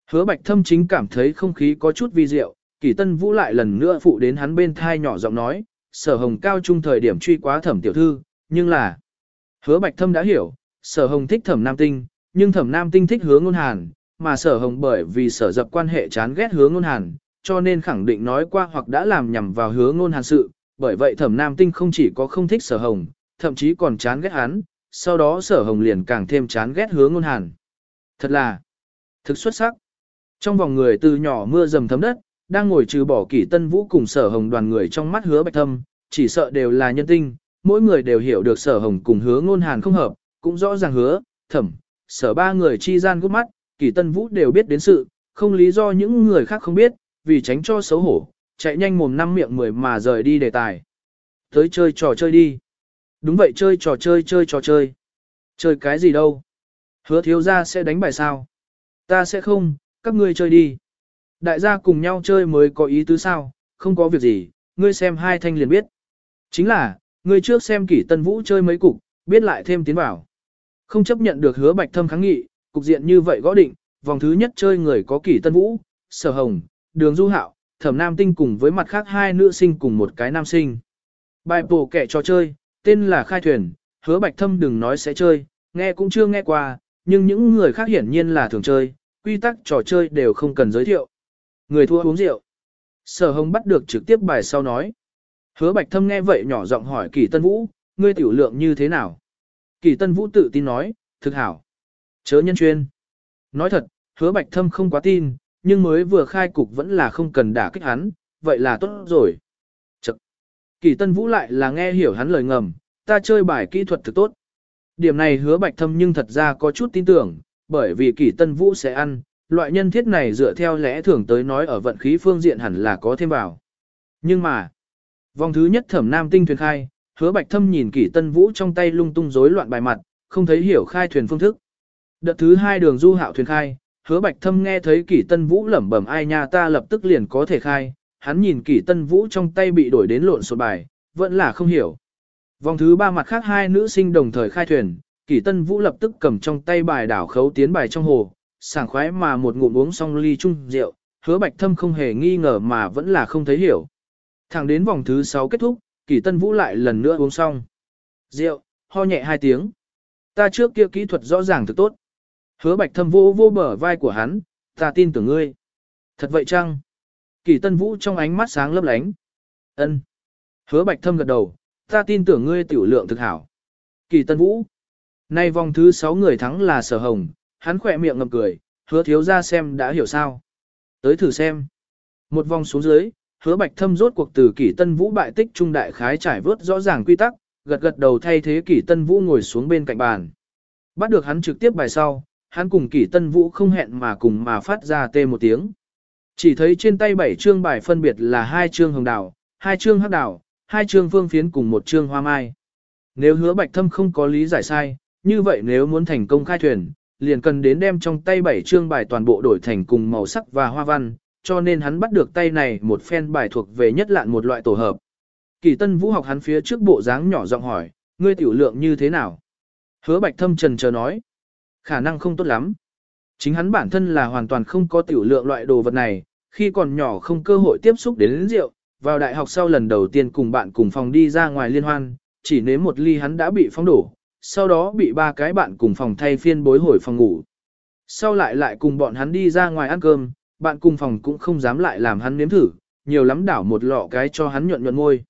Hứa bạch thâm chính cảm thấy không khí có chút vi diệu, kỳ tân vũ lại lần nữa phụ đến hắn bên thai nhỏ giọng nói, sở hồng cao trung thời điểm truy quá thẩm tiểu thư, nhưng là... Hứa bạch thâm đã hiểu, sở hồng thích thẩm nam tinh, nhưng thẩm nam tinh thích hứa ngôn hàn, mà sở hồng bởi vì sở dập quan hệ chán ghét hứa ngôn hàn, cho nên khẳng định nói qua hoặc đã làm nhầm vào hứa ngôn hàn sự, bởi vậy thẩm nam tinh không chỉ có không thích sở hồng, thậm chí còn chán ghét hắn, sau đó sở hồng liền càng thêm chán ghét hứa ngôn hàn. Thật là thực xuất sắc. Trong vòng người từ nhỏ mưa dầm thấm đất, đang ngồi trừ bỏ kỷ tân vũ cùng sở hồng đoàn người trong mắt hứa bạch thâm, chỉ sợ đều là nhân tinh, mỗi người đều hiểu được sở hồng cùng hứa ngôn hàn không hợp, cũng rõ ràng hứa, thẩm, sở ba người chi gian gút mắt, kỷ tân vũ đều biết đến sự, không lý do những người khác không biết, vì tránh cho xấu hổ, chạy nhanh mồm năm miệng mười mà rời đi đề tài. Tới chơi trò chơi đi. Đúng vậy chơi trò chơi chơi trò chơi. Chơi cái gì đâu? Hứa thiếu gia sẽ đánh bài sao? Ta sẽ không, các ngươi chơi đi. Đại gia cùng nhau chơi mới có ý tứ sao, không có việc gì, ngươi xem hai thanh liền biết. Chính là, ngươi trước xem kỷ tân vũ chơi mấy cục, biết lại thêm tiến vào. Không chấp nhận được hứa bạch thâm kháng nghị, cục diện như vậy gõ định, vòng thứ nhất chơi người có kỷ tân vũ, sở hồng, đường du hạo, thẩm nam tinh cùng với mặt khác hai nữ sinh cùng một cái nam sinh. Bài bổ kẻ trò chơi, tên là khai thuyền, hứa bạch thâm đừng nói sẽ chơi, nghe cũng chưa nghe qua, nhưng những người khác hiển nhiên là thường chơi, quy tắc trò chơi đều không cần giới thiệu. Người thua uống rượu. Sở hồng bắt được trực tiếp bài sau nói. Hứa bạch thâm nghe vậy nhỏ giọng hỏi kỳ tân vũ, ngươi tiểu lượng như thế nào? Kỳ tân vũ tự tin nói, thực hảo. Chớ nhân chuyên. Nói thật, hứa bạch thâm không quá tin, nhưng mới vừa khai cục vẫn là không cần đả kích hắn, vậy là tốt rồi. Chật. Kỳ tân vũ lại là nghe hiểu hắn lời ngầm, ta chơi bài kỹ thuật thực tốt. Điểm này hứa bạch thâm nhưng thật ra có chút tin tưởng, bởi vì kỳ tân vũ sẽ ăn, Loại nhân thiết này dựa theo lẽ thường tới nói ở vận khí phương diện hẳn là có thêm vào. Nhưng mà, vòng thứ nhất thẩm nam tinh thuyền khai, hứa bạch thâm nhìn kỷ tân vũ trong tay lung tung rối loạn bài mặt, không thấy hiểu khai thuyền phương thức. Đợt thứ hai đường du hạo thuyền khai, hứa bạch thâm nghe thấy kỷ tân vũ lẩm bẩm ai nha ta lập tức liền có thể khai, hắn nhìn kỷ tân vũ trong tay bị đổi đến lộn xộn bài, vẫn là không hiểu. Vòng thứ ba mặt khác hai nữ sinh đồng thời khai thuyền, kỷ tân vũ lập tức cầm trong tay bài đảo khấu tiến bài trong hồ, sảng khoái mà một ngụm uống xong ly chung rượu, hứa bạch thâm không hề nghi ngờ mà vẫn là không thấy hiểu. Thẳng đến vòng thứ 6 kết thúc, kỷ tân vũ lại lần nữa uống xong. Rượu, ho nhẹ hai tiếng. Ta trước kia kỹ thuật rõ ràng thực tốt. Hứa bạch thâm vô vô bờ vai của hắn, ta tin tưởng ngươi. Thật vậy chăng? Kỷ tân vũ trong ánh mắt sáng lấp lánh. ân Hứa bạch thâm gật đầu, ta tin tưởng ngươi tiểu lượng thực hảo. Kỷ tân vũ. Nay vòng thứ 6 người thắng là sở hồng, hắn khỏe miệng ngầm cười, hứa thiếu ra xem đã hiểu sao. Tới thử xem. Một vòng xuống dưới, hứa bạch thâm rốt cuộc từ kỷ tân vũ bại tích trung đại khái trải vớt rõ ràng quy tắc, gật gật đầu thay thế kỷ tân vũ ngồi xuống bên cạnh bàn. Bắt được hắn trực tiếp bài sau, hắn cùng kỷ tân vũ không hẹn mà cùng mà phát ra tê một tiếng. Chỉ thấy trên tay bảy chương bài phân biệt là hai chương hồng đào, hai chương hắc đào, hai chương phương phiến cùng một chương hoa mai. Nếu hứa bạch thâm không có lý giải sai, như vậy nếu muốn thành công khai thuyền, liền cần đến đem trong tay bảy chương bài toàn bộ đổi thành cùng màu sắc và hoa văn, cho nên hắn bắt được tay này một phen bài thuộc về nhất lạn một loại tổ hợp. Kỳ tân vũ học hắn phía trước bộ dáng nhỏ giọng hỏi, ngươi tiểu lượng như thế nào? Hứa bạch thâm trần chờ nói, khả năng không tốt lắm. Chính hắn bản thân là hoàn toàn không có tiểu lượng loại đồ vật này, khi còn nhỏ không cơ hội tiếp xúc đến rượu, vào đại học sau lần đầu tiên cùng bạn cùng phòng đi ra ngoài liên hoan, chỉ nếm một ly hắn đã bị phong đổ, sau đó bị ba cái bạn cùng phòng thay phiên bối hồi phòng ngủ. Sau lại lại cùng bọn hắn đi ra ngoài ăn cơm, bạn cùng phòng cũng không dám lại làm hắn nếm thử, nhiều lắm đảo một lọ cái cho hắn nhuận nhuận môi.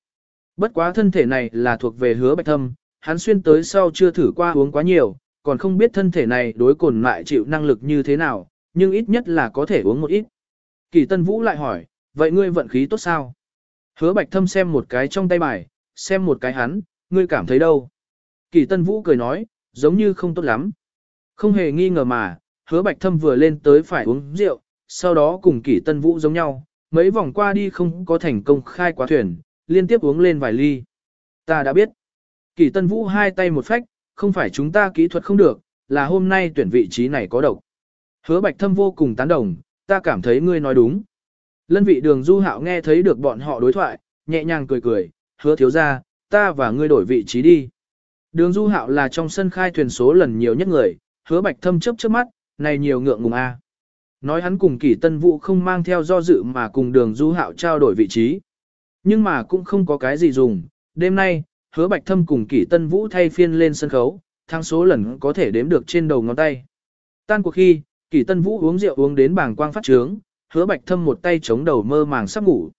Bất quá thân thể này là thuộc về hứa bạch thâm, hắn xuyên tới sau chưa thử qua uống quá nhiều, còn không biết thân thể này đối cồn lại chịu năng lực như thế nào, nhưng ít nhất là có thể uống một ít. Kỳ Tân Vũ lại hỏi, vậy ngươi vận khí tốt sao? Hứa bạch thâm xem một cái trong tay bài, xem một cái hắn, ngươi cảm thấy đâu? Kỳ Tân Vũ cười nói, giống như không tốt lắm. Không hề nghi ngờ mà, hứa bạch thâm vừa lên tới phải uống rượu, sau đó cùng Kỳ Tân Vũ giống nhau, mấy vòng qua đi không có thành công khai quá thuyền, liên tiếp uống lên vài ly. Ta đã biết. Kỳ Tân Vũ hai tay một phách, không phải chúng ta kỹ thuật không được, là hôm nay tuyển vị trí này có độc. Hứa bạch thâm vô cùng tán đồng, ta cảm thấy ngươi nói đúng. Lân vị đường du hạo nghe thấy được bọn họ đối thoại, nhẹ nhàng cười cười, hứa thiếu ra, ta và ngươi đổi vị trí đi. Đường du hạo là trong sân khai thuyền số lần nhiều nhất người, hứa bạch thâm chấp trước mắt, này nhiều ngượng ngùng a. Nói hắn cùng kỷ tân vũ không mang theo do dự mà cùng đường du hạo trao đổi vị trí. Nhưng mà cũng không có cái gì dùng, đêm nay, hứa bạch thâm cùng kỷ tân vũ thay phiên lên sân khấu, thang số lần có thể đếm được trên đầu ngón tay. Tan cuộc khi, kỷ tân vũ uống rượu uống đến bảng quang phát trướng, hứa bạch thâm một tay chống đầu mơ màng sắp ngủ.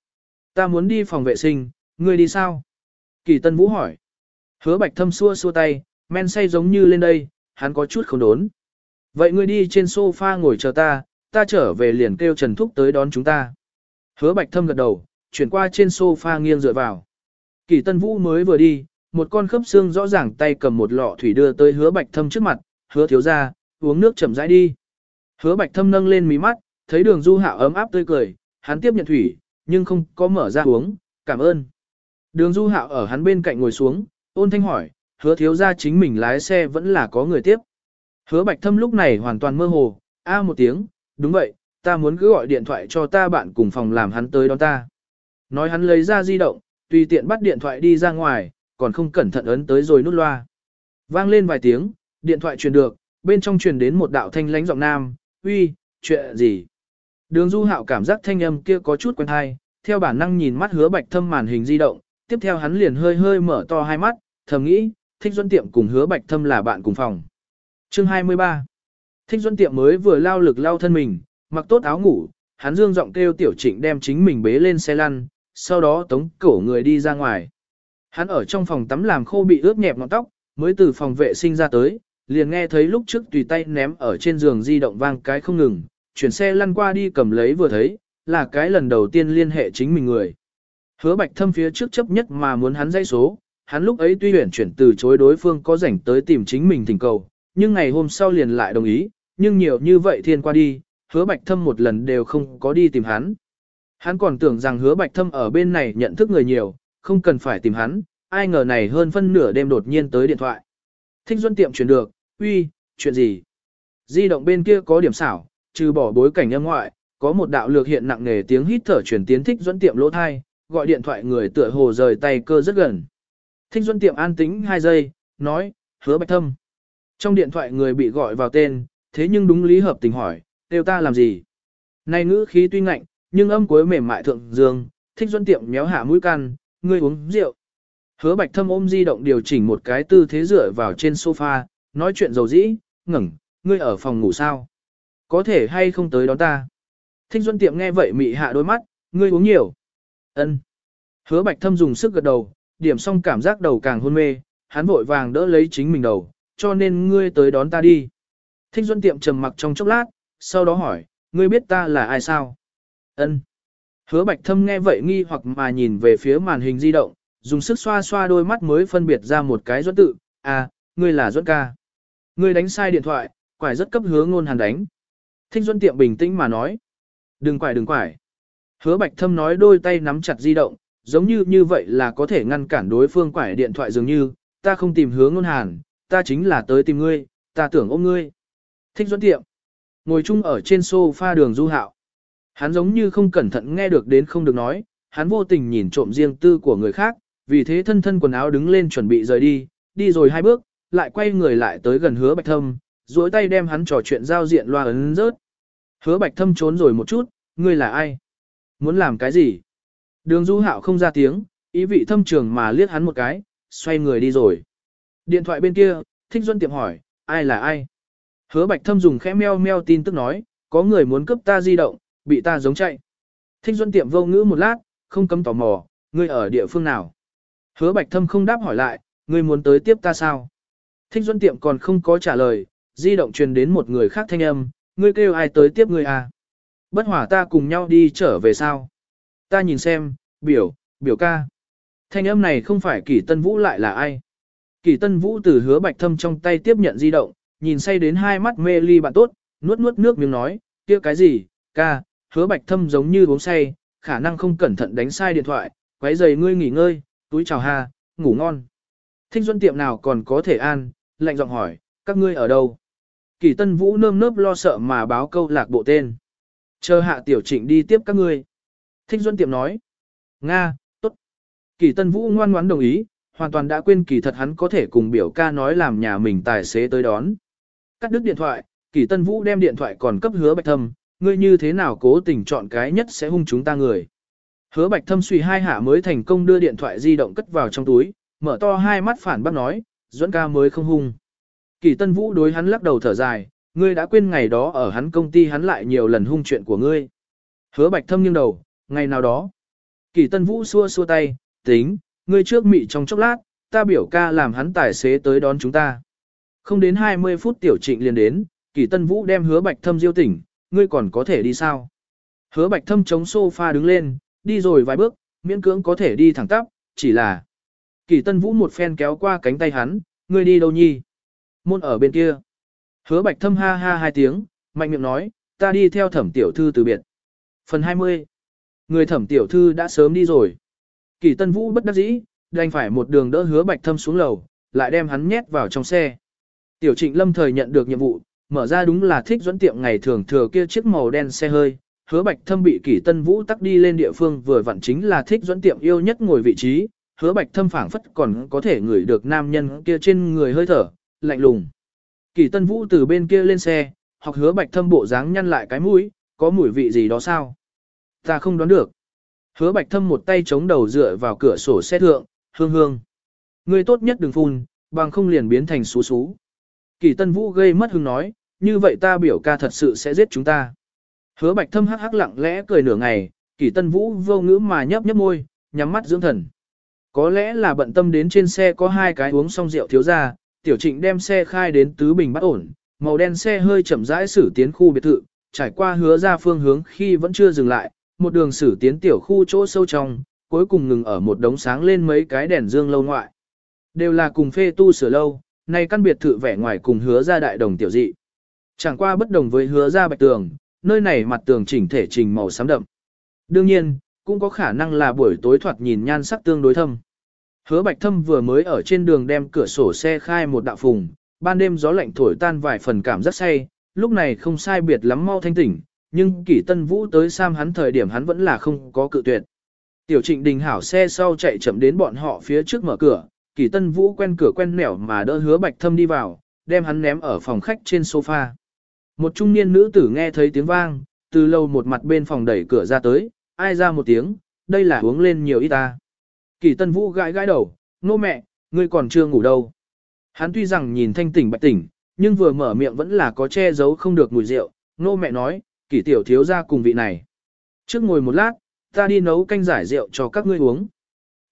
Ta muốn đi phòng vệ sinh, ngươi đi sao? Kỷ tân vũ hỏi. Hứa bạch thâm xua xua tay, men say giống như lên đây, hắn có chút không đốn. Vậy ngươi đi trên sofa ngồi chờ ta, ta trở về liền kêu Trần Thúc tới đón chúng ta. Hứa bạch thâm gật đầu, chuyển qua trên sofa nghiêng dựa vào. Kỳ Tân Vũ mới vừa đi, một con khớp xương rõ ràng tay cầm một lọ thủy đưa tới hứa bạch thâm trước mặt, hứa thiếu ra, uống nước chậm rãi đi. Hứa bạch thâm nâng lên mí mắt, thấy đường du hạo ấm áp tươi cười, hắn tiếp nhận thủy, nhưng không có mở ra uống, cảm ơn. Đường du hạo ở hắn bên cạnh ngồi xuống, ôn thanh hỏi, hứa thiếu ra chính mình lái xe vẫn là có người tiếp. Hứa bạch thâm lúc này hoàn toàn mơ hồ, a một tiếng, đúng vậy, ta muốn cứ gọi điện thoại cho ta bạn cùng phòng làm hắn tới đón ta. Nói hắn lấy ra di động, tùy tiện bắt điện thoại đi ra ngoài, còn không cẩn thận ấn tới rồi nút loa. Vang lên vài tiếng, điện thoại truyền được, bên trong truyền đến một đạo thanh lãnh giọng nam, uy, chuyện gì? Đường du hạo cảm giác thanh âm kia có chút quen hay, theo bản năng nhìn mắt hứa bạch thâm màn hình di động, tiếp theo hắn liền hơi hơi mở to hai mắt, thầm nghĩ, thích duân tiệm cùng hứa bạch thâm là bạn cùng phòng. Chương 23 Thích duân tiệm mới vừa lao lực lao thân mình, mặc tốt áo ngủ, hắn dương giọng kêu tiểu trịnh đem chính mình bế lên xe lăn, sau đó tống cổ người đi ra ngoài. Hắn ở trong phòng tắm làm khô bị ướt nhẹp ngọn tóc, mới từ phòng vệ sinh ra tới, liền nghe thấy lúc trước tùy tay ném ở trên giường di động vang cái không ngừng, chuyển xe lăn qua đi cầm lấy vừa thấy, là cái lần đầu tiên liên hệ chính mình người. Hứa bạch thâm phía trước chấp nhất mà muốn hắn dây số, hắn lúc ấy tuy huyển chuyển từ chối đối phương có rảnh tới tìm chính mình thỉnh cầu, nhưng ngày hôm sau liền lại đồng ý, nhưng nhiều như vậy thiên qua đi, hứa bạch thâm một lần đều không có đi tìm hắn. Hắn còn tưởng rằng hứa bạch thâm ở bên này nhận thức người nhiều, không cần phải tìm hắn, ai ngờ này hơn phân nửa đêm đột nhiên tới điện thoại. Thích Duân tiệm chuyển được, uy, chuyện gì? Di động bên kia có điểm xảo, trừ bỏ bối cảnh âm ngoại, có một đạo lược hiện nặng nề tiếng hít thở chuyển tiến Thích Duân tiệm lỗ thai, gọi điện thoại người tựa hồ rời tay cơ rất gần. Thích Duân tiệm an tĩnh 2 giây, nói, hứa bạch thâm. Trong điện thoại người bị gọi vào tên, thế nhưng đúng lý hợp tình hỏi, đều ta làm gì? Này ngữ khí tuy ngạnh, nhưng âm cuối mềm mại thượng dương, thích Duân tiệm méo hạ mũi căn, ngươi uống rượu. Hứa bạch thâm ôm di động điều chỉnh một cái tư thế dựa vào trên sofa, nói chuyện dầu dĩ, ngẩng, ngươi ở phòng ngủ sao? Có thể hay không tới đón ta? Thích Duân tiệm nghe vậy mị hạ đôi mắt, ngươi uống nhiều. Ân. Hứa bạch thâm dùng sức gật đầu, điểm xong cảm giác đầu càng hôn mê, hắn vội vàng đỡ lấy chính mình đầu, cho nên ngươi tới đón ta đi. Thích Duân tiệm trầm mặc trong chốc lát, sau đó hỏi, ngươi biết ta là ai sao? Ân. Hứa bạch thâm nghe vậy nghi hoặc mà nhìn về phía màn hình di động, dùng sức xoa xoa đôi mắt mới phân biệt ra một cái Duẫn tự, à, ngươi là Duẫn ca. Ngươi đánh sai điện thoại, quải rất cấp hứa ngôn hàn đánh. Thích Duân tiệm bình tĩnh mà nói. Đừng quải đừng quải. Hứa bạch thâm nói đôi tay nắm chặt di động, giống như như vậy là có thể ngăn cản đối phương quải điện thoại dường như, ta không tìm hướng ngôn hàn, ta chính là tới tìm ngươi, ta tưởng ôm ngươi. Thích Duẫn tiệm. Ngồi chung ở trên sofa đường du hạo. Hắn giống như không cẩn thận nghe được đến không được nói, hắn vô tình nhìn trộm riêng tư của người khác, vì thế thân thân quần áo đứng lên chuẩn bị rời đi, đi rồi hai bước, lại quay người lại tới gần hứa bạch thâm, duỗi tay đem hắn trò chuyện giao diện loa ấn rớt. Hứa bạch thâm trốn rồi một chút, ngươi là ai? Muốn làm cái gì? Đường du hạo không ra tiếng, ý vị thâm trường mà liếc hắn một cái, xoay người đi rồi. Điện thoại bên kia, thích duân tiệm hỏi, ai là ai? Hứa bạch thâm dùng khẽ meo meo tin tức nói, có người muốn cướp ta di động, bị ta giống chạy. Thích duân tiệm vô ngữ một lát, không cấm tò mò, ngươi ở địa phương nào? Hứa bạch thâm không đáp hỏi lại, ngươi muốn tới tiếp ta sao? Thích duân tiệm còn không có trả lời, di động truyền đến một người khác thanh âm, ngươi kêu ai tới tiếp ngươi à? Bất hòa ta cùng nhau đi trở về sao? Ta nhìn xem, biểu, biểu ca. Thanh âm này không phải kỷ tân vũ lại là ai? Kỷ tân vũ từ hứa bạch thâm trong tay tiếp nhận di động, nhìn say đến hai mắt mê ly bạn tốt, nuốt nuốt nước miếng nói, kia cái gì, ca, hứa bạch thâm giống như uống say, khả năng không cẩn thận đánh sai điện thoại, quấy giày ngươi nghỉ ngơi, túi chào ha, ngủ ngon. Thích duân tiệm nào còn có thể an, lạnh giọng hỏi, các ngươi ở đâu? Kỳ tân vũ nơm nớp lo sợ mà báo câu lạc bộ tên. Chờ hạ tiểu trịnh đi tiếp các ngươi. Thích duân tiệm nói. Nga, tốt. Kỳ tân vũ ngoan ngoãn đồng ý, hoàn toàn đã quên kỳ thật hắn có thể cùng biểu ca nói làm nhà mình tài xế tới đón. Cắt đứt điện thoại, kỳ tân vũ đem điện thoại còn cấp hứa bạch thâm, ngươi như thế nào cố tình chọn cái nhất sẽ hung chúng ta người. Hứa bạch thâm suy hai hạ mới thành công đưa điện thoại di động cất vào trong túi, mở to hai mắt phản bác nói, Duẫn ca mới không hung. Kỳ tân vũ đối hắn lắc đầu thở dài, ngươi đã quên ngày đó ở hắn công ty hắn lại nhiều lần hung chuyện của ngươi. Hứa bạch thâm nghiêng đầu, ngày nào đó. Kỳ tân vũ xua xua tay, tính, ngươi trước mị trong chốc lát, ta biểu ca làm hắn tài xế tới đón chúng ta. Không đến 20 phút tiểu trịnh liền đến, kỳ tân vũ đem hứa bạch thâm diêu tỉnh, ngươi còn có thể đi sao? Hứa bạch thâm chống sofa đứng lên, đi rồi vài bước, miễn cưỡng có thể đi thẳng tắp, chỉ là... Kỳ tân vũ một phen kéo qua cánh tay hắn, ngươi đi đâu nhi? Môn ở bên kia. Hứa bạch thâm ha ha hai tiếng, mạnh miệng nói, ta đi theo thẩm tiểu thư từ biệt. Phần 20. Người thẩm tiểu thư đã sớm đi rồi. Kỳ tân vũ bất đắc dĩ, đành phải một đường đỡ hứa bạch thâm xuống lầu, lại đem hắn nhét vào trong xe. Tiểu trịnh lâm thời nhận được nhiệm vụ, mở ra đúng là thích dẫn tiệm ngày thường thừa kia chiếc màu đen xe hơi, hứa bạch thâm bị kỷ tân vũ tắc đi lên địa phương vừa vặn chính là thích dẫn tiệm yêu nhất ngồi vị trí, hứa bạch thâm phảng phất còn có thể ngửi được nam nhân kia trên người hơi thở, lạnh lùng. Kỳ tân vũ từ bên kia lên xe, học hứa bạch thâm bộ dáng nhăn lại cái mũi, có mùi vị gì đó sao? Ta không đoán được. Hứa bạch thâm một tay chống đầu dựa vào cửa sổ xe thượng, hương hương. Người tốt nhất đừng phun, bằng không liền biến thành xú xú. Kỳ tân vũ gây mất hứng nói, như vậy ta biểu ca thật sự sẽ giết chúng ta. Hứa bạch thâm hắc hắc lặng lẽ cười nửa ngày, kỳ tân vũ vô ngữ mà nhấp nhấp môi, nhắm mắt dưỡng thần. Có lẽ là bận tâm đến trên xe có hai cái uống xong rượu thiếu ra, tiểu trịnh đem xe khai đến tứ bình bắt ổn, màu đen xe hơi chậm rãi xử tiến khu biệt thự, trải qua hứa ra phương hướng khi vẫn chưa dừng lại, một đường xử tiến tiểu khu chỗ sâu trong, cuối cùng ngừng ở một đống sáng lên mấy cái đèn dương lâu ngoại. Đều là cùng phê tu sửa lâu, nay căn biệt thự vẻ ngoài cùng hứa ra đại đồng tiểu dị. Chẳng qua bất đồng với hứa ra bạch tường, nơi này mặt tường chỉnh thể trình màu xám đậm. Đương nhiên, cũng có khả năng là buổi tối thoạt nhìn nhan sắc tương đối thâm. Hứa Bạch Thâm vừa mới ở trên đường đem cửa sổ xe khai một đạo phùng, ban đêm gió lạnh thổi tan vài phần cảm giác say, lúc này không sai biệt lắm mau thanh tỉnh, nhưng kỷ tân vũ tới Sam hắn thời điểm hắn vẫn là không có cự tuyệt. Tiểu trịnh đình hảo xe sau chạy chậm đến bọn họ phía trước mở cửa, kỷ tân vũ quen cửa quen nẻo mà đỡ hứa bạch thâm đi vào, đem hắn ném ở phòng khách trên sofa. Một trung niên nữ tử nghe thấy tiếng vang, từ lâu một mặt bên phòng đẩy cửa ra tới, ai ra một tiếng, đây là uống lên nhiều ít ta. Kỳ tân vũ gãi gãi đầu, nô mẹ, ngươi còn chưa ngủ đâu. Hắn tuy rằng nhìn thanh tỉnh bạch tỉnh, nhưng vừa mở miệng vẫn là có che giấu không được mùi rượu, nô mẹ nói, kỳ tiểu thiếu ra cùng vị này. Trước ngồi một lát, ta đi nấu canh giải rượu cho các ngươi uống.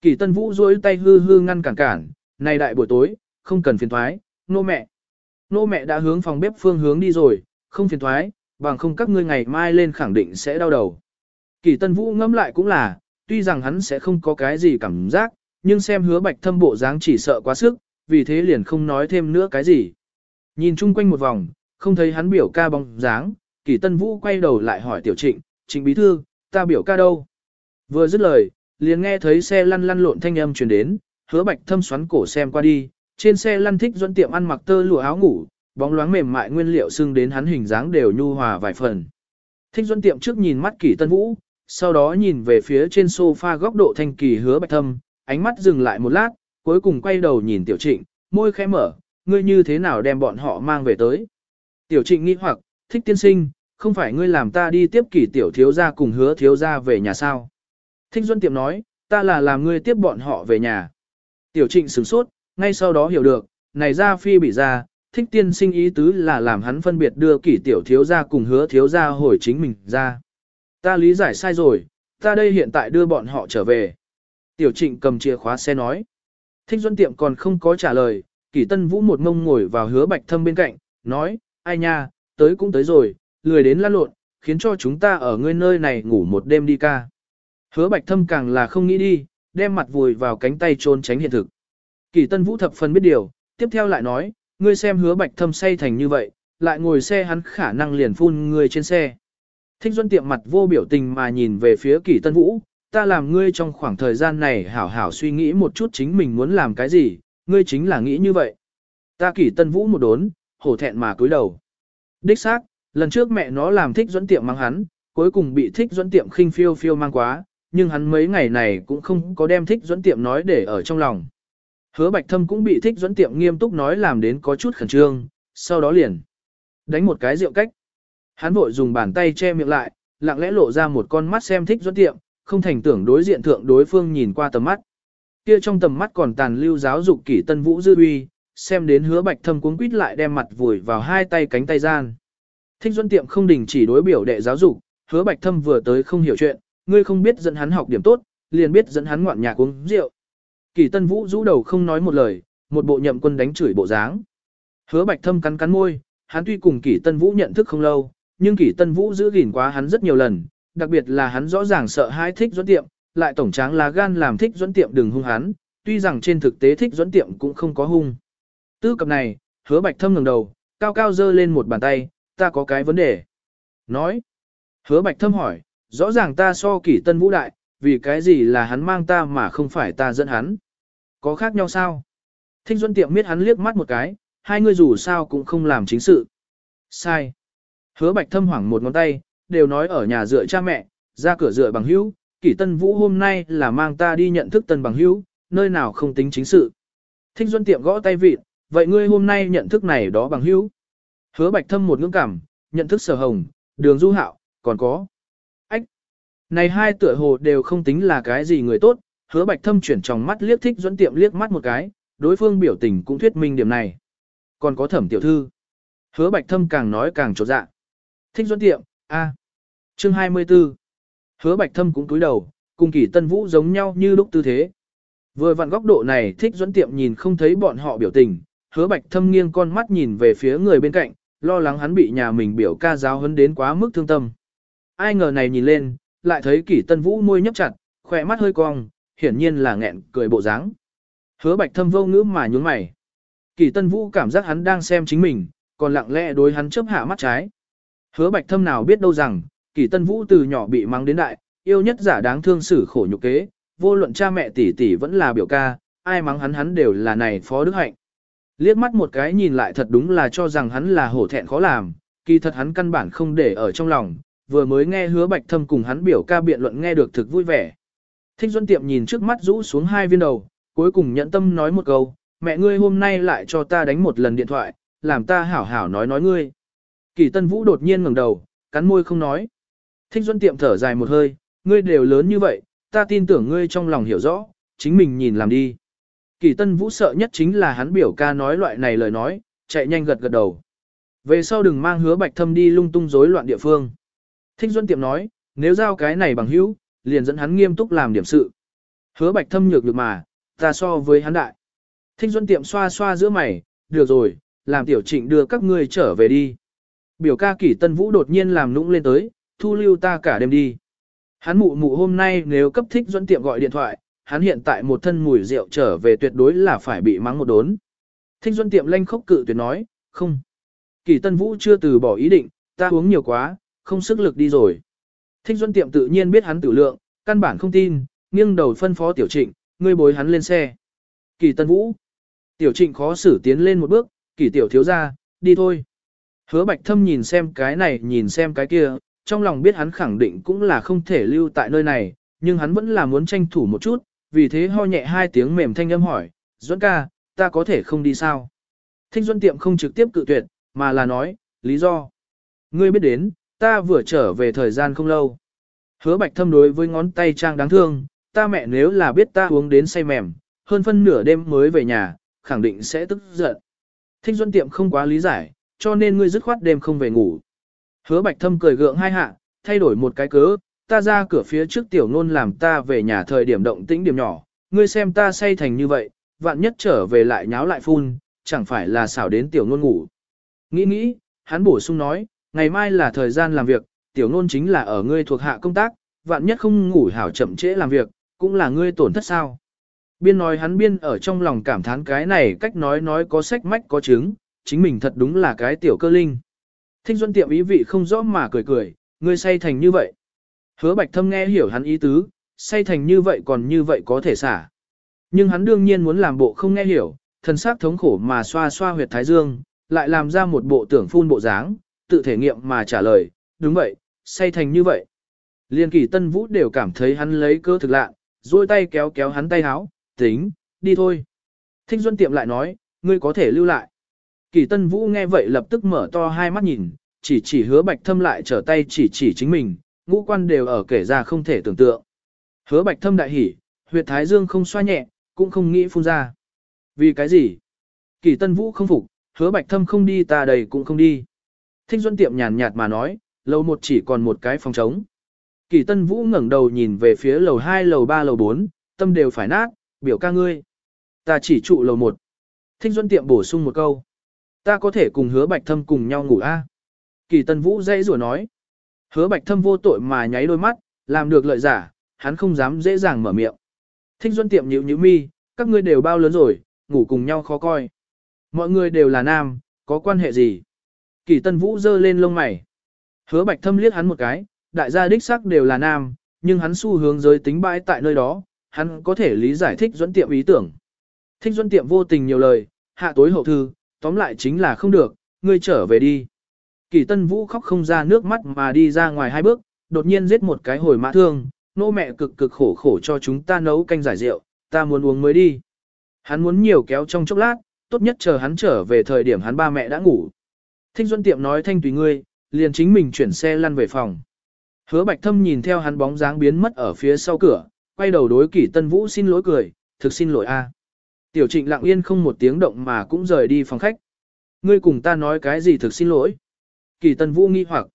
Kỳ tân vũ duỗi tay hư hư ngăn cản cản, này đại buổi tối, không cần phiền thoái, nô mẹ. Nô mẹ đã hướng phòng bếp phương hướng đi rồi, không phiền thoái, bằng không các ngươi ngày mai lên khẳng định sẽ đau đầu. Kỳ tân vũ ngẫm lại cũng là, tuy rằng hắn sẽ không có cái gì cảm giác, nhưng xem hứa bạch thâm bộ dáng chỉ sợ quá sức, vì thế liền không nói thêm nữa cái gì. Nhìn chung quanh một vòng, không thấy hắn biểu ca bóng dáng, Kỷ Tân Vũ quay đầu lại hỏi Tiểu Trịnh, Trịnh Bí Thư, ta biểu ca đâu? Vừa dứt lời, liền nghe thấy xe lăn lăn lộn thanh âm truyền đến, hứa bạch thâm xoắn cổ xem qua đi, trên xe lăn thích dẫn tiệm ăn mặc tơ lụa áo ngủ, bóng loáng mềm mại nguyên liệu xưng đến hắn hình dáng đều nhu hòa vài phần. Thích dẫn tiệm trước nhìn mắt Kỷ Tân Vũ, sau đó nhìn về phía trên sofa góc độ thanh kỳ hứa bạch thâm, ánh mắt dừng lại một lát, cuối cùng quay đầu nhìn Tiểu Trịnh, môi khẽ mở, ngươi như thế nào đem bọn họ mang về tới. Tiểu Trịnh nghĩ hoặc, thích tiên sinh, không phải ngươi làm ta đi tiếp kỳ tiểu thiếu gia cùng hứa thiếu gia về nhà sao. Thích Duân Tiệm nói, ta là làm ngươi tiếp bọn họ về nhà. Tiểu trịnh sửng sốt, ngay sau đó hiểu được, này ra phi bị ra, thích tiên sinh ý tứ là làm hắn phân biệt đưa kỷ tiểu thiếu gia cùng hứa thiếu gia hồi chính mình ra. Ta lý giải sai rồi, ta đây hiện tại đưa bọn họ trở về. Tiểu trịnh cầm chìa khóa xe nói. Thích Duân Tiệm còn không có trả lời, kỷ tân vũ một mông ngồi vào hứa bạch thâm bên cạnh, nói, ai nha, tới cũng tới rồi, lười đến lăn lộn, khiến cho chúng ta ở ngươi nơi này ngủ một đêm đi ca. Hứa bạch thâm càng là không nghĩ đi, đem mặt vùi vào cánh tay trôn tránh hiện thực. Kỷ tân vũ thập phần biết điều, tiếp theo lại nói, ngươi xem hứa bạch thâm say thành như vậy, lại ngồi xe hắn khả năng liền phun người trên xe. Thích Duân tiệm mặt vô biểu tình mà nhìn về phía Kỳ Tân Vũ, ta làm ngươi trong khoảng thời gian này hảo hảo suy nghĩ một chút chính mình muốn làm cái gì, ngươi chính là nghĩ như vậy. Ta Kỳ Tân Vũ một đốn, hổ thẹn mà cúi đầu. Đích xác, lần trước mẹ nó làm thích Duân tiệm mang hắn, cuối cùng bị thích Duân tiệm khinh phiêu phiêu mang quá, nhưng hắn mấy ngày này cũng không có đem thích Duân tiệm nói để ở trong lòng. Hứa bạch thâm cũng bị thích Duân tiệm nghiêm túc nói làm đến có chút khẩn trương, sau đó liền đánh một cái rượu cách. Hắn vội dùng bàn tay che miệng lại, lặng lẽ lộ ra một con mắt xem thích dẫn tiệm, không thành tưởng đối diện thượng đối phương nhìn qua tầm mắt. Kia trong tầm mắt còn tàn lưu giáo dục kỷ tân vũ dư uy, xem đến hứa bạch thâm cuống quýt lại đem mặt vùi vào hai tay cánh tay gian. Thích Duân Tiệm không đình chỉ đối biểu đệ giáo dục, hứa bạch thâm vừa tới không hiểu chuyện, ngươi không biết dẫn hắn học điểm tốt, liền biết dẫn hắn ngoạn nhạc uống rượu. Kỳ Tân Vũ rũ đầu không nói một lời, một bộ nhậm quân đánh chửi bộ dáng. Hứa bạch thâm cắn cắn môi, hắn tuy cùng Kỳ Tân Vũ nhận thức không lâu, nhưng kỷ Tân Vũ giữ gìn quá hắn rất nhiều lần, đặc biệt là hắn rõ ràng sợ hai thích dẫn Tiệm, lại tổng tráng là gan làm thích dẫn Tiệm đừng hung hắn, tuy rằng trên thực tế thích dẫn Tiệm cũng không có hung. Tư cập này, hứa bạch thâm ngẩng đầu, cao cao dơ lên một bàn tay, ta có cái vấn đề. Nói. Hứa bạch thâm hỏi, rõ ràng ta so kỷ tân vũ đại, vì cái gì là hắn mang ta mà không phải ta dẫn hắn. Có khác nhau sao? Thích dẫn Tiệm miết hắn liếc mắt một cái, hai người dù sao cũng không làm chính sự. Sai. Hứa bạch thâm hoảng một ngón tay, đều nói ở nhà dựa cha mẹ, ra cửa dựa bằng hữu, kỷ tân vũ hôm nay là mang ta đi nhận thức tân bằng hữu, nơi nào không tính chính sự. Thích Duân Tiệm gõ tay vịt, vậy ngươi hôm nay nhận thức này đó bằng hữu. Hứa bạch thâm một ngưỡng cảm, nhận thức sở hồng, đường du hạo, còn có. Ách! Này hai tựa hồ đều không tính là cái gì người tốt, hứa bạch thâm chuyển trong mắt liếc thích dẫn tiệm liếc mắt một cái, đối phương biểu tình cũng thuyết minh điểm này. Còn có thẩm tiểu thư. Hứa bạch thâm càng nói càng trột dạ. Thích dẫn tiệm, a Chương 24. Hứa bạch thâm cũng cúi đầu, cùng kỷ tân vũ giống nhau như lúc tư thế. Vừa vặn góc độ này thích dẫn tiệm nhìn không thấy bọn họ biểu tình, hứa bạch thâm nghiêng con mắt nhìn về phía người bên cạnh, lo lắng hắn bị nhà mình biểu ca giáo hấn đến quá mức thương tâm. Ai ngờ này nhìn lên, lại thấy kỷ tân vũ môi nhấp chặt, khỏe mắt hơi cong, hiển nhiên là nghẹn cười bộ dáng. Hứa bạch thâm vô ngữ mà nhún mày. Kỷ tân vũ cảm giác hắn đang xem chính mình, còn lặng lẽ đối hắn chớp hạ mắt trái. Hứa bạch thâm nào biết đâu rằng, kỳ tân vũ từ nhỏ bị mắng đến đại, yêu nhất giả đáng thương xử khổ nhục kế, vô luận cha mẹ tỷ tỷ vẫn là biểu ca, ai mắng hắn hắn đều là này phó đức hạnh. Liếc mắt một cái nhìn lại thật đúng là cho rằng hắn là hổ thẹn khó làm, kỳ thật hắn căn bản không để ở trong lòng, vừa mới nghe hứa bạch thâm cùng hắn biểu ca biện luận nghe được thực vui vẻ. Thích Duân Tiệm nhìn trước mắt rũ xuống hai viên đầu, cuối cùng nhẫn tâm nói một câu, mẹ ngươi hôm nay lại cho ta đánh một lần điện thoại, làm ta hảo hảo nói nói ngươi. Kỳ Tân Vũ đột nhiên ngẩng đầu, cắn môi không nói. Thích Duân Tiệm thở dài một hơi, ngươi đều lớn như vậy, ta tin tưởng ngươi trong lòng hiểu rõ, chính mình nhìn làm đi. Kỳ Tân Vũ sợ nhất chính là hắn biểu ca nói loại này lời nói, chạy nhanh gật gật đầu. Về sau đừng mang hứa bạch thâm đi lung tung rối loạn địa phương. Thích Duân Tiệm nói, nếu giao cái này bằng hữu, liền dẫn hắn nghiêm túc làm điểm sự. Hứa bạch thâm nhược được mà, ta so với hắn đại. Thích Duân Tiệm xoa xoa giữa mày, được rồi, làm tiểu trịnh đưa các ngươi trở về đi. Biểu ca kỷ tân vũ đột nhiên làm nũng lên tới, thu lưu ta cả đêm đi. Hắn mụ mụ hôm nay nếu cấp thích dẫn Tiệm gọi điện thoại, hắn hiện tại một thân mùi rượu trở về tuyệt đối là phải bị mắng một đốn. Thích dẫn Tiệm lanh khốc cự tuyệt nói, không. Kỷ tân vũ chưa từ bỏ ý định, ta uống nhiều quá, không sức lực đi rồi. Thích dẫn Tiệm tự nhiên biết hắn tử lượng, căn bản không tin, nghiêng đầu phân phó Tiểu Trịnh, ngươi bối hắn lên xe. Kỳ Tân Vũ. Tiểu Trịnh khó xử tiến lên một bước, kỳ tiểu thiếu ra, đi thôi. Hứa Bạch Thâm nhìn xem cái này nhìn xem cái kia, trong lòng biết hắn khẳng định cũng là không thể lưu tại nơi này, nhưng hắn vẫn là muốn tranh thủ một chút, vì thế ho nhẹ hai tiếng mềm thanh âm hỏi, Duẫn ca, ta có thể không đi sao? Thích Duẫn tiệm không trực tiếp cự tuyệt, mà là nói, lý do. Ngươi biết đến, ta vừa trở về thời gian không lâu. Hứa bạch thâm đối với ngón tay trang đáng thương, ta mẹ nếu là biết ta uống đến say mềm, hơn phân nửa đêm mới về nhà, khẳng định sẽ tức giận. Thích Duân tiệm không quá lý giải, cho nên ngươi dứt khoát đêm không về ngủ. Hứa bạch thâm cười gượng hai hạ, thay đổi một cái cớ, ta ra cửa phía trước tiểu nôn làm ta về nhà thời điểm động tĩnh điểm nhỏ, ngươi xem ta say thành như vậy, vạn nhất trở về lại nháo lại phun, chẳng phải là xảo đến tiểu nôn ngủ. Nghĩ nghĩ, hắn bổ sung nói, ngày mai là thời gian làm việc, tiểu nôn chính là ở ngươi thuộc hạ công tác, vạn nhất không ngủ hảo chậm trễ làm việc, cũng là ngươi tổn thất sao. Biên nói hắn biên ở trong lòng cảm thán cái này cách nói nói có sách mách có chứng, chính mình thật đúng là cái tiểu cơ linh. Thích Duân tiệm ý vị không rõ mà cười cười, ngươi say thành như vậy. Hứa bạch thâm nghe hiểu hắn ý tứ, say thành như vậy còn như vậy có thể xả. Nhưng hắn đương nhiên muốn làm bộ không nghe hiểu, thần sắc thống khổ mà xoa xoa huyệt thái dương, lại làm ra một bộ tưởng phun bộ dáng, tự thể nghiệm mà trả lời, đúng vậy, say thành như vậy. Liên kỳ tân vũ đều cảm thấy hắn lấy cơ thực lạ, duỗi tay kéo kéo hắn tay háo, tính, đi thôi. Thích Duân tiệm lại nói, ngươi có thể lưu lại. Kỳ tân vũ nghe vậy lập tức mở to hai mắt nhìn, chỉ chỉ hứa bạch thâm lại trở tay chỉ chỉ chính mình, ngũ quan đều ở kể ra không thể tưởng tượng. Hứa bạch thâm đại hỉ, huyệt thái dương không xoa nhẹ, cũng không nghĩ phun ra. Vì cái gì? Kỳ tân vũ không phục, hứa bạch thâm không đi ta đầy cũng không đi. Thích Duân tiệm nhàn nhạt mà nói, lầu một chỉ còn một cái phòng trống. Kỳ Tân Vũ ngẩng đầu nhìn về phía lầu 2, lầu 3, lầu 4, tâm đều phải nát, biểu ca ngươi. Ta chỉ trụ lầu 1. Thích Duân tiệm bổ sung một câu. Ta có thể cùng hứa bạch thâm cùng nhau ngủ a Kỳ Tân Vũ dây rủa nói. Hứa bạch thâm vô tội mà nháy đôi mắt, làm được lợi giả, hắn không dám dễ dàng mở miệng. Thích Duân tiệm nhíu nhíu mi, các ngươi đều bao lớn rồi, ngủ cùng nhau khó coi. Mọi người đều là nam, có quan hệ gì? Kỳ Tân Vũ giơ lên lông mày. Hứa Bạch Thâm liếc hắn một cái, đại gia đích sắc đều là nam, nhưng hắn xu hướng giới tính bãi tại nơi đó, hắn có thể lý giải thích Duân tiệm ý tưởng. Thích Duân tiệm vô tình nhiều lời, hạ tối hậu thư, tóm lại chính là không được, ngươi trở về đi. Kỳ Tân Vũ khóc không ra nước mắt mà đi ra ngoài hai bước, đột nhiên giết một cái hồi mã thương, nô mẹ cực cực khổ khổ cho chúng ta nấu canh giải rượu, ta muốn uống mới đi. Hắn muốn nhiều kéo trong chốc lát, tốt nhất chờ hắn trở về thời điểm hắn ba mẹ đã ngủ. Thích Duân Tiệm nói thanh tùy ngươi, liền chính mình chuyển xe lăn về phòng. Hứa Bạch Thâm nhìn theo hắn bóng dáng biến mất ở phía sau cửa, quay đầu đối Kỷ Tân Vũ xin lỗi cười, thực xin lỗi a. Tiểu Trịnh lặng yên không một tiếng động mà cũng rời đi phòng khách. Ngươi cùng ta nói cái gì thực xin lỗi? Kỳ Tân Vũ nghi hoặc.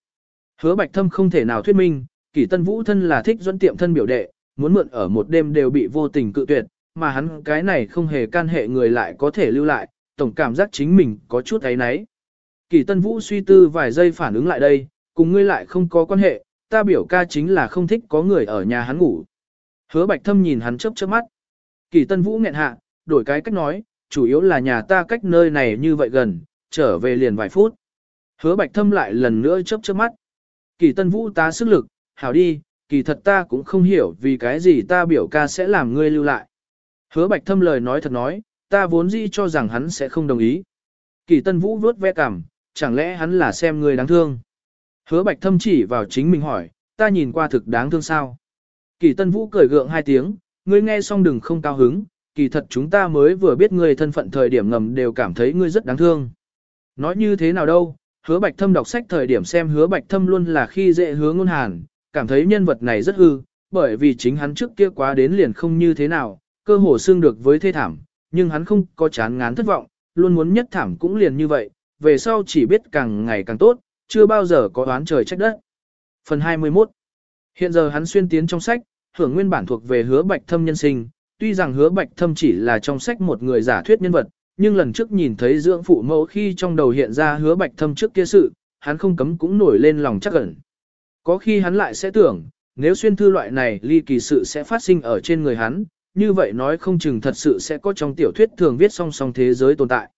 Hứa Bạch Thâm không thể nào thuyết minh, Kỳ Tân Vũ thân là thích dẫn Tiệm thân biểu đệ, muốn mượn ở một đêm đều bị vô tình cự tuyệt, mà hắn cái này không hề can hệ người lại có thể lưu lại, tổng cảm giác chính mình có chút ấy nấy. Kỳ Tân Vũ suy tư vài giây phản ứng lại đây, cùng ngươi lại không có quan hệ, ta biểu ca chính là không thích có người ở nhà hắn ngủ. Hứa Bạch Thâm nhìn hắn chớp chớp mắt. Kỳ Tân Vũ nghẹn hạ, đổi cái cách nói, chủ yếu là nhà ta cách nơi này như vậy gần, trở về liền vài phút. Hứa bạch thâm lại lần nữa chớp chớp mắt. Kỳ tân vũ tá sức lực, hảo đi, kỳ thật ta cũng không hiểu vì cái gì ta biểu ca sẽ làm ngươi lưu lại. Hứa bạch thâm lời nói thật nói, ta vốn dĩ cho rằng hắn sẽ không đồng ý. Kỳ tân vũ vuốt ve cằm, chẳng lẽ hắn là xem ngươi đáng thương. Hứa bạch thâm chỉ vào chính mình hỏi, ta nhìn qua thực đáng thương sao. Kỳ tân vũ cười gượng hai tiếng, ngươi nghe xong đừng không cao hứng, kỳ thật chúng ta mới vừa biết ngươi thân phận thời điểm ngầm đều cảm thấy ngươi rất đáng thương. Nói như thế nào đâu, hứa bạch thâm đọc sách thời điểm xem hứa bạch thâm luôn là khi dễ hứa ngôn hàn, cảm thấy nhân vật này rất hư, bởi vì chính hắn trước kia quá đến liền không như thế nào, cơ hồ xương được với thê thảm, nhưng hắn không có chán ngán thất vọng, luôn muốn nhất thảm cũng liền như vậy, về sau chỉ biết càng ngày càng tốt, chưa bao giờ có oán trời trách đất. Phần 21 Hiện giờ hắn xuyên tiến trong sách, hưởng nguyên bản thuộc về hứa bạch thâm nhân sinh, tuy rằng hứa bạch thâm chỉ là trong sách một người giả thuyết nhân vật, nhưng lần trước nhìn thấy dưỡng phụ mẫu khi trong đầu hiện ra hứa bạch thâm trước kia sự, hắn không cấm cũng nổi lên lòng chắc ẩn. Có khi hắn lại sẽ tưởng, nếu xuyên thư loại này ly kỳ sự sẽ phát sinh ở trên người hắn, như vậy nói không chừng thật sự sẽ có trong tiểu thuyết thường viết song song thế giới tồn tại.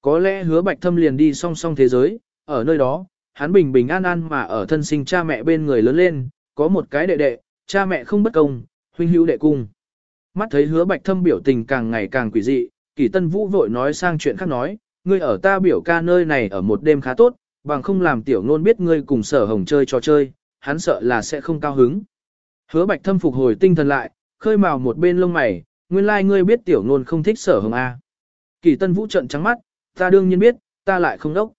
Có lẽ hứa bạch thâm liền đi song song thế giới, ở nơi đó, hắn bình bình an an mà ở thân sinh cha mẹ bên người lớn lên, có một cái đệ đệ, cha mẹ không bất công, huynh hữu đệ cung. Mắt thấy hứa bạch thâm biểu tình càng ngày càng quỷ dị, kỷ tân vũ vội nói sang chuyện khác nói, ngươi ở ta biểu ca nơi này ở một đêm khá tốt, bằng không làm tiểu nôn biết ngươi cùng sở hồng chơi trò chơi, hắn sợ là sẽ không cao hứng. Hứa bạch thâm phục hồi tinh thần lại, khơi mào một bên lông mày, nguyên lai like ngươi biết tiểu nôn không thích sở hồng A. Kỳ tân vũ trận trắng mắt, ta đương nhiên biết, ta lại không đốc.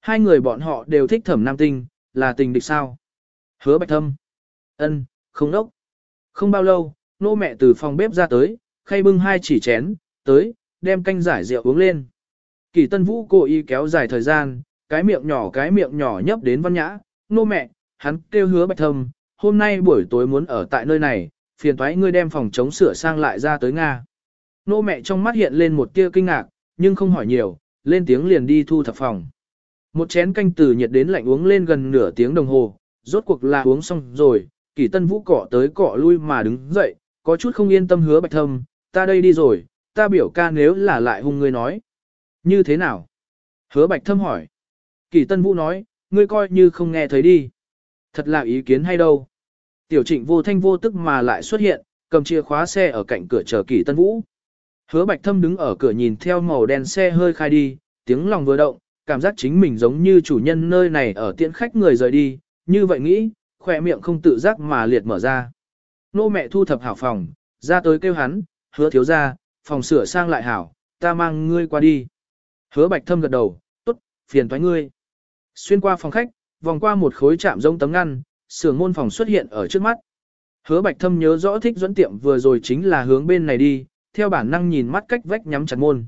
Hai người bọn họ đều thích thẩm nam tinh, là tình địch sao. Hứa bạch thâm. ân, không đốc. Không bao lâu, nô mẹ từ phòng bếp ra tới, khay bưng hai chỉ chén, tới, đem canh giải rượu uống lên. Kỳ tân vũ cố ý kéo dài thời gian, cái miệng nhỏ cái miệng nhỏ nhấp đến văn nhã, nô mẹ, hắn kêu hứa bạch thâm, hôm nay buổi tối muốn ở tại nơi này, phiền thoái ngươi đem phòng chống sửa sang lại ra tới Nga. Nô mẹ trong mắt hiện lên một tia kinh ngạc, nhưng không hỏi nhiều, lên tiếng liền đi thu thập phòng. Một chén canh từ nhiệt đến lạnh uống lên gần nửa tiếng đồng hồ, rốt cuộc là uống xong rồi, kỳ tân vũ cỏ tới cỏ lui mà đứng dậy, có chút không yên tâm hứa bạch thâm, ta đây đi rồi, ta biểu ca nếu là lại hung ngươi nói. Như thế nào? Hứa bạch thâm hỏi. Kỳ tân vũ nói, ngươi coi như không nghe thấy đi. Thật là ý kiến hay đâu. Tiểu trịnh vô thanh vô tức mà lại xuất hiện, cầm chìa khóa xe ở cạnh cửa chờ kỳ tân vũ. Hứa bạch thâm đứng ở cửa nhìn theo màu đen xe hơi khai đi, tiếng lòng vừa động, cảm giác chính mình giống như chủ nhân nơi này ở tiễn khách người rời đi, như vậy nghĩ, khỏe miệng không tự giác mà liệt mở ra. Nô mẹ thu thập hảo phòng, ra tới kêu hắn, hứa thiếu ra, phòng sửa sang lại hảo, ta mang ngươi qua đi. Hứa bạch thâm gật đầu, tốt, phiền thoái ngươi. Xuyên qua phòng khách, vòng qua một khối chạm rông tấm ngăn, sưởng môn phòng xuất hiện ở trước mắt. Hứa bạch thâm nhớ rõ thích dẫn tiệm vừa rồi chính là hướng bên này đi, theo bản năng nhìn mắt cách vách nhắm chặt môn.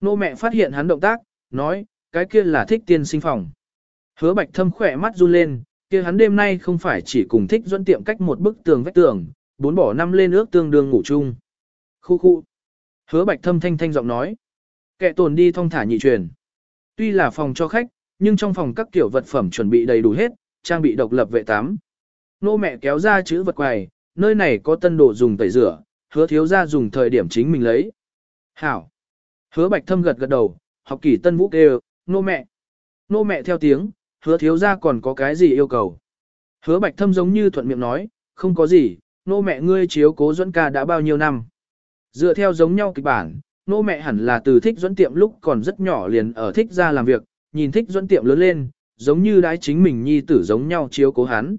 Nô mẹ phát hiện hắn động tác, nói, cái kia là thích tiên sinh phòng. Hứa bạch thâm khỏe mắt run lên, kia hắn đêm nay không phải chỉ cùng thích dẫn tiệm cách một bức tường vách tường, bốn bỏ năm lên ước tương đương ngủ chung. Khu khu. Hứa bạch thâm thanh thanh giọng nói. Kệ tồn đi thong thả nhị truyền. Tuy là phòng cho khách, nhưng trong phòng các kiểu vật phẩm chuẩn bị đầy đủ hết, trang bị độc lập vệ tám. Nô mẹ kéo ra chữ vật quầy, nơi này có tân đồ dùng tẩy rửa, hứa thiếu ra dùng thời điểm chính mình lấy. Hảo. Hứa bạch thâm gật gật đầu, học kỷ tân vũ kêu, nô mẹ. Nô mẹ theo tiếng, hứa thiếu ra còn có cái gì yêu cầu. Hứa bạch thâm giống như thuận miệng nói, không có gì, nô mẹ ngươi chiếu cố dẫn ca đã bao nhiêu năm. Dựa theo giống nhau kịch bản, nô mẹ hẳn là từ thích dẫn tiệm lúc còn rất nhỏ liền ở thích ra làm việc, nhìn thích dẫn tiệm lớn lên, giống như đái chính mình nhi tử giống nhau chiếu cố hắn.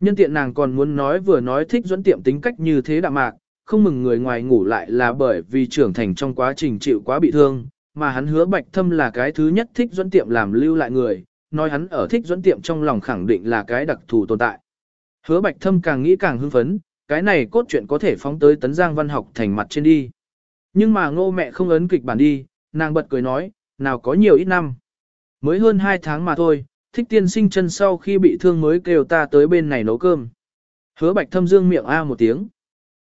Nhân tiện nàng còn muốn nói vừa nói thích dẫn tiệm tính cách như thế đạm mạc, không mừng người ngoài ngủ lại là bởi vì trưởng thành trong quá trình chịu quá bị thương, mà hắn hứa bạch thâm là cái thứ nhất thích dẫn tiệm làm lưu lại người, nói hắn ở thích dẫn tiệm trong lòng khẳng định là cái đặc thù tồn tại. Hứa bạch thâm càng nghĩ càng hưng phấn, cái này cốt truyện có thể phóng tới tấn giang văn học thành mặt trên đi. Nhưng mà ngô mẹ không ấn kịch bản đi, nàng bật cười nói, nào có nhiều ít năm. Mới hơn 2 tháng mà thôi, thích tiên sinh chân sau khi bị thương mới kêu ta tới bên này nấu cơm. Hứa bạch thâm dương miệng a một tiếng.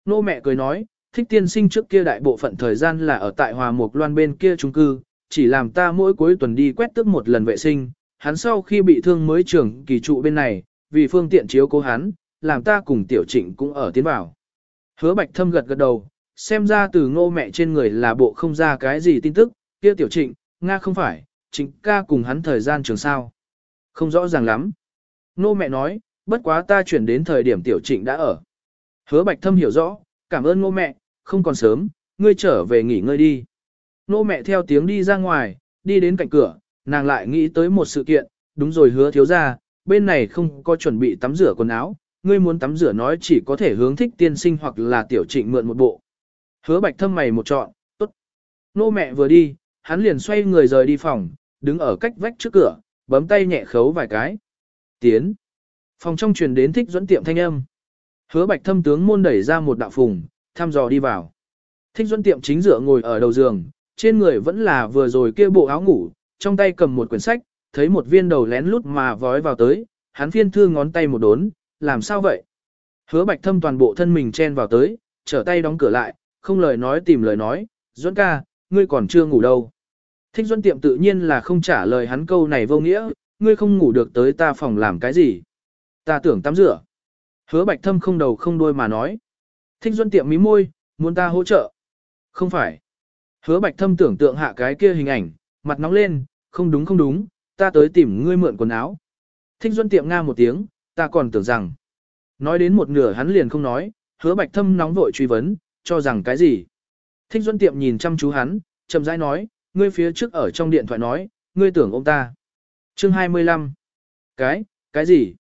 Nô mẹ cười nói, thích tiên sinh trước kia đại bộ phận thời gian là ở tại hòa mục loan bên kia trung cư, chỉ làm ta mỗi cuối tuần đi quét tước một lần vệ sinh, hắn sau khi bị thương mới trưởng kỳ trụ bên này, vì phương tiện chiếu cố hắn, làm ta cùng tiểu trịnh cũng ở tiến vào. Hứa bạch thâm gật gật đầu, xem ra từ ngô mẹ trên người là bộ không ra cái gì tin tức, kia tiểu trịnh, Nga không phải, trịnh ca cùng hắn thời gian trường sao. Không rõ ràng lắm. Nô mẹ nói, bất quá ta chuyển đến thời điểm tiểu trịnh đã ở. Hứa bạch thâm hiểu rõ, cảm ơn nô mẹ, không còn sớm, ngươi trở về nghỉ ngơi đi. Nô mẹ theo tiếng đi ra ngoài, đi đến cạnh cửa, nàng lại nghĩ tới một sự kiện, đúng rồi hứa thiếu ra, bên này không có chuẩn bị tắm rửa quần áo, ngươi muốn tắm rửa nói chỉ có thể hướng thích tiên sinh hoặc là tiểu trịnh mượn một bộ. Hứa bạch thâm mày một chọn, tốt. Nô mẹ vừa đi, hắn liền xoay người rời đi phòng, đứng ở cách vách trước cửa, bấm tay nhẹ khấu vài cái. Tiến. Phòng trong truyền đến thích dẫn tiệm thanh âm. Hứa bạch thâm tướng môn đẩy ra một đạo phùng, thăm dò đi vào. Thích dẫn tiệm chính dựa ngồi ở đầu giường, trên người vẫn là vừa rồi kia bộ áo ngủ, trong tay cầm một quyển sách, thấy một viên đầu lén lút mà vói vào tới, hắn phiên thư ngón tay một đốn, làm sao vậy? Hứa bạch thâm toàn bộ thân mình chen vào tới, trở tay đóng cửa lại, không lời nói tìm lời nói, Duẫn ca, ngươi còn chưa ngủ đâu. Thích Duẫn tiệm tự nhiên là không trả lời hắn câu này vô nghĩa, ngươi không ngủ được tới ta phòng làm cái gì. Ta tưởng tắm rửa. Hứa bạch thâm không đầu không đuôi mà nói. Thích Duẫn tiệm mí môi, muốn ta hỗ trợ. Không phải. Hứa bạch thâm tưởng tượng hạ cái kia hình ảnh, mặt nóng lên, không đúng không đúng, ta tới tìm ngươi mượn quần áo. Thích Duân tiệm nga một tiếng, ta còn tưởng rằng. Nói đến một nửa hắn liền không nói, hứa bạch thâm nóng vội truy vấn, cho rằng cái gì. Thích Duân tiệm nhìn chăm chú hắn, chậm rãi nói, ngươi phía trước ở trong điện thoại nói, ngươi tưởng ông ta. Chương 25. Cái, cái gì?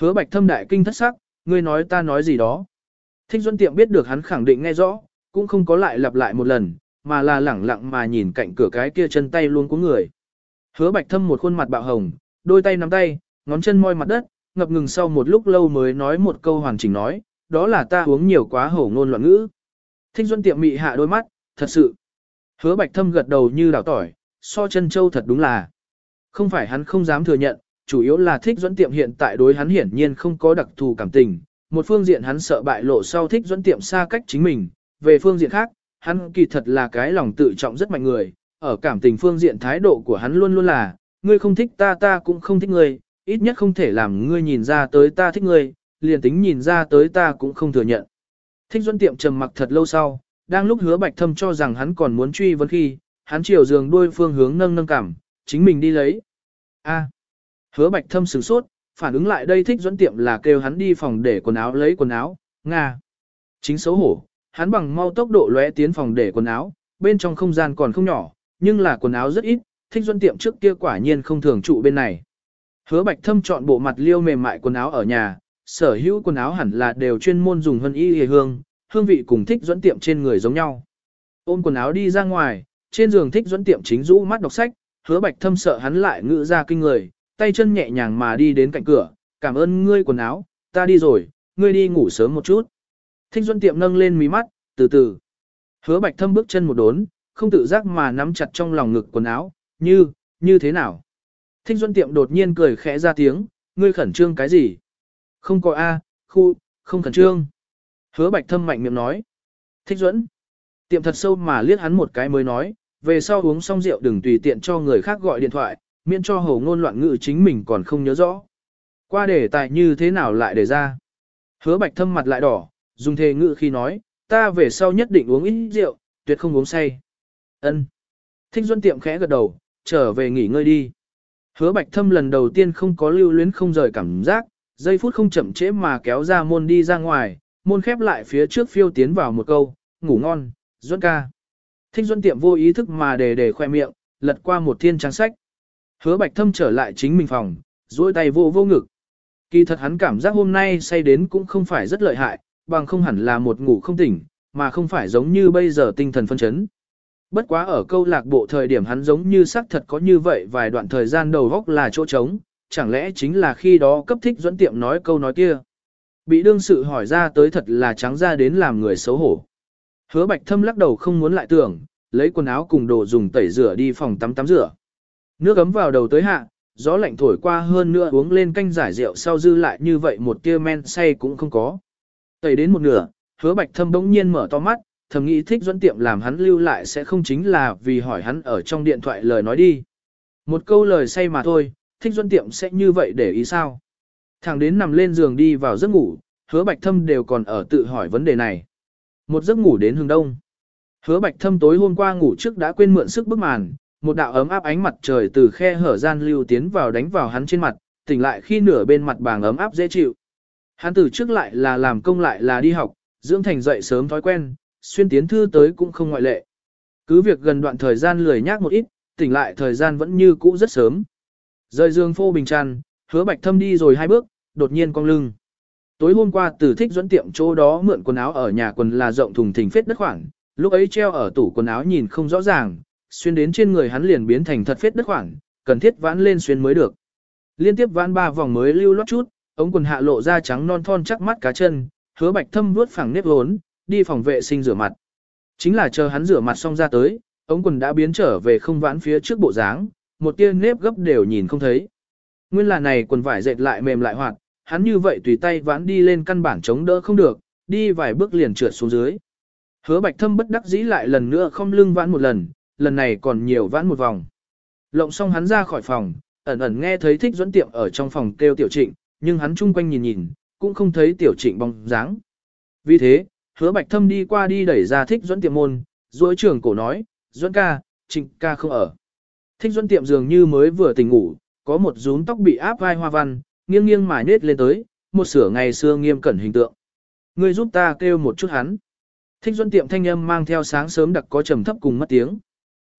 Hứa bạch thâm đại kinh thất sắc, ngươi nói ta nói gì đó. Thích Duân tiệm biết được hắn khẳng định nghe rõ, cũng không có lại lặp lại một lần, mà là lẳng lặng mà nhìn cạnh cửa cái kia chân tay luôn của người. Hứa bạch thâm một khuôn mặt bạo hồng, đôi tay nắm tay, ngón chân moi mặt đất, ngập ngừng sau một lúc lâu mới nói một câu hoàn chỉnh nói, đó là ta uống nhiều quá hổ ngôn loạn ngữ. Thích Duân tiệm mị hạ đôi mắt, thật sự. Hứa bạch thâm gật đầu như đảo tỏi, so chân châu thật đúng là. Không phải hắn không dám thừa nhận, chủ yếu là thích Duân tiệm hiện tại đối hắn hiển nhiên không có đặc thù cảm tình. Một phương diện hắn sợ bại lộ sau thích Duân tiệm xa cách chính mình, về phương diện khác, hắn kỳ thật là cái lòng tự trọng rất mạnh người. Ở cảm tình phương diện thái độ của hắn luôn luôn là, ngươi không thích ta ta cũng không thích ngươi, ít nhất không thể làm ngươi nhìn ra tới ta thích ngươi, liền tính nhìn ra tới ta cũng không thừa nhận. Thích Duẫn tiệm trầm mặc thật lâu sau, đang lúc hứa bạch thâm cho rằng hắn còn muốn truy vấn khi, hắn chiều giường đuôi phương hướng nâng nâng cảm, chính mình đi lấy. A. Hứa bạch thâm sửng sốt, phản ứng lại đây thích Duẫn tiệm là kêu hắn đi phòng để quần áo lấy quần áo, nga. Chính xấu hổ, hắn bằng mau tốc độ lóe tiến phòng để quần áo, bên trong không gian còn không nhỏ, nhưng là quần áo rất ít, thích Duân tiệm trước kia quả nhiên không thường trụ bên này. Hứa bạch thâm chọn bộ mặt liêu mềm mại quần áo ở nhà, sở hữu quần áo hẳn là đều chuyên môn dùng hân y hề hương, hương vị cùng thích Duẫn tiệm trên người giống nhau. Ôm quần áo đi ra ngoài, trên giường thích Duẫn tiệm chính rũ mắt đọc sách, hứa bạch thâm sợ hắn lại ngự ra kinh người, tay chân nhẹ nhàng mà đi đến cạnh cửa, cảm ơn ngươi quần áo, ta đi rồi, ngươi đi ngủ sớm một chút. Thích Duẫn tiệm nâng lên mí mắt, từ từ. Hứa bạch thâm bước chân một đốn, không tự giác mà nắm chặt trong lòng ngực quần áo, như, như thế nào. Thích Duân tiệm đột nhiên cười khẽ ra tiếng, ngươi khẩn trương cái gì? Không có A, khu, không khẩn trương. Hứa bạch thâm mạnh miệng nói. Thích Duẫn. Tiệm thật sâu mà liếc hắn một cái mới nói, về sau uống xong rượu đừng tùy tiện cho người khác gọi điện thoại, miễn cho hầu ngôn loạn ngữ chính mình còn không nhớ rõ. Qua đề tài như thế nào lại để ra. Hứa bạch thâm mặt lại đỏ, dùng thề ngữ khi nói, ta về sau nhất định uống ít rượu, tuyệt không uống say. Ân. Thích Duân tiệm khẽ gật đầu, trở về nghỉ ngơi đi. Hứa bạch thâm lần đầu tiên không có lưu luyến không rời cảm giác, giây phút không chậm trễ mà kéo ra môn đi ra ngoài, môn khép lại phía trước phiêu tiến vào một câu, ngủ ngon, Duẫn ca. Thích Duẫn tiệm vô ý thức mà đề đề khoe miệng, lật qua một thiên trang sách. Hứa bạch thâm trở lại chính mình phòng, duỗi tay vô vô ngực. Kỳ thật hắn cảm giác hôm nay say đến cũng không phải rất lợi hại, bằng không hẳn là một ngủ không tỉnh, mà không phải giống như bây giờ tinh thần phân chấn. Bất quá ở câu lạc bộ thời điểm hắn giống như xác thật có như vậy vài đoạn thời gian đầu góc là chỗ trống, chẳng lẽ chính là khi đó cấp thích dẫn tiệm nói câu nói kia. Bị đương sự hỏi ra tới thật là trắng ra đến làm người xấu hổ. Hứa bạch thâm lắc đầu không muốn lại tưởng, lấy quần áo cùng đồ dùng tẩy rửa đi phòng tắm tắm rửa. Nước ấm vào đầu tới hạ, gió lạnh thổi qua hơn nữa uống lên canh giải rượu sau dư lại như vậy một tia men say cũng không có. Tẩy đến một nửa, hứa bạch thâm bỗng nhiên mở to mắt, thầm nghĩ thích dẫn tiệm làm hắn lưu lại sẽ không chính là vì hỏi hắn ở trong điện thoại lời nói đi. Một câu lời say mà thôi, thích dẫn tiệm sẽ như vậy để ý sao? Thằng đến nằm lên giường đi vào giấc ngủ, hứa bạch thâm đều còn ở tự hỏi vấn đề này. Một giấc ngủ đến hướng đông. Hứa bạch thâm tối hôm qua ngủ trước đã quên mượn sức bức màn, một đạo ấm áp ánh mặt trời từ khe hở gian lưu tiến vào đánh vào hắn trên mặt, tỉnh lại khi nửa bên mặt bàng ấm áp dễ chịu. Hắn từ trước lại là làm công lại là đi học, dưỡng thành dậy sớm thói quen, xuyên tiến thư tới cũng không ngoại lệ. Cứ việc gần đoạn thời gian lười nhác một ít, tỉnh lại thời gian vẫn như cũ rất sớm. Rời giường phô bình tràn, hứa bạch thâm đi rồi hai bước, đột nhiên cong lưng. Tối hôm qua Tử thích dẫn tiệm chỗ đó mượn quần áo ở nhà quần là rộng thùng thình phết đất khoảng, lúc ấy treo ở tủ quần áo nhìn không rõ ràng, xuyên đến trên người hắn liền biến thành thật phết đất khoảng, cần thiết vãn lên xuyên mới được. Liên tiếp vãn ba vòng mới lưu loát chút, ống quần hạ lộ ra trắng non thon chắc mắt cá chân, hứa bạch thâm vuốt phẳng nếp hốn, đi phòng vệ sinh rửa mặt. Chính là chờ hắn rửa mặt xong ra tới, ống quần đã biến trở về không vãn phía trước bộ dáng, một tia nếp gấp đều nhìn không thấy. Nguyên là này quần vải dệt lại mềm lại hoạt, hắn như vậy tùy tay vãn đi lên căn bản chống đỡ không được, đi vài bước liền trượt xuống dưới. Hứa bạch thâm bất đắc dĩ lại lần nữa không lưng vãn một lần, lần này còn nhiều vãn một vòng. Lộng xong hắn ra khỏi phòng, ẩn ẩn nghe thấy thích dẫn tiệm ở trong phòng kêu tiểu trịnh, nhưng hắn chung quanh nhìn nhìn, cũng không thấy tiểu trịnh bóng dáng. Vì thế, hứa bạch thâm đi qua đi đẩy ra thích dẫn tiệm môn, duỗi trưởng cổ nói, dẫn ca, trịnh ca không ở. Thích dẫn tiệm dường như mới vừa tỉnh ngủ, có một rúm tóc bị áp vai hoa văn, nghiêng nghiêng mài nết lên tới, một sửa ngày xưa nghiêm cẩn hình tượng. Ngươi giúp ta kêu một chút hắn. Thích dẫn tiệm thanh âm mang theo sáng sớm đặc có trầm thấp cùng mất tiếng.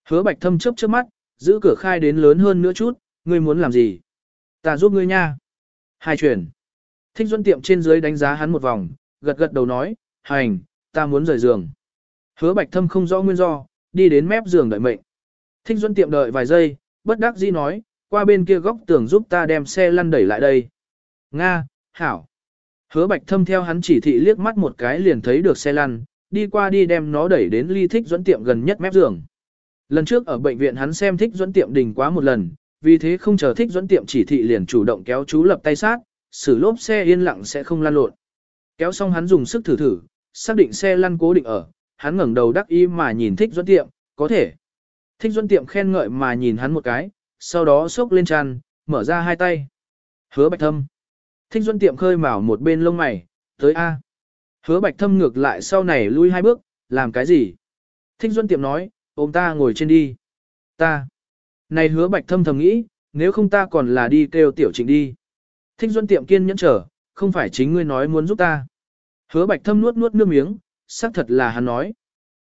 Hứa bạch thâm chớp chớp mắt, giữ cửa khai đến lớn hơn nữa chút, ngươi muốn làm gì? Ta giúp ngươi nha. Hai chuyển. Thích Duân tiệm trên dưới đánh giá hắn một vòng, gật gật đầu nói, hành, ta muốn rời giường. Hứa bạch thâm không rõ nguyên do, đi đến mép giường đợi mệnh. Thích Duân tiệm đợi vài giây, bất đắc dĩ nói, qua bên kia góc tường giúp ta đem xe lăn đẩy lại đây. Nga, hảo. Hứa bạch thâm theo hắn chỉ thị liếc mắt một cái liền thấy được xe lăn, đi qua đi đem nó đẩy đến ly thích Duân tiệm gần nhất mép giường. Lần trước ở bệnh viện hắn xem thích Duân tiệm đình quá một lần, vì thế không chờ thích Duân tiệm chỉ thị liền chủ động kéo chú lập tay sát, xử lốp xe yên lặng sẽ không lăn lộn. Kéo xong hắn dùng sức thử thử, xác định xe lăn cố định ở, hắn ngẩng đầu đắc ý mà nhìn thích Duẫn tiệm, có thể. Thích Duẫn tiệm khen ngợi mà nhìn hắn một cái, sau đó xốc lên tràn, mở ra hai tay. Hứa bạch thâm. Thích Duẫn tiệm khơi mào một bên lông mày, tới A. Hứa bạch thâm ngược lại sau này lui hai bước, làm cái gì? Thích Duẫn tiệm nói, ôm ta ngồi trên đi. Ta. Này hứa bạch thâm thầm nghĩ, nếu không ta còn là đi kêu tiểu trịnh đi. Thích Duẫn tiệm kiên nhẫn trở, không phải chính ngươi nói muốn giúp ta. Hứa bạch thâm nuốt nuốt nước miếng, xác thật là hắn nói.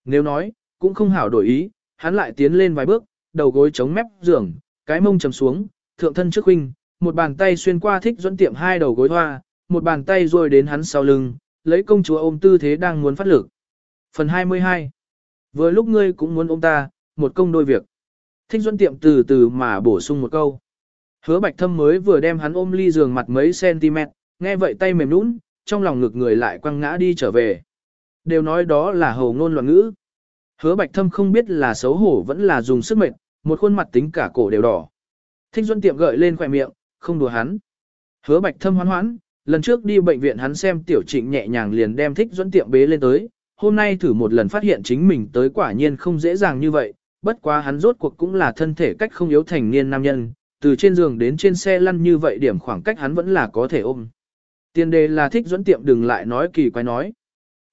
Nếu nói, cũng không hảo đổi ý, hắn lại tiến lên vài bước, đầu gối chống mép giường, cái mông chầm xuống, thượng thân trước huynh, một bàn tay xuyên qua thích dẫn tiệm hai đầu gối hoa, một bàn tay rồi đến hắn sau lưng, lấy công chúa ôm tư thế đang muốn phát lực. Phần 22 Vừa lúc ngươi cũng muốn ôm ta, một công đôi việc. Thích dẫn tiệm từ từ mà bổ sung một câu. Hứa bạch thâm mới vừa đem hắn ôm ly giường mặt mấy cm, nghe vậy tay mềm nũng, trong lòng ngực người lại quăng ngã đi trở về. Đều nói đó là hầu ngôn loạn ngữ. Hứa bạch thâm không biết là xấu hổ vẫn là dùng sức mệt, một khuôn mặt tính cả cổ đều đỏ. Thích Duân tiệm gợi lên khỏe miệng, không đùa hắn. Hứa bạch thâm hoán hoãn, lần trước đi bệnh viện hắn xem tiểu trịnh nhẹ nhàng liền đem thích Duân tiệm bế lên tới, hôm nay thử một lần phát hiện chính mình tới quả nhiên không dễ dàng như vậy, bất quá hắn rốt cuộc cũng là thân thể cách không yếu thành niên nam nhân, từ trên giường đến trên xe lăn như vậy điểm khoảng cách hắn vẫn là có thể ôm. Tiền đề là thích dẫn tiệm đừng lại nói kỳ quái nói.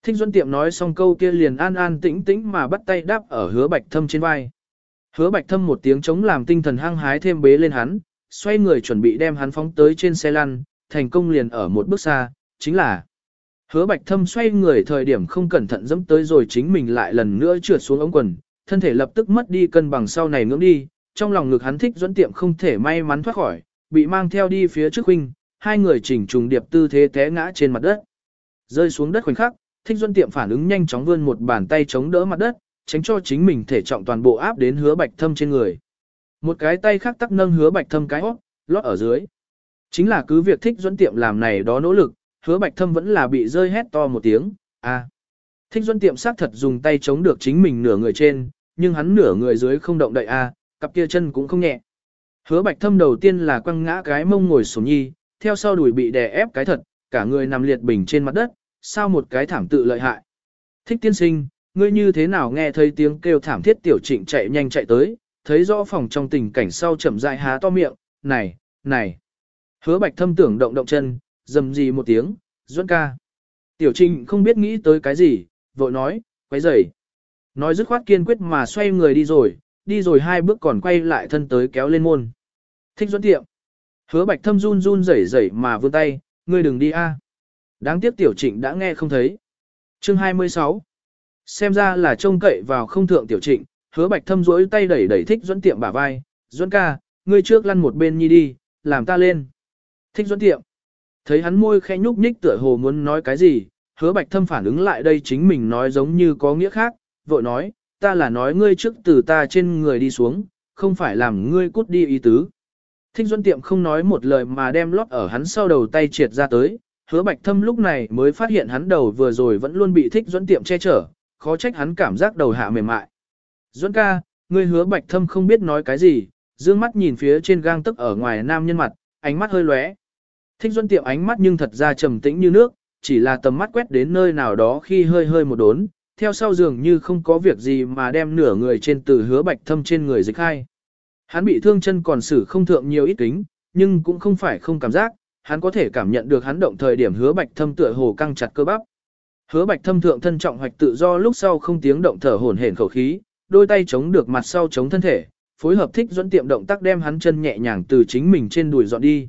Thích dẫn tiệm nói xong câu kia liền an an tĩnh tĩnh mà bắt tay đáp ở hứa bạch thâm trên vai. Hứa bạch thâm một tiếng chống làm tinh thần hăng hái thêm bế lên hắn, xoay người chuẩn bị đem hắn phóng tới trên xe lăn, thành công liền ở một bước xa, chính là Hứa bạch thâm xoay người thời điểm không cẩn thận dẫm tới rồi chính mình lại lần nữa trượt xuống ống quần, thân thể lập tức mất đi cân bằng sau này ngưỡng đi, trong lòng ngực hắn thích dẫn tiệm không thể may mắn thoát khỏi, bị mang theo đi phía trước huynh, hai người chỉnh trùng điệp tư thế té ngã trên mặt đất. Rơi xuống đất khoảnh khắc, thích Duân tiệm phản ứng nhanh chóng vươn một bàn tay chống đỡ mặt đất, tránh cho chính mình thể trọng toàn bộ áp đến hứa bạch thâm trên người. Một cái tay khác tắc nâng hứa bạch thâm cái hót, lót ở dưới. Chính là cứ việc thích Duân tiệm làm này đó nỗ lực, hứa bạch thâm vẫn là bị rơi hét to một tiếng, a. Thích Duân tiệm xác thật dùng tay chống được chính mình nửa người trên, nhưng hắn nửa người dưới không động đậy a, cặp kia chân cũng không nhẹ. Hứa bạch thâm đầu tiên là quăng ngã cái mông ngồi xuống nhi, theo sau đùi bị đè ép cái thật, cả người nằm liệt bình trên mặt đất, sao một cái thảm tự lợi hại. Thích tiên sinh, ngươi như thế nào nghe thấy tiếng kêu thảm thiết tiểu trịnh chạy nhanh chạy tới, thấy rõ phòng trong tình cảnh sau chậm rãi há to miệng, này, này. Hứa bạch thâm tưởng động động chân, dầm gì một tiếng, Duẫn ca. Tiểu trịnh không biết nghĩ tới cái gì, vội nói, quấy rầy. Nói dứt khoát kiên quyết mà xoay người đi rồi, đi rồi hai bước còn quay lại thân tới kéo lên môn. Thích duẫn tiệm. Hứa bạch thâm run run rẩy rẩy mà vươn tay, ngươi đừng đi a. Đáng tiếc tiểu trịnh đã nghe không thấy. Chương 26 Xem ra là trông cậy vào không thượng tiểu trịnh, hứa bạch thâm rỗi tay đẩy đẩy thích dẫn tiệm bả vai, dẫn ca, ngươi trước lăn một bên nhi đi, làm ta lên. Thích dẫn tiệm. Thấy hắn môi khẽ nhúc nhích tựa hồ muốn nói cái gì, hứa bạch thâm phản ứng lại đây chính mình nói giống như có nghĩa khác, vội nói, ta là nói ngươi trước từ ta trên người đi xuống, không phải làm ngươi cút đi ý tứ. Thích Duân Tiệm không nói một lời mà đem lót ở hắn sau đầu tay triệt ra tới, hứa bạch thâm lúc này mới phát hiện hắn đầu vừa rồi vẫn luôn bị Thích Duân Tiệm che chở, khó trách hắn cảm giác đầu hạ mềm mại. Duân ca, ngươi hứa bạch thâm không biết nói cái gì, dương mắt nhìn phía trên gang tức ở ngoài nam nhân mặt, ánh mắt hơi lóe. Thích Duân Tiệm ánh mắt nhưng thật ra trầm tĩnh như nước, chỉ là tầm mắt quét đến nơi nào đó khi hơi hơi một đốn, theo sau dường như không có việc gì mà đem nửa người trên từ hứa bạch thâm trên người dịch hai. Hắn bị thương chân còn xử không thượng nhiều ít kính, nhưng cũng không phải không cảm giác, hắn có thể cảm nhận được hắn động thời điểm hứa bạch thâm tựa hồ căng chặt cơ bắp. Hứa bạch thâm thượng thân trọng hoạch tự do lúc sau không tiếng động thở hổn hển khẩu khí, đôi tay chống được mặt sau chống thân thể, phối hợp thích dẫn tiệm động tác đem hắn chân nhẹ nhàng từ chính mình trên đùi dọn đi.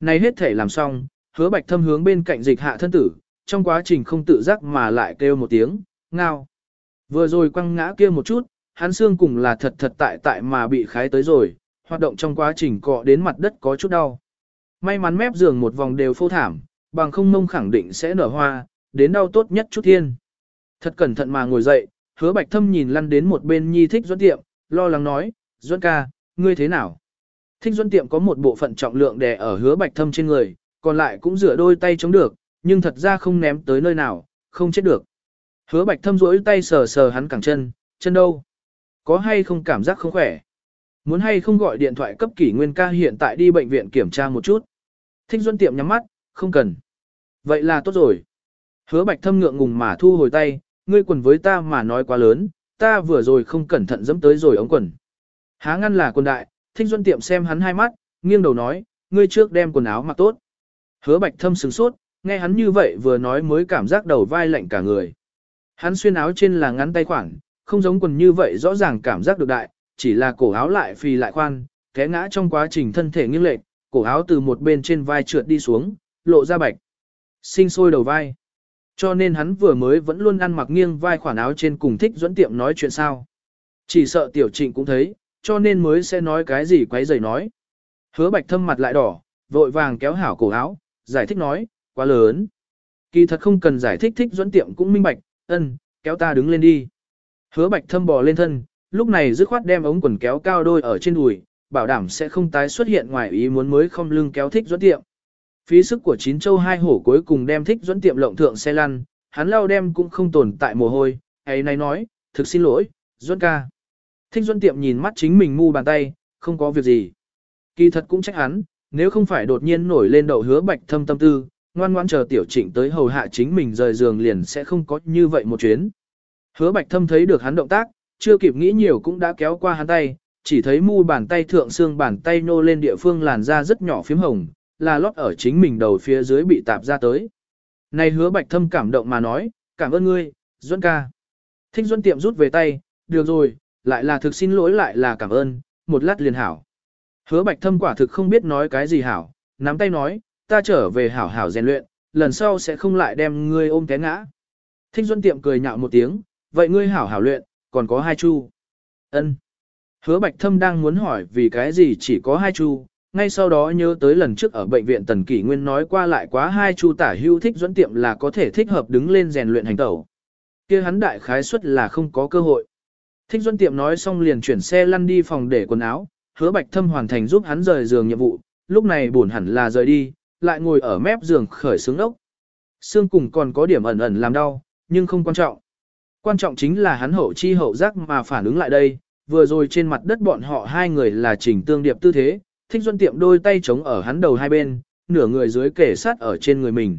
Này hết thể làm xong, hứa bạch thâm hướng bên cạnh dịch hạ thân tử, trong quá trình không tự giác mà lại kêu một tiếng, ngao. Vừa rồi quăng ngã kia một chút, hắn xương cùng là thật thật tại tại mà bị khái tới rồi, hoạt động trong quá trình cọ đến mặt đất có chút đau. May mắn mép giường một vòng đều phô thảm, bằng không mông khẳng định sẽ nở hoa, đến đau tốt nhất chút thiên. Thật cẩn thận mà ngồi dậy, hứa bạch thâm nhìn lăn đến một bên nhi thích doãn tiệm, lo lắng nói, doãn ca, ngươi thế nào? Thích doãn tiệm có một bộ phận trọng lượng đè ở hứa bạch thâm trên người, còn lại cũng rửa đôi tay chống được, nhưng thật ra không ném tới nơi nào, không chết được. Hứa bạch thâm rỗi tay sờ sờ hắn cẳng chân, chân đâu? Có hay không cảm giác không khỏe? Muốn hay không gọi điện thoại cấp kỷ nguyên ca hiện tại đi bệnh viện kiểm tra một chút. Thích Duân tiệm nhắm mắt, không cần. Vậy là tốt rồi. Hứa bạch thâm ngượng ngùng mà thu hồi tay, ngươi quần với ta mà nói quá lớn, ta vừa rồi không cẩn thận dẫm tới rồi ống quần. Há ngăn là quần đại, thích Duân tiệm xem hắn hai mắt, nghiêng đầu nói, ngươi trước đem quần áo mặc tốt. Hứa bạch thâm sửng sốt, nghe hắn như vậy vừa nói mới cảm giác đầu vai lạnh cả người. Hắn xuyên áo trên là ngắn tay khoảng, không giống quần như vậy rõ ràng cảm giác được đại, chỉ là cổ áo lại phì lại khoan, té ngã trong quá trình thân thể nghiêng lệch, cổ áo từ một bên trên vai trượt đi xuống, lộ ra bạch. Sinh sôi đầu vai. Cho nên hắn vừa mới vẫn luôn ăn mặc nghiêng vai khoản áo trên cùng thích dẫn tiệm nói chuyện sao. Chỉ sợ tiểu trịnh cũng thấy, cho nên mới sẽ nói cái gì quấy rầy nói. Hứa bạch thâm mặt lại đỏ, vội vàng kéo hảo cổ áo, giải thích nói, quá lớn. Kỳ thật không cần giải thích thích dẫn tiệm cũng minh bạch, ân, kéo ta đứng lên đi. Hứa bạch thâm bò lên thân, lúc này dứt khoát đem ống quần kéo cao đôi ở trên đùi, bảo đảm sẽ không tái xuất hiện ngoài ý muốn mới không lưng kéo thích dẫn tiệm. Phí sức của chín châu hai hổ cuối cùng đem thích dẫn tiệm lộng thượng xe lăn, hắn lao đem cũng không tồn tại mồ hôi, ấy này nói, thực xin lỗi, dẫn ca. Thích dẫn tiệm nhìn mắt chính mình mu bàn tay, không có việc gì. Kỳ thật cũng trách hắn, nếu không phải đột nhiên nổi lên đậu hứa bạch thâm tâm tư, ngoan ngoan chờ tiểu trịnh tới hầu hạ chính mình rời giường liền sẽ không có như vậy một chuyến. Hứa bạch thâm thấy được hắn động tác, chưa kịp nghĩ nhiều cũng đã kéo qua hắn tay, chỉ thấy mu bàn tay thượng xương bàn tay nô lên địa phương làn da rất nhỏ phím hồng, là lót ở chính mình đầu phía dưới bị tạp ra tới. Này hứa bạch thâm cảm động mà nói, cảm ơn ngươi, Duân ca. Thích Duân tiệm rút về tay, được rồi, lại là thực xin lỗi lại là cảm ơn, một lát liền hảo. Hứa bạch thâm quả thực không biết nói cái gì hảo, nắm tay nói, ta trở về hảo hảo rèn luyện, lần sau sẽ không lại đem ngươi ôm té ngã. Thích Duân tiệm cười nhạo một tiếng, vậy ngươi hảo hảo luyện, còn có hai chu. Ân. Hứa Bạch Thâm đang muốn hỏi vì cái gì chỉ có hai chu, ngay sau đó nhớ tới lần trước ở bệnh viện Tần Kỷ Nguyên nói qua lại quá hai chu tả hưu thích dẫn tiệm là có thể thích hợp đứng lên rèn luyện hành tẩu. kia hắn đại khái suất là không có cơ hội. Thích dẫn tiệm nói xong liền chuyển xe lăn đi phòng để quần áo, hứa Bạch Thâm hoàn thành giúp hắn rời giường nhiệm vụ, lúc này buồn hẳn là rời đi, lại ngồi ở mép giường khởi sướng ốc. Xương cùng còn có điểm ẩn ẩn làm đau, nhưng không quan trọng. Quan trọng chính là hắn hậu chi hậu giác mà phản ứng lại đây, vừa rồi trên mặt đất bọn họ hai người là chỉnh tương điệp tư thế, thích duân tiệm đôi tay chống ở hắn đầu hai bên, nửa người dưới kể sát ở trên người mình.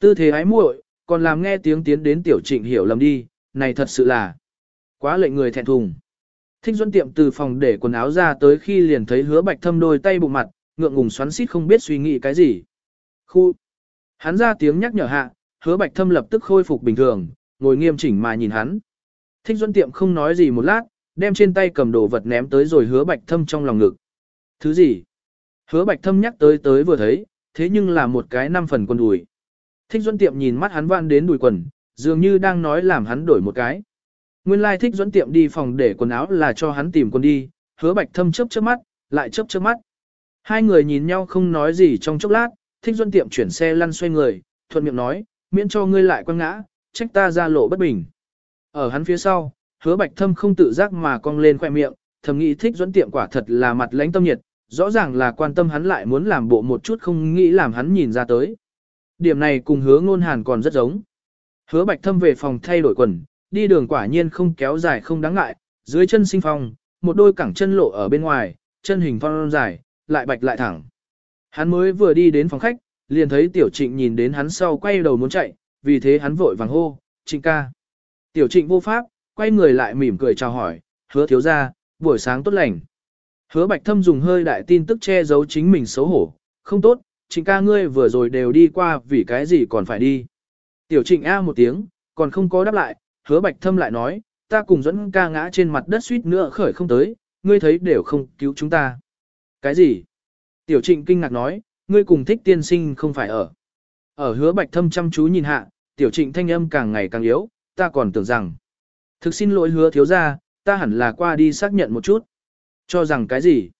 Tư thế ái muội, còn làm nghe tiếng tiến đến tiểu trịnh hiểu lầm đi, này thật sự là quá lệnh người thẹn thùng. Thích duân tiệm từ phòng để quần áo ra tới khi liền thấy hứa bạch thâm đôi tay bụng mặt, ngượng ngùng xoắn xít không biết suy nghĩ cái gì. Khu! Hắn ra tiếng nhắc nhở hạ, hứa bạch thâm lập tức khôi phục bình thường, ngồi nghiêm chỉnh mà nhìn hắn. Thích Duân Tiệm không nói gì một lát, đem trên tay cầm đồ vật ném tới rồi hứa bạch thâm trong lòng ngực. Thứ gì? Hứa bạch thâm nhắc tới tới vừa thấy, thế nhưng là một cái năm phần quần đùi. Thích Duẫn Tiệm nhìn mắt hắn vạn đến đùi quần, dường như đang nói làm hắn đổi một cái. Nguyên lai Thích Duẫn Tiệm đi phòng để quần áo là cho hắn tìm quần đi, hứa bạch thâm chớp chớp mắt, lại chớp chớp mắt. Hai người nhìn nhau không nói gì trong chốc lát, Thích Duẫn Tiệm chuyển xe lăn xoay người, thuận miệng nói, miễn cho ngươi lại quăng ngã, trách ta ra lộ bất bình. Ở hắn phía sau, hứa bạch thâm không tự giác mà cong lên khoe miệng, thầm nghĩ thích dẫn tiệm quả thật là mặt lãnh tâm nhiệt, rõ ràng là quan tâm hắn lại muốn làm bộ một chút không nghĩ làm hắn nhìn ra tới. Điểm này cùng hứa ngôn hàn còn rất giống. Hứa bạch thâm về phòng thay đổi quần, đi đường quả nhiên không kéo dài không đáng ngại, dưới chân sinh phong, một đôi cẳng chân lộ ở bên ngoài, chân hình phong dài, lại bạch lại thẳng. Hắn mới vừa đi đến phòng khách, liền thấy tiểu trịnh nhìn đến hắn sau quay đầu muốn chạy, vì thế hắn vội vàng hô, trịnh ca. Tiểu trịnh vô pháp, quay người lại mỉm cười chào hỏi, hứa thiếu ra, buổi sáng tốt lành. Hứa bạch thâm dùng hơi đại tin tức che giấu chính mình xấu hổ, không tốt, trịnh ca ngươi vừa rồi đều đi qua vì cái gì còn phải đi. Tiểu trịnh A một tiếng, còn không có đáp lại, hứa bạch thâm lại nói, ta cùng dẫn ca ngã trên mặt đất suýt nữa khởi không tới, ngươi thấy đều không cứu chúng ta. Cái gì? Tiểu trịnh kinh ngạc nói, ngươi cùng thích tiên sinh không phải ở. Ở hứa bạch thâm chăm chú nhìn hạ, tiểu trịnh thanh âm càng ngày càng yếu, ta còn tưởng rằng. Thực xin lỗi hứa thiếu ra, ta hẳn là qua đi xác nhận một chút. Cho rằng cái gì?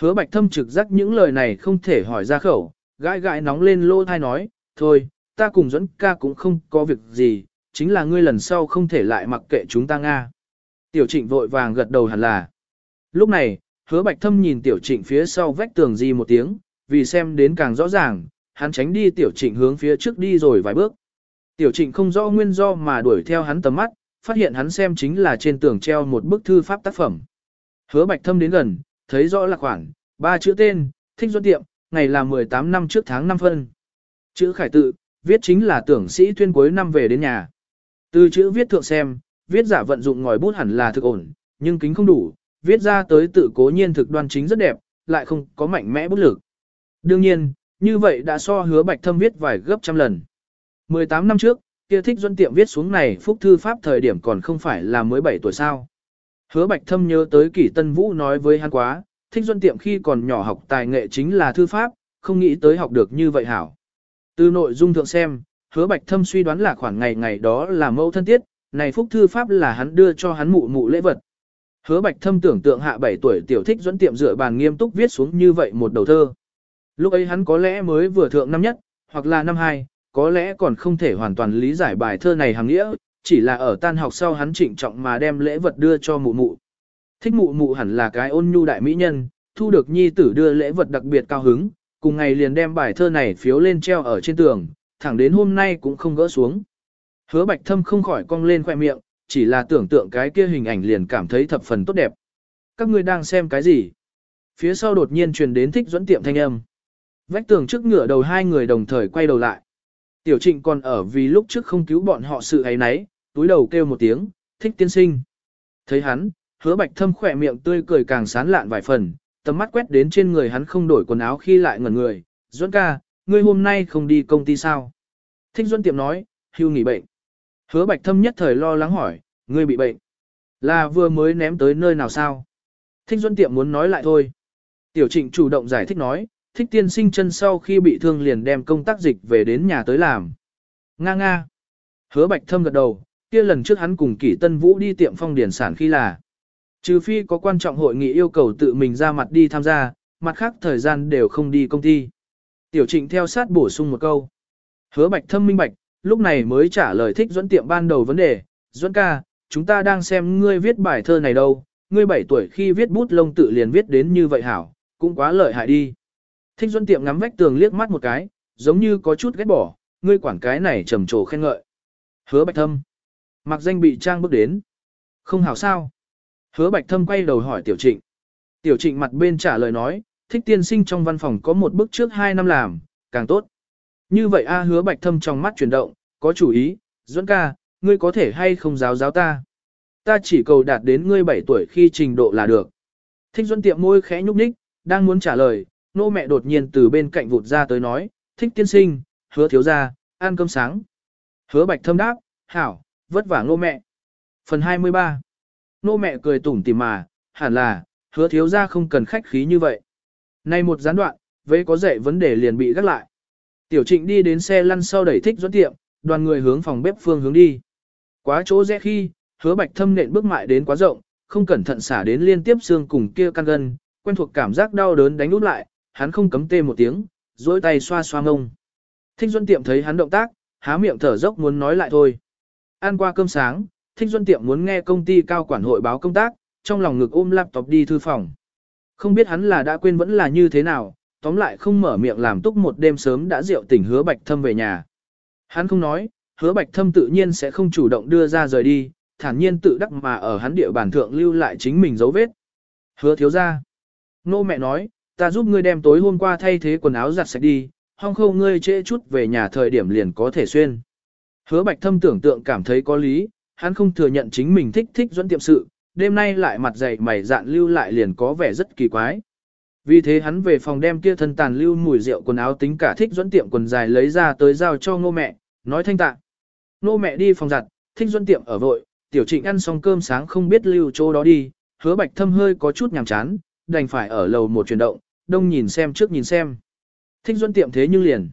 Hứa bạch thâm trực giác những lời này không thể hỏi ra khẩu, gãi gãi nóng lên lô thai nói, thôi, ta cùng dẫn ca cũng không có việc gì, chính là ngươi lần sau không thể lại mặc kệ chúng ta Nga. Tiểu trịnh vội vàng gật đầu hẳn là. Lúc này, hứa bạch thâm nhìn tiểu trịnh phía sau vách tường gì một tiếng, vì xem đến càng rõ ràng, hắn tránh đi tiểu trịnh hướng phía trước đi rồi vài bước. Tiểu trịnh không rõ nguyên do mà đuổi theo hắn tầm mắt, phát hiện hắn xem chính là trên tường treo một bức thư pháp tác phẩm. Hứa bạch thâm đến gần, thấy rõ là khoản, ba chữ tên, thích doanh tiệm, ngày là 18 năm trước tháng 5 phân. Chữ khải tự, viết chính là tưởng sĩ tuyên cuối năm về đến nhà. Từ chữ viết thượng xem, viết giả vận dụng ngòi bút hẳn là thực ổn, nhưng kính không đủ, viết ra tới tự cố nhiên thực đoan chính rất đẹp, lại không có mạnh mẽ bút lực. Đương nhiên, như vậy đã so hứa bạch thâm viết vài gấp trăm lần. 18 năm trước, kia thích duân tiệm viết xuống này phúc thư pháp thời điểm còn không phải là mới 7 tuổi sao. Hứa bạch thâm nhớ tới kỷ tân vũ nói với hắn quá, thích duân tiệm khi còn nhỏ học tài nghệ chính là thư pháp, không nghĩ tới học được như vậy hảo. Từ nội dung thượng xem, hứa bạch thâm suy đoán là khoảng ngày ngày đó là mẫu thân tiết, này phúc thư pháp là hắn đưa cho hắn mụ mụ lễ vật. Hứa bạch thâm tưởng tượng hạ 7 tuổi tiểu thích duẫn tiệm dựa bàn nghiêm túc viết xuống như vậy một đầu thơ. Lúc ấy hắn có lẽ mới vừa thượng năm nhất, hoặc là năm hai, có lẽ còn không thể hoàn toàn lý giải bài thơ này hàng nghĩa, chỉ là ở tan học sau hắn trịnh trọng mà đem lễ vật đưa cho mụ mụ. Thích mụ mụ hẳn là cái ôn nhu đại mỹ nhân, thu được nhi tử đưa lễ vật đặc biệt cao hứng, cùng ngày liền đem bài thơ này phiếu lên treo ở trên tường, thẳng đến hôm nay cũng không gỡ xuống. Hứa bạch thâm không khỏi cong lên khoe miệng, chỉ là tưởng tượng cái kia hình ảnh liền cảm thấy thập phần tốt đẹp. Các ngươi đang xem cái gì? Phía sau đột nhiên truyền đến thích dẫn tiệm thanh âm. Vách tường trước ngửa đầu hai người đồng thời quay đầu lại. Tiểu trịnh còn ở vì lúc trước không cứu bọn họ sự ấy nấy, túi đầu kêu một tiếng, thích tiên sinh. Thấy hắn, hứa bạch thâm khỏe miệng tươi cười càng sán lạn vài phần, tầm mắt quét đến trên người hắn không đổi quần áo khi lại ngẩn người. Duẫn ca, ngươi hôm nay không đi công ty sao? Thích Duẫn tiệm nói, hưu nghỉ bệnh. Hứa bạch thâm nhất thời lo lắng hỏi, ngươi bị bệnh. Là vừa mới ném tới nơi nào sao? Thích Duẫn tiệm muốn nói lại thôi. Tiểu trịnh chủ động giải thích nói, thích tiên sinh chân sau khi bị thương liền đem công tác dịch về đến nhà tới làm. Nga nga. Hứa bạch thâm gật đầu, kia lần trước hắn cùng kỷ tân vũ đi tiệm phong điển sản khi là. Trừ phi có quan trọng hội nghị yêu cầu tự mình ra mặt đi tham gia, mặt khác thời gian đều không đi công ty. Tiểu trịnh theo sát bổ sung một câu. Hứa bạch thâm minh bạch, lúc này mới trả lời thích dẫn tiệm ban đầu vấn đề. Duẫn ca, chúng ta đang xem ngươi viết bài thơ này đâu, ngươi 7 tuổi khi viết bút lông tự liền viết đến như vậy hảo, cũng quá lợi hại đi. Thích Duân tiệm ngắm vách tường liếc mắt một cái, giống như có chút ghét bỏ, ngươi quản cái này trầm trồ khen ngợi. Hứa Bạch Thâm. Mặc danh bị trang bước đến. Không hảo sao. Hứa Bạch Thâm quay đầu hỏi Tiểu Trịnh. Tiểu Trịnh mặt bên trả lời nói, thích tiên sinh trong văn phòng có một bức trước 2 năm làm, càng tốt. Như vậy a hứa Bạch Thâm trong mắt chuyển động, có chủ ý, Duẫn ca, ngươi có thể hay không giáo giáo ta. Ta chỉ cầu đạt đến ngươi 7 tuổi khi trình độ là được. Thích Duẫn tiệm môi khẽ nhúc nhích, đang muốn trả lời, nô mẹ đột nhiên từ bên cạnh vụt ra tới nói, thích tiên sinh, hứa thiếu ra, ăn cơm sáng. Hứa bạch thâm đáp, hảo, vất vả nô mẹ. Phần 23 Nô mẹ cười tủm tỉm mà, hẳn là, hứa thiếu ra không cần khách khí như vậy. Nay một gián đoạn, vế có dạy vấn đề liền bị gác lại. Tiểu trịnh đi đến xe lăn sau đẩy thích dẫn tiệm, đoàn người hướng phòng bếp phương hướng đi. Quá chỗ rẽ khi, hứa bạch thâm nện bước mại đến quá rộng, không cẩn thận xả đến liên tiếp xương cùng kia căn gân, quen thuộc cảm giác đau đớn đánh út lại, hắn không cấm tê một tiếng, duỗi tay xoa xoa ngông. Thích Duân Tiệm thấy hắn động tác, há miệng thở dốc muốn nói lại thôi. Ăn qua cơm sáng, Thích Duân Tiệm muốn nghe công ty cao quản hội báo công tác, trong lòng ngực ôm laptop đi thư phòng. Không biết hắn là đã quên vẫn là như thế nào, tóm lại không mở miệng làm túc một đêm sớm đã rượu tỉnh hứa bạch thâm về nhà. Hắn không nói, hứa bạch thâm tự nhiên sẽ không chủ động đưa ra rời đi, thản nhiên tự đắc mà ở hắn địa bàn thượng lưu lại chính mình dấu vết. Hứa thiếu ra. Nô mẹ nói, ta giúp ngươi đem tối hôm qua thay thế quần áo giặt sạch đi, hong khâu ngươi trễ chút về nhà thời điểm liền có thể xuyên. Hứa bạch thâm tưởng tượng cảm thấy có lý, hắn không thừa nhận chính mình thích thích dẫn tiệm sự, đêm nay lại mặt dày mày dạn lưu lại liền có vẻ rất kỳ quái. Vì thế hắn về phòng đem kia thân tàn lưu mùi rượu quần áo tính cả thích dẫn tiệm quần dài lấy ra tới giao cho ngô mẹ, nói thanh tạ. Ngô mẹ đi phòng giặt, thích dẫn tiệm ở vội, tiểu trịnh ăn xong cơm sáng không biết lưu chỗ đó đi, hứa bạch thâm hơi có chút nhàm chán, đành phải ở lầu một chuyển động, đông nhìn xem trước nhìn xem. Thích Duân tiệm thế nhưng liền.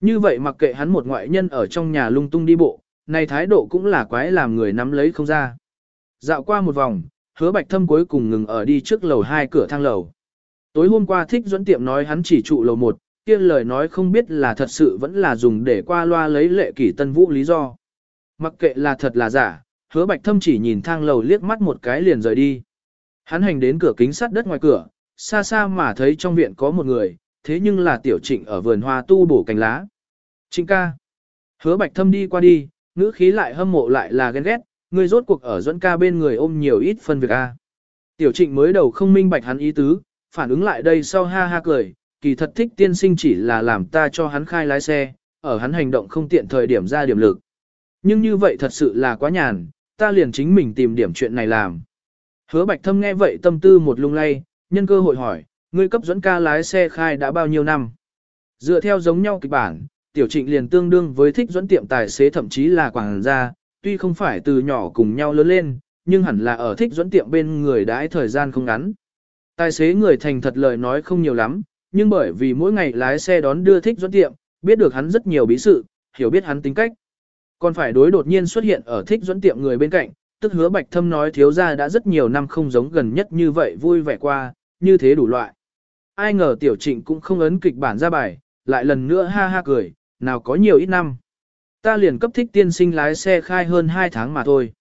Như vậy mặc kệ hắn một ngoại nhân ở trong nhà lung tung đi bộ, này thái độ cũng là quái làm người nắm lấy không ra. Dạo qua một vòng, hứa bạch thâm cuối cùng ngừng ở đi trước lầu hai cửa thang lầu. Tối hôm qua thích duẫn tiệm nói hắn chỉ trụ lầu một, kia lời nói không biết là thật sự vẫn là dùng để qua loa lấy lệ kỷ tân vũ lý do. Mặc kệ là thật là giả, hứa bạch thâm chỉ nhìn thang lầu liếc mắt một cái liền rời đi. Hắn hành đến cửa kính sắt đất ngoài cửa, xa xa mà thấy trong viện có một người, thế nhưng là tiểu trịnh ở vườn hoa tu bổ cành lá. Trịnh ca. Hứa bạch thâm đi qua đi, ngữ khí lại hâm mộ lại là ghen ghét, người rốt cuộc ở dẫn ca bên người ôm nhiều ít phân việc a. Tiểu trịnh mới đầu không minh bạch hắn ý tứ, phản ứng lại đây sau ha ha cười, kỳ thật thích tiên sinh chỉ là làm ta cho hắn khai lái xe, ở hắn hành động không tiện thời điểm ra điểm lực. Nhưng như vậy thật sự là quá nhàn, ta liền chính mình tìm điểm chuyện này làm. Hứa bạch thâm nghe vậy tâm tư một lung lay, nhân cơ hội hỏi, ngươi cấp dẫn ca lái xe khai đã bao nhiêu năm? Dựa theo giống nhau kịch bản, tiểu trịnh liền tương đương với thích dẫn tiệm tài xế thậm chí là quảng gia, tuy không phải từ nhỏ cùng nhau lớn lên, nhưng hẳn là ở thích dẫn tiệm bên người đãi thời gian không ngắn. Tài xế người thành thật lời nói không nhiều lắm, nhưng bởi vì mỗi ngày lái xe đón đưa thích dẫn tiệm, biết được hắn rất nhiều bí sự, hiểu biết hắn tính cách. Còn phải đối đột nhiên xuất hiện ở thích dẫn tiệm người bên cạnh, tức hứa bạch thâm nói thiếu gia đã rất nhiều năm không giống gần nhất như vậy vui vẻ qua, như thế đủ loại. Ai ngờ tiểu trịnh cũng không ấn kịch bản ra bài, lại lần nữa ha ha cười, nào có nhiều ít năm. Ta liền cấp thích tiên sinh lái xe khai hơn 2 tháng mà thôi.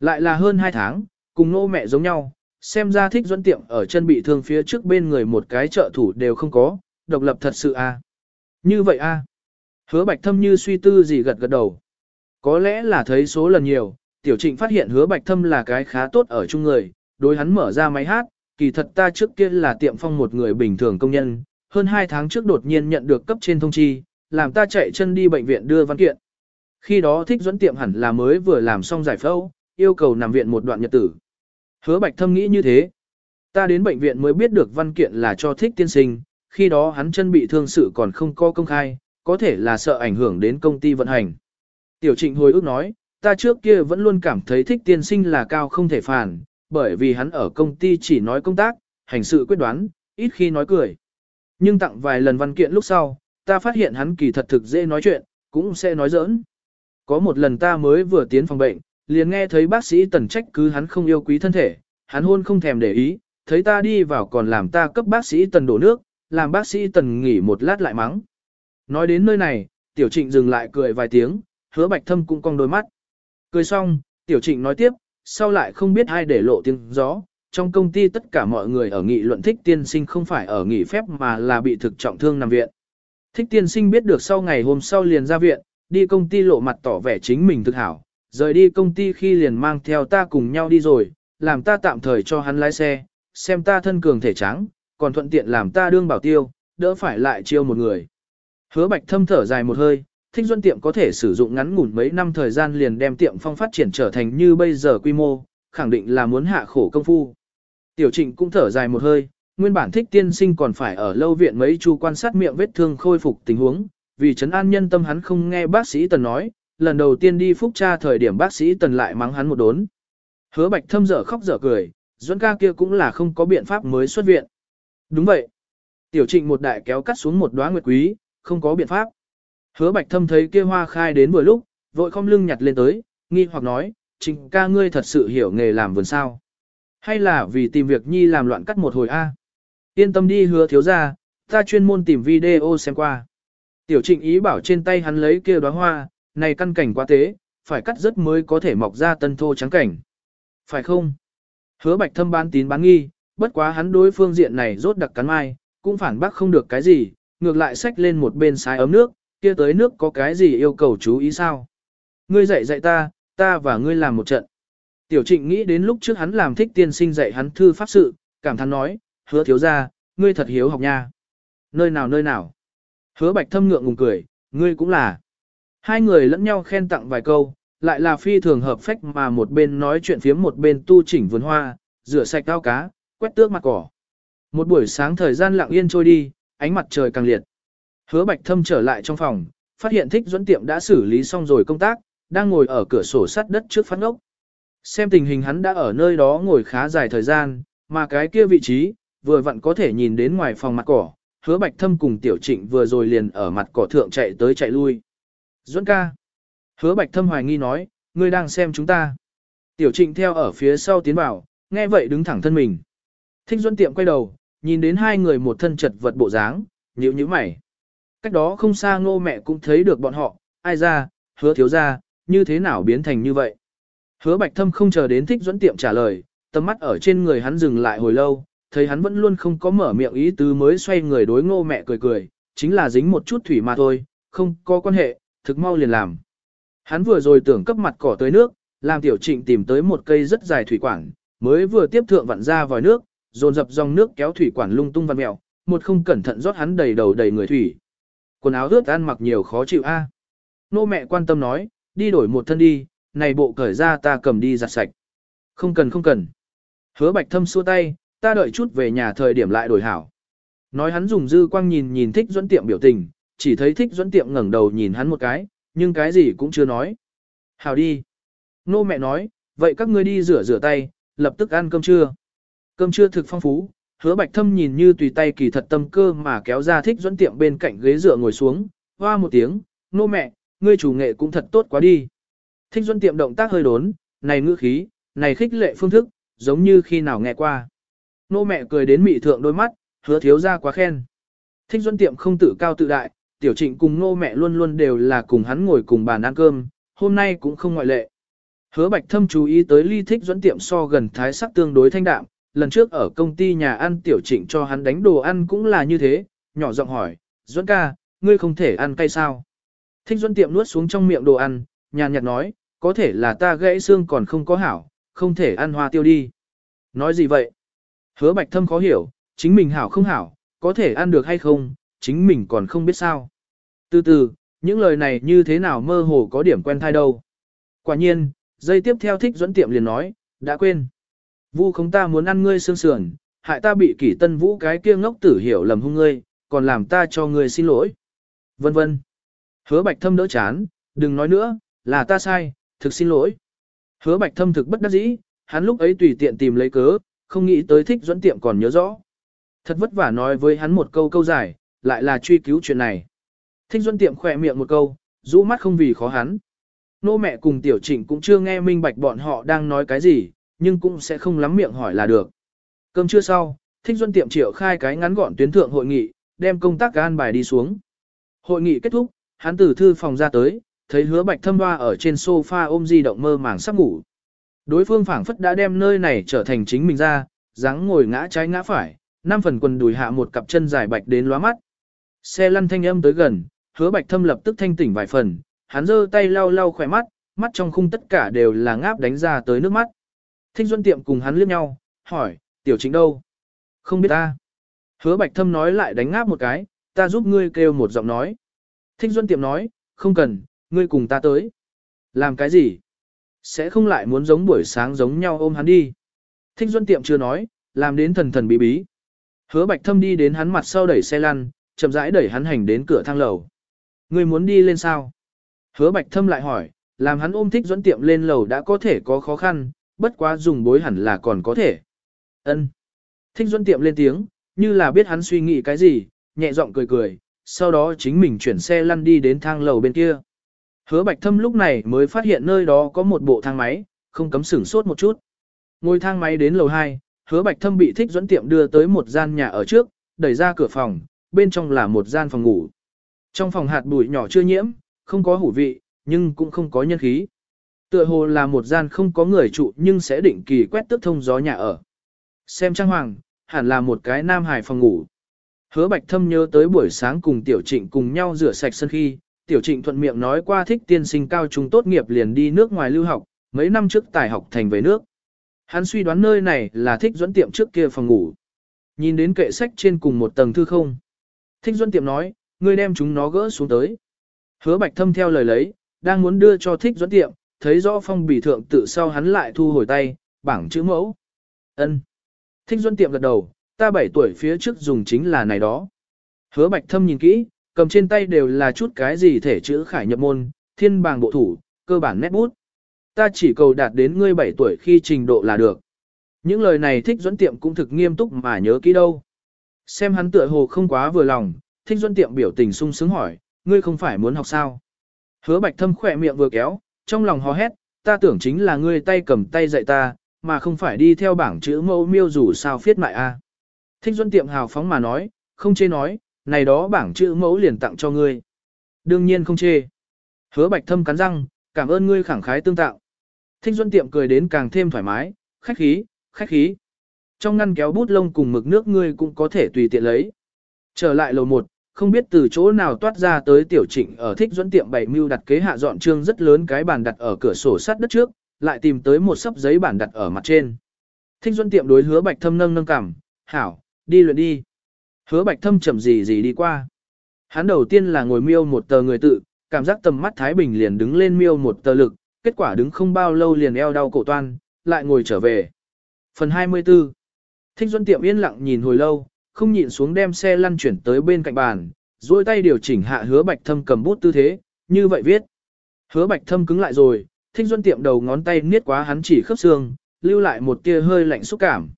Lại là hơn 2 tháng, cùng nô mẹ giống nhau, xem ra thích dẫn tiệm ở chân bị thương phía trước bên người một cái trợ thủ đều không có, độc lập thật sự à. Như vậy a à. Hứa bạch thâm như suy tư gì gật gật đầu. Có lẽ là thấy số lần nhiều, tiểu trịnh phát hiện hứa bạch thâm là cái khá tốt ở chung người, đối hắn mở ra máy hát, kỳ thật ta trước kia là tiệm phong một người bình thường công nhân, hơn 2 tháng trước đột nhiên nhận được cấp trên thông chi, làm ta chạy chân đi bệnh viện đưa văn kiện. Khi đó thích dẫn tiệm hẳn là mới vừa làm xong giải phẫu, yêu cầu nằm viện một đoạn nhật tử. Hứa bạch thâm nghĩ như thế. Ta đến bệnh viện mới biết được văn kiện là cho thích tiên sinh, khi đó hắn chân bị thương sự còn không có công khai, có thể là sợ ảnh hưởng đến công ty vận hành. Tiểu trịnh hồi ước nói, ta trước kia vẫn luôn cảm thấy thích tiên sinh là cao không thể phản, bởi vì hắn ở công ty chỉ nói công tác, hành sự quyết đoán, ít khi nói cười. Nhưng tặng vài lần văn kiện lúc sau, ta phát hiện hắn kỳ thật thực dễ nói chuyện, cũng sẽ nói giỡn. Có một lần ta mới vừa tiến phòng bệnh, liền nghe thấy bác sĩ tần trách cứ hắn không yêu quý thân thể, hắn hôn không thèm để ý, thấy ta đi vào còn làm ta cấp bác sĩ tần đổ nước, làm bác sĩ tần nghỉ một lát lại mắng. Nói đến nơi này, tiểu trịnh dừng lại cười vài tiếng, hứa bạch thâm cũng cong đôi mắt. Cười xong, tiểu trịnh nói tiếp, sau lại không biết ai để lộ tiếng gió, trong công ty tất cả mọi người ở nghị luận thích tiên sinh không phải ở nghỉ phép mà là bị thực trọng thương nằm viện. Thích tiên sinh biết được sau ngày hôm sau liền ra viện, đi công ty lộ mặt tỏ vẻ chính mình thực hảo, rời đi công ty khi liền mang theo ta cùng nhau đi rồi, làm ta tạm thời cho hắn lái xe, xem ta thân cường thể trắng, còn thuận tiện làm ta đương bảo tiêu, đỡ phải lại chiêu một người. Hứa bạch thâm thở dài một hơi, thích duân tiệm có thể sử dụng ngắn ngủn mấy năm thời gian liền đem tiệm phong phát triển trở thành như bây giờ quy mô, khẳng định là muốn hạ khổ công phu. Tiểu trịnh cũng thở dài một hơi, nguyên bản thích tiên sinh còn phải ở lâu viện mấy chu quan sát miệng vết thương khôi phục tình huống, vì chấn an nhân tâm hắn không nghe bác sĩ tần nói, lần đầu tiên đi phúc tra thời điểm bác sĩ tần lại mắng hắn một đốn. Hứa bạch thâm dở khóc dở cười, Duẫn ca kia cũng là không có biện pháp mới xuất viện. Đúng vậy. Tiểu trịnh một đại kéo cắt xuống một đóa nguyệt quý, không có biện pháp. Hứa bạch thâm thấy kia hoa khai đến vừa lúc, vội không lưng nhặt lên tới, nghi hoặc nói, trịnh ca ngươi thật sự hiểu nghề làm vườn sao. Hay là vì tìm việc nhi làm loạn cắt một hồi a? Yên tâm đi hứa thiếu ra, ta chuyên môn tìm video xem qua. Tiểu trịnh ý bảo trên tay hắn lấy kia đóa hoa, này căn cảnh quá tế, phải cắt rất mới có thể mọc ra tân thô trắng cảnh. Phải không? Hứa bạch thâm bán tín bán nghi, bất quá hắn đối phương diện này rốt đặc cắn mai, cũng phản bác không được cái gì, ngược lại xách lên một bên sái ấm nước, kia tới nước có cái gì yêu cầu chú ý sao? Ngươi dạy dạy ta, ta và ngươi làm một trận. Tiểu trịnh nghĩ đến lúc trước hắn làm thích tiên sinh dạy hắn thư pháp sự, cảm thán nói, hứa thiếu ra, ngươi thật hiếu học nha. Nơi nào nơi nào. Hứa bạch thâm ngượng ngùng cười, ngươi cũng là. Hai người lẫn nhau khen tặng vài câu, lại là phi thường hợp phách mà một bên nói chuyện phiếm một bên tu chỉnh vườn hoa, rửa sạch cao cá, quét tước mặt cỏ. Một buổi sáng thời gian lặng yên trôi đi, ánh mặt trời càng liệt. Hứa bạch thâm trở lại trong phòng, phát hiện thích dẫn tiệm đã xử lý xong rồi công tác, đang ngồi ở cửa sổ sắt đất trước phát ngốc. Xem tình hình hắn đã ở nơi đó ngồi khá dài thời gian, mà cái kia vị trí, vừa vặn có thể nhìn đến ngoài phòng mặt cỏ, hứa bạch thâm cùng tiểu trịnh vừa rồi liền ở mặt cỏ thượng chạy tới chạy lui. Duẫn ca. Hứa bạch thâm hoài nghi nói, ngươi đang xem chúng ta. Tiểu trịnh theo ở phía sau tiến vào, nghe vậy đứng thẳng thân mình. Thích Duẫn tiệm quay đầu, nhìn đến hai người một thân chật vật bộ dáng, nhíu nhíu mày. Cách đó không xa ngô mẹ cũng thấy được bọn họ, ai ra, hứa thiếu ra, như thế nào biến thành như vậy. Hứa bạch thâm không chờ đến thích Duẫn tiệm trả lời, tầm mắt ở trên người hắn dừng lại hồi lâu, thấy hắn vẫn luôn không có mở miệng ý tứ mới xoay người đối ngô mẹ cười cười, chính là dính một chút thủy mà thôi, không có quan hệ, thực mau liền làm. Hắn vừa rồi tưởng cấp mặt cỏ tới nước, làm tiểu trịnh tìm tới một cây rất dài thủy quản, mới vừa tiếp thượng vặn ra vòi nước, dồn dập dòng nước kéo thủy quản lung tung vặn mèo, một không cẩn thận rót hắn đầy đầu đầy người thủy. Quần áo ướt ăn mặc nhiều khó chịu a. Nô mẹ quan tâm nói, đi đổi một thân đi, này bộ cởi ra ta cầm đi giặt sạch. Không cần không cần. Hứa bạch thâm xua tay, ta đợi chút về nhà thời điểm lại đổi hảo. Nói hắn dùng dư quang nhìn nhìn thích dẫn tiệm biểu tình, chỉ thấy thích dẫn tiệm ngẩng đầu nhìn hắn một cái, nhưng cái gì cũng chưa nói. Hảo đi. Nô mẹ nói, vậy các ngươi đi rửa rửa tay, lập tức ăn cơm trưa. Cơm trưa thực phong phú, hứa bạch thâm nhìn như tùy tay kỳ thật tâm cơ mà kéo ra thích dẫn tiệm bên cạnh ghế dựa ngồi xuống, hoa một tiếng, nô mẹ, ngươi chủ nghệ cũng thật tốt quá đi. Thích dẫn tiệm động tác hơi đốn, này ngữ khí, này khích lệ phương thức, giống như khi nào nghe qua. Nô mẹ cười đến mị thượng đôi mắt, hứa thiếu ra quá khen. Thích dẫn tiệm không tự cao tự đại, tiểu trịnh cùng nô mẹ luôn luôn đều là cùng hắn ngồi cùng bàn ăn cơm, hôm nay cũng không ngoại lệ. Hứa bạch thâm chú ý tới ly thích dẫn tiệm so gần thái sắc tương đối thanh đạm, lần trước ở công ty nhà ăn tiểu trịnh cho hắn đánh đồ ăn cũng là như thế, nhỏ giọng hỏi, Duẫn ca, ngươi không thể ăn cay sao? Thích Duẫn tiệm nuốt xuống trong miệng đồ ăn, nhàn nhạt nói, có thể là ta gãy xương còn không có hảo, không thể ăn hoa tiêu đi. Nói gì vậy? Hứa bạch thâm khó hiểu, chính mình hảo không hảo, có thể ăn được hay không, chính mình còn không biết sao. Từ từ, những lời này như thế nào mơ hồ có điểm quen thai đâu. Quả nhiên, dây tiếp theo thích dẫn tiệm liền nói, đã quên. Vu không ta muốn ăn ngươi xương sườn, hại ta bị kỷ tân vũ cái kia ngốc tử hiểu lầm hung ngươi, còn làm ta cho ngươi xin lỗi. Vân vân. Hứa bạch thâm đỡ chán, đừng nói nữa, là ta sai, thực xin lỗi. Hứa bạch thâm thực bất đắc dĩ, hắn lúc ấy tùy tiện tìm lấy cớ, không nghĩ tới thích dẫn tiệm còn nhớ rõ. Thật vất vả nói với hắn một câu câu dài, lại là truy cứu chuyện này. Thích dẫn tiệm khỏe miệng một câu, rũ mắt không vì khó hắn. Nô mẹ cùng tiểu trịnh cũng chưa nghe minh bạch bọn họ đang nói cái gì, nhưng cũng sẽ không lắm miệng hỏi là được. Cơm trưa sau, thích duân tiệm triệu khai cái ngắn gọn tuyến thượng hội nghị, đem công tác gan bài đi xuống. Hội nghị kết thúc, hắn từ thư phòng ra tới, thấy hứa bạch thâm hoa ở trên sofa ôm di động mơ màng sắp ngủ. Đối phương phảng phất đã đem nơi này trở thành chính mình ra, dáng ngồi ngã trái ngã phải, năm phần quần đùi hạ một cặp chân dài bạch đến lóa mắt. Xe lăn thanh âm tới gần, hứa bạch thâm lập tức thanh tỉnh vài phần, hắn giơ tay lau lau khỏe mắt, mắt trong khung tất cả đều là ngáp đánh ra tới nước mắt. Thinh Duân Tiệm cùng hắn liếc nhau, hỏi, tiểu chính đâu? Không biết ta. Hứa Bạch Thâm nói lại đánh ngáp một cái, ta giúp ngươi kêu một giọng nói. Thinh Duân Tiệm nói, không cần, ngươi cùng ta tới. Làm cái gì? Sẽ không lại muốn giống buổi sáng giống nhau ôm hắn đi. Thinh Duân Tiệm chưa nói, làm đến thần thần bí bí. Hứa Bạch Thâm đi đến hắn mặt sau đẩy xe lăn, chậm rãi đẩy hắn hành đến cửa thang lầu. Ngươi muốn đi lên sao? Hứa Bạch Thâm lại hỏi, làm hắn ôm Thích Duân Tiệm lên lầu đã có thể có khó khăn, bất quá dùng bối hẳn là còn có thể. Ân. Thích Duân tiệm lên tiếng, như là biết hắn suy nghĩ cái gì, nhẹ giọng cười cười, sau đó chính mình chuyển xe lăn đi đến thang lầu bên kia. Hứa Bạch Thâm lúc này mới phát hiện nơi đó có một bộ thang máy, không cấm sửng sốt một chút. Ngồi thang máy đến lầu 2, Hứa Bạch Thâm bị Thích Duẫn tiệm đưa tới một gian nhà ở trước, đẩy ra cửa phòng, bên trong là một gian phòng ngủ. Trong phòng hạt bụi nhỏ chưa nhiễm, không có hủ vị, nhưng cũng không có nhân khí. Tựa hồ là một gian không có người trụ nhưng sẽ định kỳ quét tước thông gió nhà ở. Xem trang hoàng, hẳn là một cái nam hải phòng ngủ. Hứa Bạch Thâm nhớ tới buổi sáng cùng Tiểu Trịnh cùng nhau rửa sạch sân khi, Tiểu Trịnh thuận miệng nói qua thích tiên sinh cao trung tốt nghiệp liền đi nước ngoài lưu học, mấy năm trước tài học thành về nước. Hắn suy đoán nơi này là thích dẫn tiệm trước kia phòng ngủ. Nhìn đến kệ sách trên cùng một tầng thư không. Thích dẫn tiệm nói, ngươi đem chúng nó gỡ xuống tới. Hứa Bạch Thâm theo lời lấy, đang muốn đưa cho thích dẫn tiệm, thấy rõ phong bì thượng tự sau hắn lại thu hồi tay, bảng chữ mẫu. ân Thích duân tiệm gật đầu, ta 7 tuổi phía trước dùng chính là này đó. Hứa Bạch Thâm nhìn kỹ, cầm trên tay đều là chút cái gì thể chữ khải nhập môn, thiên bàng bộ thủ, cơ bản nét bút. Ta chỉ cầu đạt đến ngươi 7 tuổi khi trình độ là được. Những lời này thích dẫn tiệm cũng thực nghiêm túc mà nhớ kỹ đâu. Xem hắn tựa hồ không quá vừa lòng, thích dẫn tiệm biểu tình sung sướng hỏi, ngươi không phải muốn học sao. Hứa bạch thâm khỏe miệng vừa kéo, trong lòng hò hét, ta tưởng chính là ngươi tay cầm tay dạy ta, mà không phải đi theo bảng chữ mẫu miêu rủ sao phiết mại a. Thích Duân tiệm hào phóng mà nói, không chê nói, này đó bảng chữ mẫu liền tặng cho ngươi. Đương nhiên không chê. Hứa bạch thâm cắn răng, cảm ơn ngươi khẳng khái tương tạo. Thích Duân tiệm cười đến càng thêm thoải mái, khách khí, khách khí. Trong ngăn kéo bút lông cùng mực nước ngươi cũng có thể tùy tiện lấy. Trở lại lầu 1, không biết từ chỗ nào toát ra tới tiểu trịnh ở thích dẫn tiệm bảy mưu đặt kế hạ dọn trương rất lớn cái bàn đặt ở cửa sổ sắt đất trước, lại tìm tới một sấp giấy bản đặt ở mặt trên. Thích dẫn tiệm đối hứa bạch thâm nâng nâng cảm, hảo, đi luyện đi. Hứa bạch thâm chậm gì gì đi qua. Hắn đầu tiên là ngồi miêu một tờ người tự, cảm giác tầm mắt Thái Bình liền đứng lên miêu một tờ lực, kết quả đứng không bao lâu liền eo đau cổ toan, lại ngồi trở về. Phần 24 Thích Duân Tiệm yên lặng nhìn hồi lâu, không nhịn xuống đem xe lăn chuyển tới bên cạnh bàn, duỗi tay điều chỉnh hạ hứa bạch thâm cầm bút tư thế, như vậy viết. Hứa bạch thâm cứng lại rồi, Thích Duân Tiệm đầu ngón tay niết quá hắn chỉ khớp xương, lưu lại một tia hơi lạnh xúc cảm.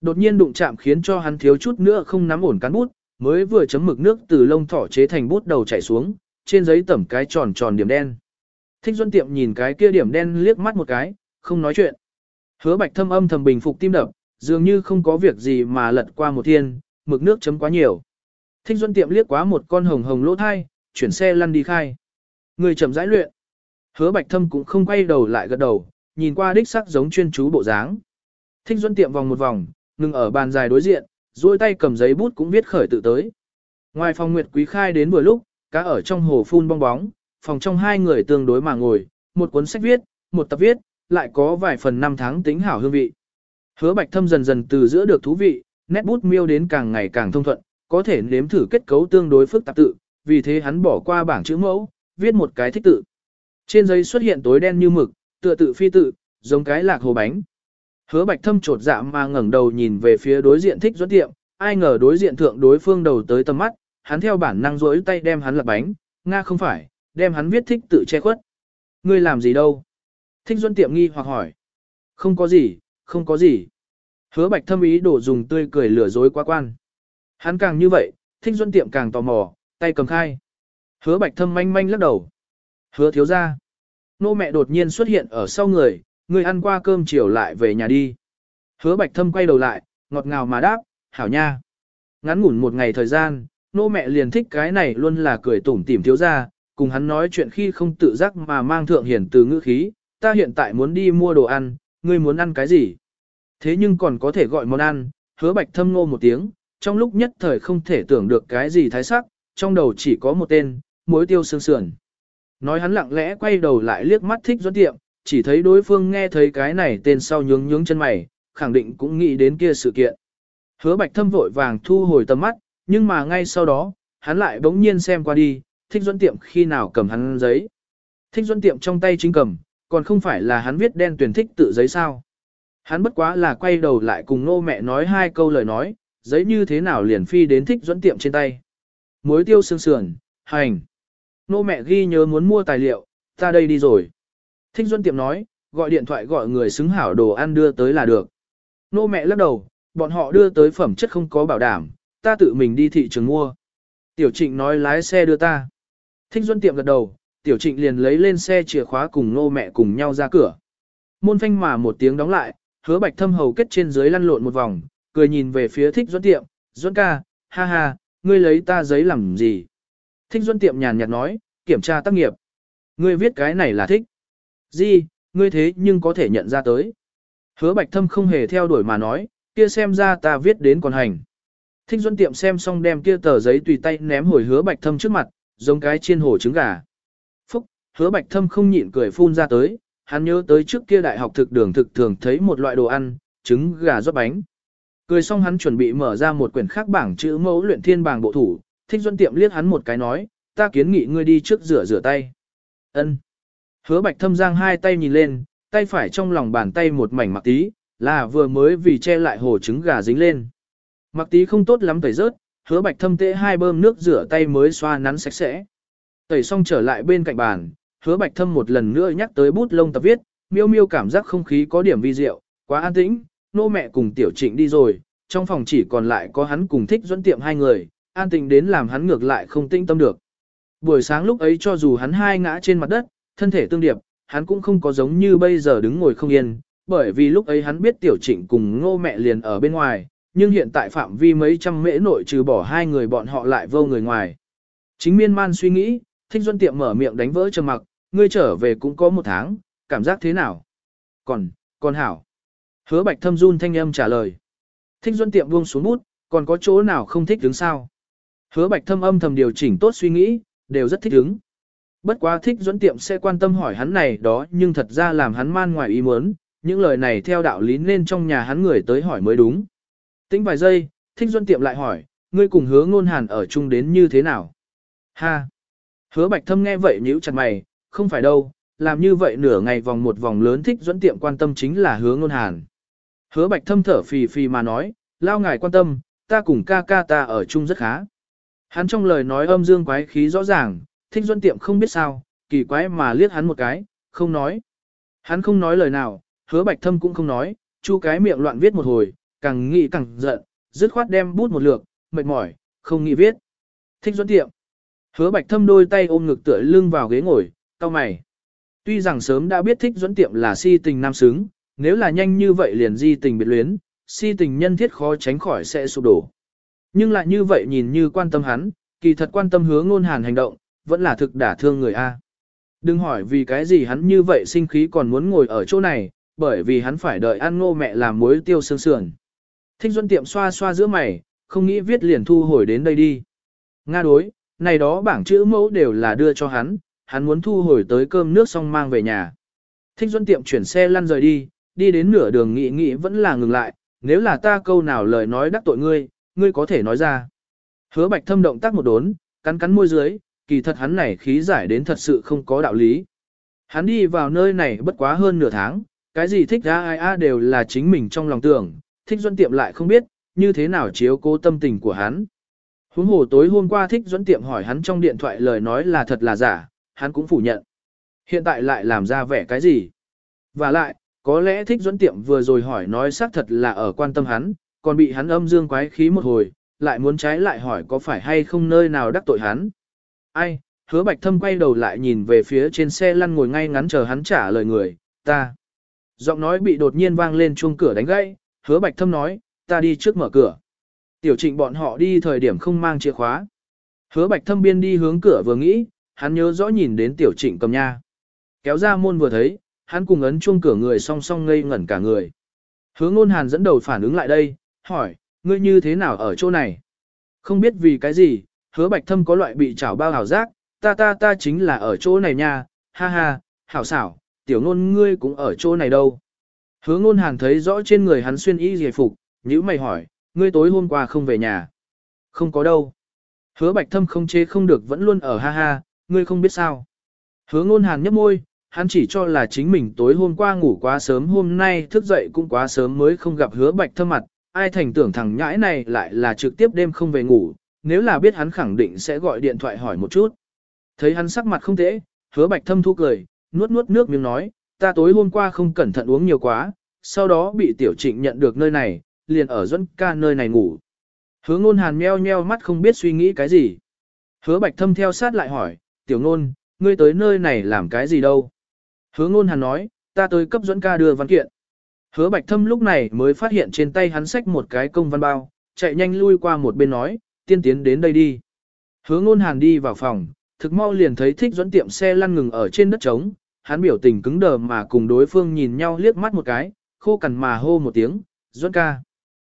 Đột nhiên đụng chạm khiến cho hắn thiếu chút nữa không nắm ổn cán bút, mới vừa chấm mực nước từ lông thỏ chế thành bút đầu chảy xuống, trên giấy tẩm cái tròn tròn điểm đen. Thích Duân Tiệm nhìn cái kia điểm đen liếc mắt một cái, không nói chuyện. Hứa Bạch Thâm âm thầm bình phục tim đập, dường như không có việc gì mà lật qua một thiên, mực nước chấm quá nhiều. Thích Duân Tiệm liếc quá một con hồng hồng lỗ thai, chuyển xe lăn đi khai. Người chậm rãi luyện. Hứa Bạch Thâm cũng không quay đầu lại gật đầu, nhìn qua đích sắc giống chuyên chú bộ dáng. Thích Duân Tiệm vòng một vòng, ngừng ở bàn dài đối diện, duỗi tay cầm giấy bút cũng viết khởi tự tới. Ngoài phòng Nguyệt Quý khai đến vừa lúc, cá ở trong hồ phun bong bóng, phòng trong hai người tương đối mà ngồi, một cuốn sách viết, một tập viết, lại có vài phần năm tháng tính hảo hương vị. Hứa bạch thâm dần dần từ giữa được thú vị, nét bút miêu đến càng ngày càng thông thuận, có thể nếm thử kết cấu tương đối phức tạp tự, vì thế hắn bỏ qua bảng chữ mẫu, viết một cái thích tự. Trên giấy xuất hiện tối đen như mực, tựa tự phi tự, giống cái lạc hồ bánh. Hứa bạch thâm trột dạ mà ngẩng đầu nhìn về phía đối diện thích dẫn tiệm, ai ngờ đối diện thượng đối phương đầu tới tầm mắt, hắn theo bản năng rỗi tay đem hắn lật bánh, nga không phải, đem hắn viết thích tự che khuất. Ngươi làm gì đâu? Thích Duân tiệm nghi hoặc hỏi. Không có gì, không có gì. Hứa bạch thâm ý đổ dùng tươi cười lừa dối quá quan. Hắn càng như vậy, thích Duân tiệm càng tò mò, tay cầm khai. Hứa bạch thâm manh manh lắc đầu. Hứa thiếu ra. Nô mẹ đột nhiên xuất hiện ở sau người, người ăn qua cơm chiều lại về nhà đi. Hứa bạch thâm quay đầu lại, ngọt ngào mà đáp, hảo nha. Ngắn ngủn một ngày thời gian, nô mẹ liền thích cái này luôn là cười tủm tỉm thiếu ra, cùng hắn nói chuyện khi không tự giác mà mang thượng hiển từ ngữ khí, ta hiện tại muốn đi mua đồ ăn, ngươi muốn ăn cái gì? Thế nhưng còn có thể gọi món ăn, hứa bạch thâm ngô một tiếng, trong lúc nhất thời không thể tưởng được cái gì thái sắc, trong đầu chỉ có một tên, muối tiêu sương sườn. Nói hắn lặng lẽ quay đầu lại liếc mắt thích doãn tiệm, chỉ thấy đối phương nghe thấy cái này tên sau nhướng nhướng chân mày, khẳng định cũng nghĩ đến kia sự kiện. Hứa bạch thâm vội vàng thu hồi tầm mắt, nhưng mà ngay sau đó, hắn lại bỗng nhiên xem qua đi, thích duẫn tiệm khi nào cầm hắn giấy. Thích duẫn tiệm trong tay chính cầm, còn không phải là hắn viết đen tuyển thích tự giấy sao. Hắn bất quá là quay đầu lại cùng nô mẹ nói hai câu lời nói, giấy như thế nào liền phi đến thích duẫn tiệm trên tay. Muối tiêu sương sườn, hành. Nô mẹ ghi nhớ muốn mua tài liệu, ta đây đi rồi. Thích duẫn tiệm nói, gọi điện thoại gọi người xứng hảo đồ ăn đưa tới là được. Nô mẹ lắc đầu, bọn họ đưa tới phẩm chất không có bảo đảm, ta tự mình đi thị trường mua. Tiểu trịnh nói lái xe đưa ta. Thích Duân tiệm gật đầu, tiểu trịnh liền lấy lên xe chìa khóa cùng nô mẹ cùng nhau ra cửa. Môn phanh mà một tiếng đóng lại, hứa bạch thâm hầu kết trên dưới lăn lộn một vòng, cười nhìn về phía thích duẫn tiệm, duẫn ca, ha ha, ngươi lấy ta giấy làm gì? Thích duẫn tiệm nhàn nhạt nói, kiểm tra tác nghiệp. Ngươi viết cái này là thích. Gì, ngươi thế nhưng có thể nhận ra tới. Hứa bạch thâm không hề theo đuổi mà nói, kia xem ra ta viết đến còn hành. Thích duẫn tiệm xem xong đem kia tờ giấy tùy tay ném hồi hứa bạch thâm trước mặt, giống cái chiên hổ trứng gà. Phúc, hứa bạch thâm không nhịn cười phun ra tới, hắn nhớ tới trước kia đại học thực đường thực thường thấy một loại đồ ăn, trứng gà rót bánh. Cười xong hắn chuẩn bị mở ra một quyển khác bảng chữ mẫu luyện thiên bảng bộ thủ, thích Duân tiệm liếc hắn một cái nói, ta kiến nghị ngươi đi trước rửa rửa tay. Ân. Hứa bạch thâm giang hai tay nhìn lên, tay phải trong lòng bàn tay một mảnh mặc tí, là vừa mới vì che lại hồ trứng gà dính lên. Mặc tí không tốt lắm tẩy rớt, hứa bạch thâm tễ hai bơm nước rửa tay mới xoa nắn sạch sẽ. Tẩy xong trở lại bên cạnh bàn, hứa bạch thâm một lần nữa nhắc tới bút lông tập viết, miêu miêu cảm giác không khí có điểm vi diệu, quá an tĩnh, nô mẹ cùng tiểu trịnh đi rồi, trong phòng chỉ còn lại có hắn cùng thích dẫn tiệm hai người, an tĩnh đến làm hắn ngược lại không tĩnh tâm được. Buổi sáng lúc ấy cho dù hắn hai ngã trên mặt đất, thân thể tương điệp, hắn cũng không có giống như bây giờ đứng ngồi không yên, bởi vì lúc ấy hắn biết tiểu trịnh cùng ngô mẹ liền ở bên ngoài, nhưng hiện tại phạm vi mấy trăm mễ nội trừ bỏ hai người bọn họ lại vô người ngoài. Chính miên man suy nghĩ, thích duân tiệm mở miệng đánh vỡ trầm mặc, ngươi trở về cũng có một tháng, cảm giác thế nào? Còn, còn hảo. Hứa bạch thâm run thanh âm trả lời. Thích duân tiệm buông xuống bút, còn có chỗ nào không thích đứng sao? Hứa bạch thâm âm thầm điều chỉnh tốt suy nghĩ, đều rất thích đứng. Bất quá thích duẫn tiệm sẽ quan tâm hỏi hắn này đó nhưng thật ra làm hắn man ngoài ý muốn, những lời này theo đạo lý nên trong nhà hắn người tới hỏi mới đúng. Tính vài giây, thích duẫn tiệm lại hỏi, ngươi cùng hứa ngôn hàn ở chung đến như thế nào? Ha! Hứa bạch thâm nghe vậy nhíu chặt mày, không phải đâu, làm như vậy nửa ngày vòng một vòng lớn thích duẫn tiệm quan tâm chính là hứa ngôn hàn. Hứa bạch thâm thở phì phì mà nói, lao ngài quan tâm, ta cùng ca ca ta ở chung rất khá. Hắn trong lời nói âm dương quái khí rõ ràng, thích duẫn tiệm không biết sao, kỳ quái mà liếc hắn một cái, không nói. Hắn không nói lời nào, hứa bạch thâm cũng không nói, chu cái miệng loạn viết một hồi, càng nghĩ càng giận, dứt khoát đem bút một lượt, mệt mỏi, không nghĩ viết. Thích duẫn tiệm. Hứa bạch thâm đôi tay ôm ngực tựa lưng vào ghế ngồi, Cao mày. Tuy rằng sớm đã biết thích dẫn tiệm là si tình nam xứng, nếu là nhanh như vậy liền di tình biệt luyến, si tình nhân thiết khó tránh khỏi sẽ sụp đổ. Nhưng lại như vậy nhìn như quan tâm hắn, kỳ thật quan tâm hứa ngôn hàn hành động, vẫn là thực đả thương người A. Đừng hỏi vì cái gì hắn như vậy sinh khí còn muốn ngồi ở chỗ này, bởi vì hắn phải đợi ăn ngô mẹ làm muối tiêu sương sườn. Thích Duân tiệm xoa xoa giữa mày, không nghĩ viết liền thu hồi đến đây đi. Nga đối, này đó bảng chữ mẫu đều là đưa cho hắn, hắn muốn thu hồi tới cơm nước xong mang về nhà. Thích Duân tiệm chuyển xe lăn rời đi, đi đến nửa đường nghị nghị vẫn là ngừng lại, nếu là ta câu nào lời nói đắc tội ngươi, ngươi có thể nói ra. Hứa bạch thâm động tác một đốn, cắn cắn môi dưới, kỳ thật hắn này khí giải đến thật sự không có đạo lý. Hắn đi vào nơi này bất quá hơn nửa tháng, cái gì thích ra ai a đều là chính mình trong lòng tưởng, thích duẫn tiệm lại không biết, như thế nào chiếu cố tâm tình của hắn. Huống hồ tối hôm qua thích duẫn tiệm hỏi hắn trong điện thoại lời nói là thật là giả, hắn cũng phủ nhận. Hiện tại lại làm ra vẻ cái gì? Và lại, có lẽ thích dẫn tiệm vừa rồi hỏi nói xác thật là ở quan tâm hắn, còn bị hắn âm dương quái khí một hồi, lại muốn trái lại hỏi có phải hay không nơi nào đắc tội hắn. Ai, hứa bạch thâm quay đầu lại nhìn về phía trên xe lăn ngồi ngay ngắn chờ hắn trả lời người, ta. Giọng nói bị đột nhiên vang lên chuông cửa đánh gãy, hứa bạch thâm nói, ta đi trước mở cửa. Tiểu trịnh bọn họ đi thời điểm không mang chìa khóa. Hứa bạch thâm biên đi hướng cửa vừa nghĩ, hắn nhớ rõ nhìn đến tiểu trịnh cầm nha. Kéo ra môn vừa thấy, hắn cùng ấn chuông cửa người song song ngây ngẩn cả người. Hứa ngôn hàn dẫn đầu phản ứng lại đây, hỏi, ngươi như thế nào ở chỗ này? Không biết vì cái gì, hứa bạch thâm có loại bị chảo bao hảo giác, ta ta ta chính là ở chỗ này nha, ha ha, hảo xảo, tiểu ngôn ngươi cũng ở chỗ này đâu. Hứa ngôn hàn thấy rõ trên người hắn xuyên y dề phục, nhữ mày hỏi, ngươi tối hôm qua không về nhà. Không có đâu. Hứa bạch thâm không chế không được vẫn luôn ở ha ha, ngươi không biết sao. Hứa ngôn hàn nhấp môi, hắn chỉ cho là chính mình tối hôm qua ngủ quá sớm hôm nay thức dậy cũng quá sớm mới không gặp hứa bạch thâm mặt, ai thành tưởng thằng nhãi này lại là trực tiếp đêm không về ngủ, nếu là biết hắn khẳng định sẽ gọi điện thoại hỏi một chút. Thấy hắn sắc mặt không thế, hứa bạch thâm thu cười, nuốt nuốt nước miếng nói, ta tối hôm qua không cẩn thận uống nhiều quá, sau đó bị tiểu trịnh nhận được nơi này, liền ở dẫn ca nơi này ngủ. Hứa ngôn hàn meo meo mắt không biết suy nghĩ cái gì. Hứa bạch thâm theo sát lại hỏi, tiểu ngôn, ngươi tới nơi này làm cái gì đâu? Hứa ngôn hàn nói, ta tới cấp dẫn ca đưa văn kiện. Hứa bạch thâm lúc này mới phát hiện trên tay hắn xách một cái công văn bao, chạy nhanh lui qua một bên nói, tiên tiến đến đây đi. Hứa ngôn hàn đi vào phòng, thực mau liền thấy thích dẫn tiệm xe lăn ngừng ở trên đất trống, hắn biểu tình cứng đờ mà cùng đối phương nhìn nhau liếc mắt một cái, khô cằn mà hô một tiếng, dẫn ca.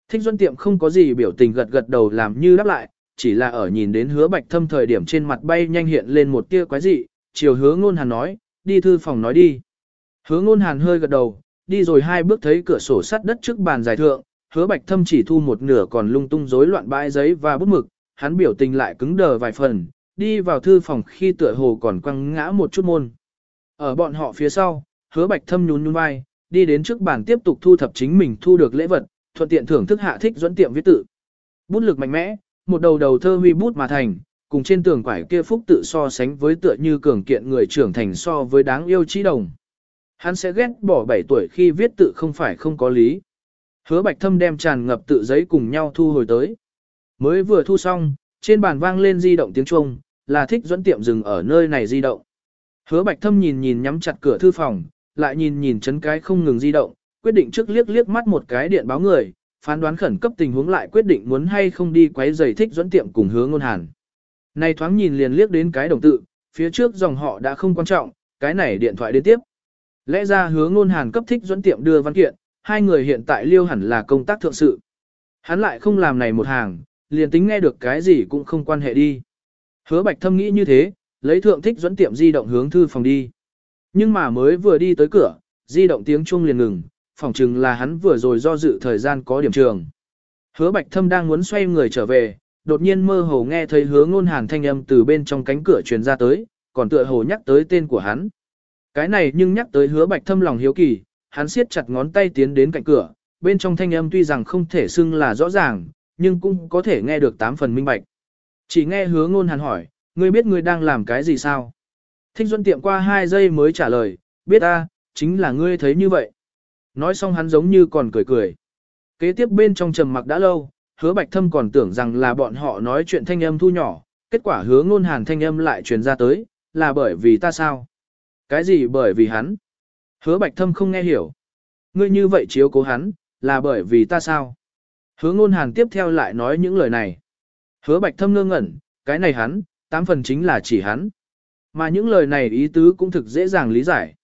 Thích dẫn tiệm không có gì biểu tình gật gật đầu làm như đáp lại, chỉ là ở nhìn đến hứa bạch thâm thời điểm trên mặt bay nhanh hiện lên một tia quái dị, chiều hứa ngôn hàn nói, đi thư phòng nói đi. Hứa ngôn hàn hơi gật đầu, đi rồi hai bước thấy cửa sổ sắt đất trước bàn giải thượng, hứa bạch thâm chỉ thu một nửa còn lung tung rối loạn bãi giấy và bút mực, hắn biểu tình lại cứng đờ vài phần, đi vào thư phòng khi tựa hồ còn quăng ngã một chút môn. Ở bọn họ phía sau, hứa bạch thâm nhún nhún vai, đi đến trước bàn tiếp tục thu thập chính mình thu được lễ vật, thuận tiện thưởng thức hạ thích dẫn tiệm viết tự. Bút lực mạnh mẽ, một đầu đầu thơ huy bút mà thành, cùng trên tường quải kia phúc tự so sánh với tựa như cường kiện người trưởng thành so với đáng yêu trí đồng. Hắn sẽ ghét bỏ 7 tuổi khi viết tự không phải không có lý. Hứa bạch thâm đem tràn ngập tự giấy cùng nhau thu hồi tới. Mới vừa thu xong, trên bàn vang lên di động tiếng Trung, là thích dẫn tiệm dừng ở nơi này di động. Hứa bạch thâm nhìn nhìn nhắm chặt cửa thư phòng, lại nhìn nhìn chấn cái không ngừng di động, quyết định trước liếc liếc mắt một cái điện báo người, phán đoán khẩn cấp tình huống lại quyết định muốn hay không đi quấy giày thích dẫn tiệm cùng hứa ngôn hàn. Này thoáng nhìn liền liếc đến cái đồng tự, phía trước dòng họ đã không quan trọng, cái này điện thoại đến tiếp. Lẽ ra hứa ngôn hàn cấp thích dẫn tiệm đưa văn kiện, hai người hiện tại liêu hẳn là công tác thượng sự. Hắn lại không làm này một hàng, liền tính nghe được cái gì cũng không quan hệ đi. Hứa bạch thâm nghĩ như thế, lấy thượng thích dẫn tiệm di động hướng thư phòng đi. Nhưng mà mới vừa đi tới cửa, di động tiếng chuông liền ngừng, Phỏng chừng là hắn vừa rồi do dự thời gian có điểm trường. Hứa bạch thâm đang muốn xoay người trở về, đột nhiên mơ hồ nghe thấy hứa ngôn hàn thanh âm từ bên trong cánh cửa truyền ra tới, còn tựa hồ nhắc tới tên của hắn. Cái này nhưng nhắc tới hứa bạch thâm lòng hiếu kỳ, hắn siết chặt ngón tay tiến đến cạnh cửa, bên trong thanh âm tuy rằng không thể xưng là rõ ràng, nhưng cũng có thể nghe được tám phần minh bạch. Chỉ nghe hứa ngôn hàn hỏi, ngươi biết ngươi đang làm cái gì sao? Thích Duân tiệm qua hai giây mới trả lời, biết ta, chính là ngươi thấy như vậy. Nói xong hắn giống như còn cười cười. Kế tiếp bên trong trầm mặc đã lâu, hứa bạch thâm còn tưởng rằng là bọn họ nói chuyện thanh âm thu nhỏ, kết quả hứa ngôn hàn thanh âm lại truyền ra tới, là bởi vì ta sao? Cái gì bởi vì hắn? Hứa bạch thâm không nghe hiểu. Ngươi như vậy chiếu cố hắn, là bởi vì ta sao? Hứa ngôn hàn tiếp theo lại nói những lời này. Hứa bạch thâm ngơ ngẩn, cái này hắn, tám phần chính là chỉ hắn. Mà những lời này ý tứ cũng thực dễ dàng lý giải.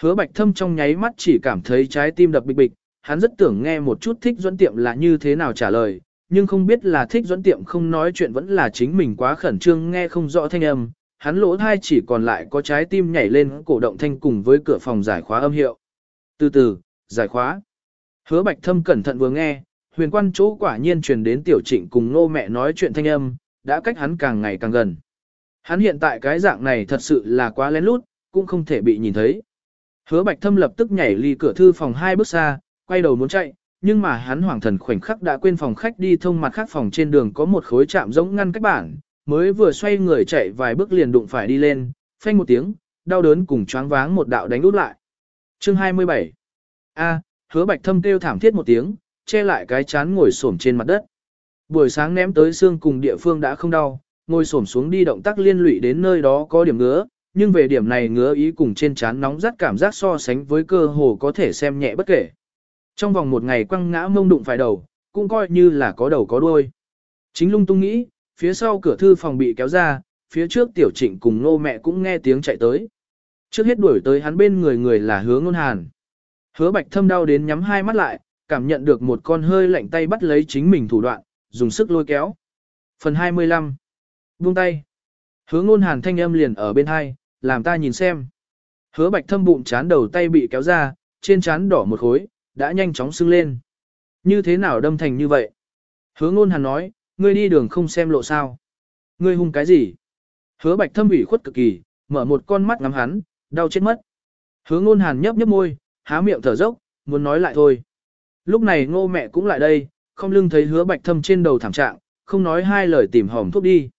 Hứa bạch thâm trong nháy mắt chỉ cảm thấy trái tim đập bịch bịch, hắn rất tưởng nghe một chút thích dẫn tiệm là như thế nào trả lời, nhưng không biết là thích dẫn tiệm không nói chuyện vẫn là chính mình quá khẩn trương nghe không rõ thanh âm, hắn lỗ thai chỉ còn lại có trái tim nhảy lên cổ động thanh cùng với cửa phòng giải khóa âm hiệu. Từ từ, giải khóa. Hứa bạch thâm cẩn thận vừa nghe, huyền quan chỗ quả nhiên truyền đến tiểu trịnh cùng nô mẹ nói chuyện thanh âm, đã cách hắn càng ngày càng gần. Hắn hiện tại cái dạng này thật sự là quá lén lút, cũng không thể bị nhìn thấy. Hứa bạch thâm lập tức nhảy ly cửa thư phòng hai bước xa, quay đầu muốn chạy, nhưng mà hắn hoàng thần khoảnh khắc đã quên phòng khách đi thông mặt khác phòng trên đường có một khối chạm giống ngăn cách bản, mới vừa xoay người chạy vài bước liền đụng phải đi lên, phanh một tiếng, đau đớn cùng choáng váng một đạo đánh út lại. Chương 27 A, hứa bạch thâm kêu thảm thiết một tiếng, che lại cái chán ngồi xổm trên mặt đất. Buổi sáng ném tới xương cùng địa phương đã không đau, ngồi xổm xuống đi động tác liên lụy đến nơi đó có điểm ngứa, nhưng về điểm này ngứa ý cùng trên chán nóng rát cảm giác so sánh với cơ hồ có thể xem nhẹ bất kể. Trong vòng một ngày quăng ngã mông đụng phải đầu, cũng coi như là có đầu có đuôi. Chính lung tung nghĩ, phía sau cửa thư phòng bị kéo ra, phía trước tiểu trịnh cùng nô mẹ cũng nghe tiếng chạy tới. Trước hết đuổi tới hắn bên người người là hứa ngôn hàn. Hứa bạch thâm đau đến nhắm hai mắt lại, cảm nhận được một con hơi lạnh tay bắt lấy chính mình thủ đoạn, dùng sức lôi kéo. Phần 25 Buông tay. Hứa ngôn hàn thanh âm liền ở bên hai, làm ta nhìn xem. Hứa bạch thâm bụng chán đầu tay bị kéo ra, trên chán đỏ một khối, đã nhanh chóng sưng lên. Như thế nào đâm thành như vậy? Hứa ngôn hàn nói, ngươi đi đường không xem lộ sao. Ngươi hung cái gì? Hứa bạch thâm ủy khuất cực kỳ, mở một con mắt ngắm hắn, đau chết mất. Hứa ngôn hàn nhấp nhấp môi, há miệng thở dốc, muốn nói lại thôi. Lúc này ngô mẹ cũng lại đây, không lưng thấy hứa bạch thâm trên đầu thảm trạng, không nói hai lời tìm hòm thuốc đi.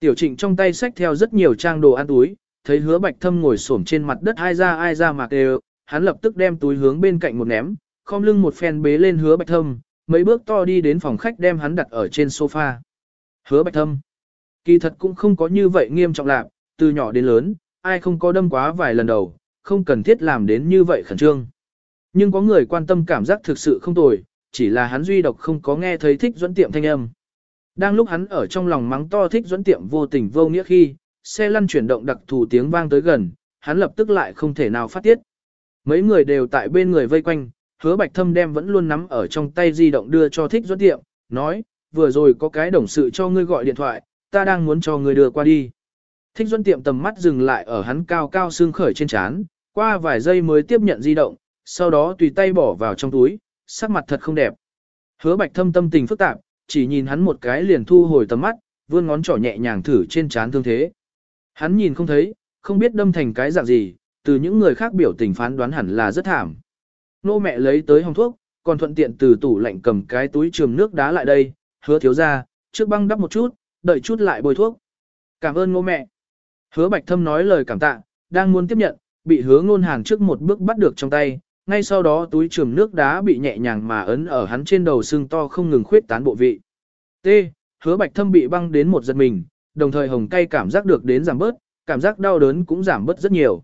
Tiểu trịnh trong tay xách theo rất nhiều trang đồ ăn túi, thấy hứa bạch thâm ngồi xổm trên mặt đất ai ra ai ra mà đều, hắn lập tức đem túi hướng bên cạnh một ném, khom lưng một phen bế lên hứa bạch thâm, mấy bước to đi đến phòng khách đem hắn đặt ở trên sofa. Hứa bạch thâm. Kỳ thật cũng không có như vậy nghiêm trọng lạc, từ nhỏ đến lớn, ai không có đâm quá vài lần đầu, không cần thiết làm đến như vậy khẩn trương. Nhưng có người quan tâm cảm giác thực sự không tồi, chỉ là hắn duy độc không có nghe thấy thích dẫn tiệm thanh âm. Đang lúc hắn ở trong lòng mắng to thích dẫn tiệm vô tình vô nghĩa khi, xe lăn chuyển động đặc thù tiếng vang tới gần, hắn lập tức lại không thể nào phát tiết. Mấy người đều tại bên người vây quanh, hứa bạch thâm đem vẫn luôn nắm ở trong tay di động đưa cho thích dẫn tiệm, nói, vừa rồi có cái đồng sự cho ngươi gọi điện thoại, ta đang muốn cho ngươi đưa qua đi. Thích dẫn tiệm tầm mắt dừng lại ở hắn cao cao xương khởi trên chán, qua vài giây mới tiếp nhận di động, sau đó tùy tay bỏ vào trong túi, sắc mặt thật không đẹp. Hứa bạch thâm tâm tình phức tạp, chỉ nhìn hắn một cái liền thu hồi tầm mắt, vươn ngón trỏ nhẹ nhàng thử trên trán thương thế. Hắn nhìn không thấy, không biết đâm thành cái dạng gì, từ những người khác biểu tình phán đoán hẳn là rất thảm. Nô mẹ lấy tới hồng thuốc, còn thuận tiện từ tủ lạnh cầm cái túi trường nước đá lại đây, hứa thiếu ra, trước băng đắp một chút, đợi chút lại bôi thuốc. Cảm ơn ngô mẹ. Hứa bạch thâm nói lời cảm tạ, đang muốn tiếp nhận, bị hứa ngôn hàng trước một bước bắt được trong tay, ngay sau đó túi trường nước đá bị nhẹ nhàng mà ấn ở hắn trên đầu xương to không ngừng khuyết tán bộ vị. T. Hứa bạch thâm bị băng đến một giật mình, đồng thời hồng cay cảm giác được đến giảm bớt, cảm giác đau đớn cũng giảm bớt rất nhiều.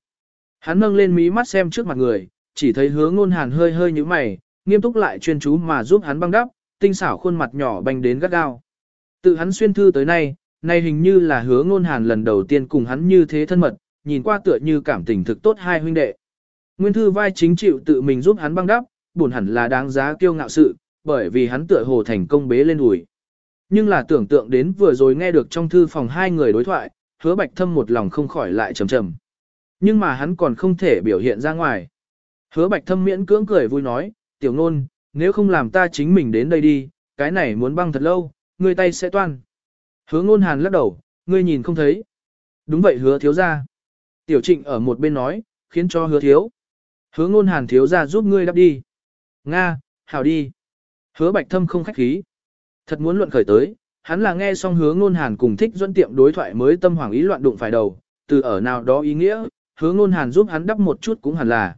Hắn nâng lên mí mắt xem trước mặt người, chỉ thấy hứa ngôn hàn hơi hơi như mày, nghiêm túc lại chuyên chú mà giúp hắn băng đắp, tinh xảo khuôn mặt nhỏ banh đến gắt gao. Tự hắn xuyên thư tới nay, nay hình như là hứa ngôn hàn lần đầu tiên cùng hắn như thế thân mật, nhìn qua tựa như cảm tình thực tốt hai huynh đệ. Nguyên thư vai chính chịu tự mình giúp hắn băng đắp, buồn hẳn là đáng giá kiêu ngạo sự, bởi vì hắn tựa hồ thành công bế lên ủi. Nhưng là tưởng tượng đến vừa rồi nghe được trong thư phòng hai người đối thoại, hứa bạch thâm một lòng không khỏi lại trầm trầm. Nhưng mà hắn còn không thể biểu hiện ra ngoài. Hứa bạch thâm miễn cưỡng cười vui nói, tiểu nôn, nếu không làm ta chính mình đến đây đi, cái này muốn băng thật lâu, ngươi tay sẽ toan. Hứa ngôn hàn lắc đầu, ngươi nhìn không thấy. Đúng vậy hứa thiếu ra. Tiểu trịnh ở một bên nói, khiến cho hứa thiếu. Hứa ngôn hàn thiếu ra giúp ngươi đắp đi. Nga, hảo đi. Hứa bạch thâm không khách khí. Thật muốn luận khởi tới, hắn là nghe xong hứa ngôn hàn cùng thích dẫn tiệm đối thoại mới tâm hoàng ý loạn đụng phải đầu, từ ở nào đó ý nghĩa, hứa ngôn hàn giúp hắn đắp một chút cũng hẳn là.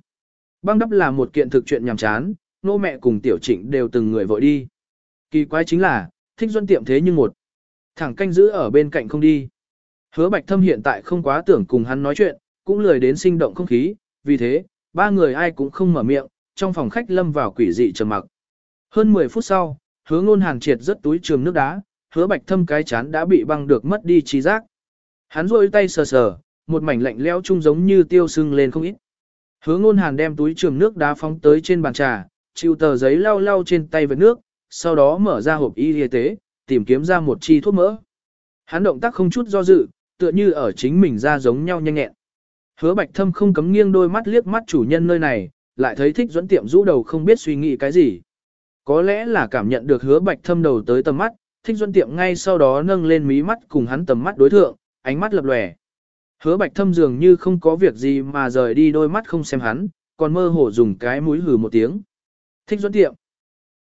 Băng đắp là một kiện thực chuyện nhàm chán, nô mẹ cùng tiểu trịnh đều từng người vội đi. Kỳ quái chính là, thích dẫn tiệm thế nhưng một. Thẳng canh giữ ở bên cạnh không đi. Hứa bạch thâm hiện tại không quá tưởng cùng hắn nói chuyện, cũng lười đến sinh động không khí, vì thế, ba người ai cũng không mở miệng, trong phòng khách lâm vào quỷ dị trầm mặc. Hơn 10 phút sau, hứa ngôn hàng triệt rất túi trường nước đá, hứa bạch thâm cái chán đã bị băng được mất đi trí giác. Hắn rôi tay sờ sờ, một mảnh lạnh leo chung giống như tiêu sưng lên không ít. Hứa ngôn hàn đem túi trường nước đá phóng tới trên bàn trà, chịu tờ giấy lau lau trên tay với nước, sau đó mở ra hộp y y tế, tìm kiếm ra một chi thuốc mỡ. Hắn động tác không chút do dự, tựa như ở chính mình ra giống nhau nhanh nhẹn. Hứa bạch thâm không cấm nghiêng đôi mắt liếc mắt chủ nhân nơi này, lại thấy thích dẫn tiệm rũ đầu không biết suy nghĩ cái gì. Có lẽ là cảm nhận được hứa bạch thâm đầu tới tầm mắt, thích duân tiệm ngay sau đó nâng lên mí mắt cùng hắn tầm mắt đối thượng, ánh mắt lập lòe. Hứa bạch thâm dường như không có việc gì mà rời đi đôi mắt không xem hắn, còn mơ hồ dùng cái mũi hừ một tiếng. Thích duân tiệm.